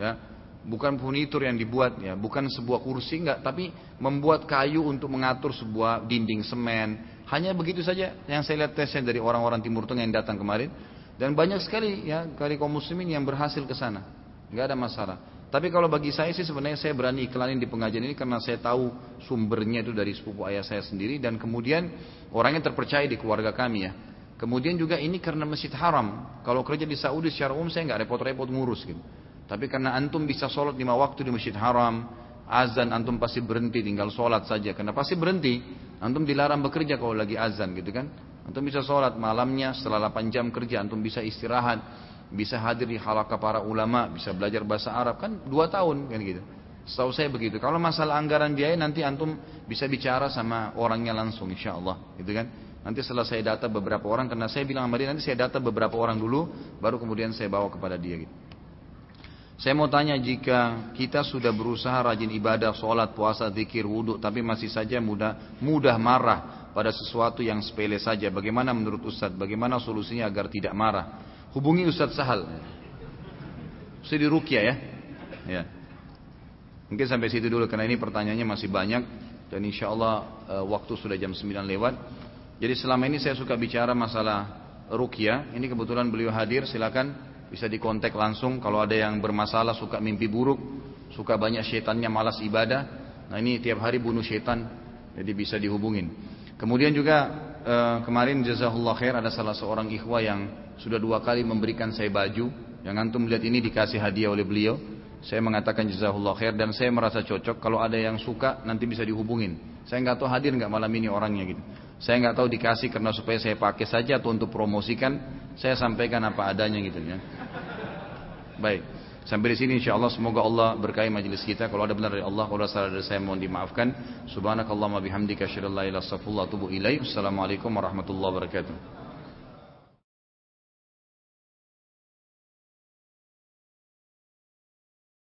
ya. Bukan furnitur yang dibuat ya, bukan sebuah kursi enggak, tapi membuat kayu untuk mengatur sebuah dinding semen. Hanya begitu saja yang saya lihat tesnya dari orang-orang Timur Tengah yang datang kemarin. Dan banyak sekali ya dari kaum muslimin yang berhasil ke sana. Enggak ada masalah. Tapi kalau bagi saya sih sebenarnya saya berani iklanin di pengajian ini karena saya tahu sumbernya itu dari sepupu ayah saya sendiri dan kemudian orangnya terpercaya di keluarga kami ya. Kemudian juga ini karena masjid haram. Kalau kerja di Saudi secara umum saya nggak repot-repot ngurus gitu. Tapi karena antum bisa sholat lima waktu di masjid haram, azan antum pasti berhenti tinggal sholat saja. Karena pasti berhenti. Antum dilarang bekerja kalau lagi azan gitu kan. Antum bisa sholat malamnya setelah 8 jam kerja antum bisa istirahat bisa hadir di halaka para ulama, bisa belajar bahasa Arab kan dua tahun kan gitu. Setahu saya begitu. Kalau masalah anggaran biaya nanti antum bisa bicara sama orangnya langsung insya Allah, gitu kan. Nanti setelah saya data beberapa orang, karena saya bilang sama dia nanti saya data beberapa orang dulu, baru kemudian saya bawa kepada dia gitu. Saya mau tanya jika kita sudah berusaha rajin ibadah, sholat, puasa, zikir, wudhu, tapi masih saja mudah mudah marah pada sesuatu yang sepele saja. Bagaimana menurut Ustadz? Bagaimana solusinya agar tidak marah? Hubungi Ustadz Sahal. Ustadz di Rukia ya. ya. Mungkin sampai situ dulu karena ini pertanyaannya masih banyak dan insya Allah e, waktu sudah jam 9 lewat. Jadi selama ini saya suka bicara masalah Rukia. Ini kebetulan beliau hadir, silakan bisa dikontak langsung kalau ada yang bermasalah suka mimpi buruk, suka banyak syaitannya malas ibadah. Nah ini tiap hari bunuh syaitan, jadi bisa dihubungin. Kemudian juga e, kemarin jazakallah khair ada salah seorang ikhwah yang sudah dua kali memberikan saya baju yang antum lihat ini dikasih hadiah oleh beliau saya mengatakan jazakallah khair dan saya merasa cocok kalau ada yang suka nanti bisa dihubungin saya nggak tahu hadir nggak malam ini orangnya gitu saya nggak tahu dikasih karena supaya saya pakai saja atau untuk promosikan saya sampaikan apa adanya gitu ya baik Sampai di sini insya Allah semoga Allah berkahi majelis kita. Kalau ada benar dari Allah, kalau salah dari saya mohon dimaafkan. Subhanakallahumma bihamdika asyhadu an la ilaha illa. Assalamualaikum warahmatullahi wabarakatuh.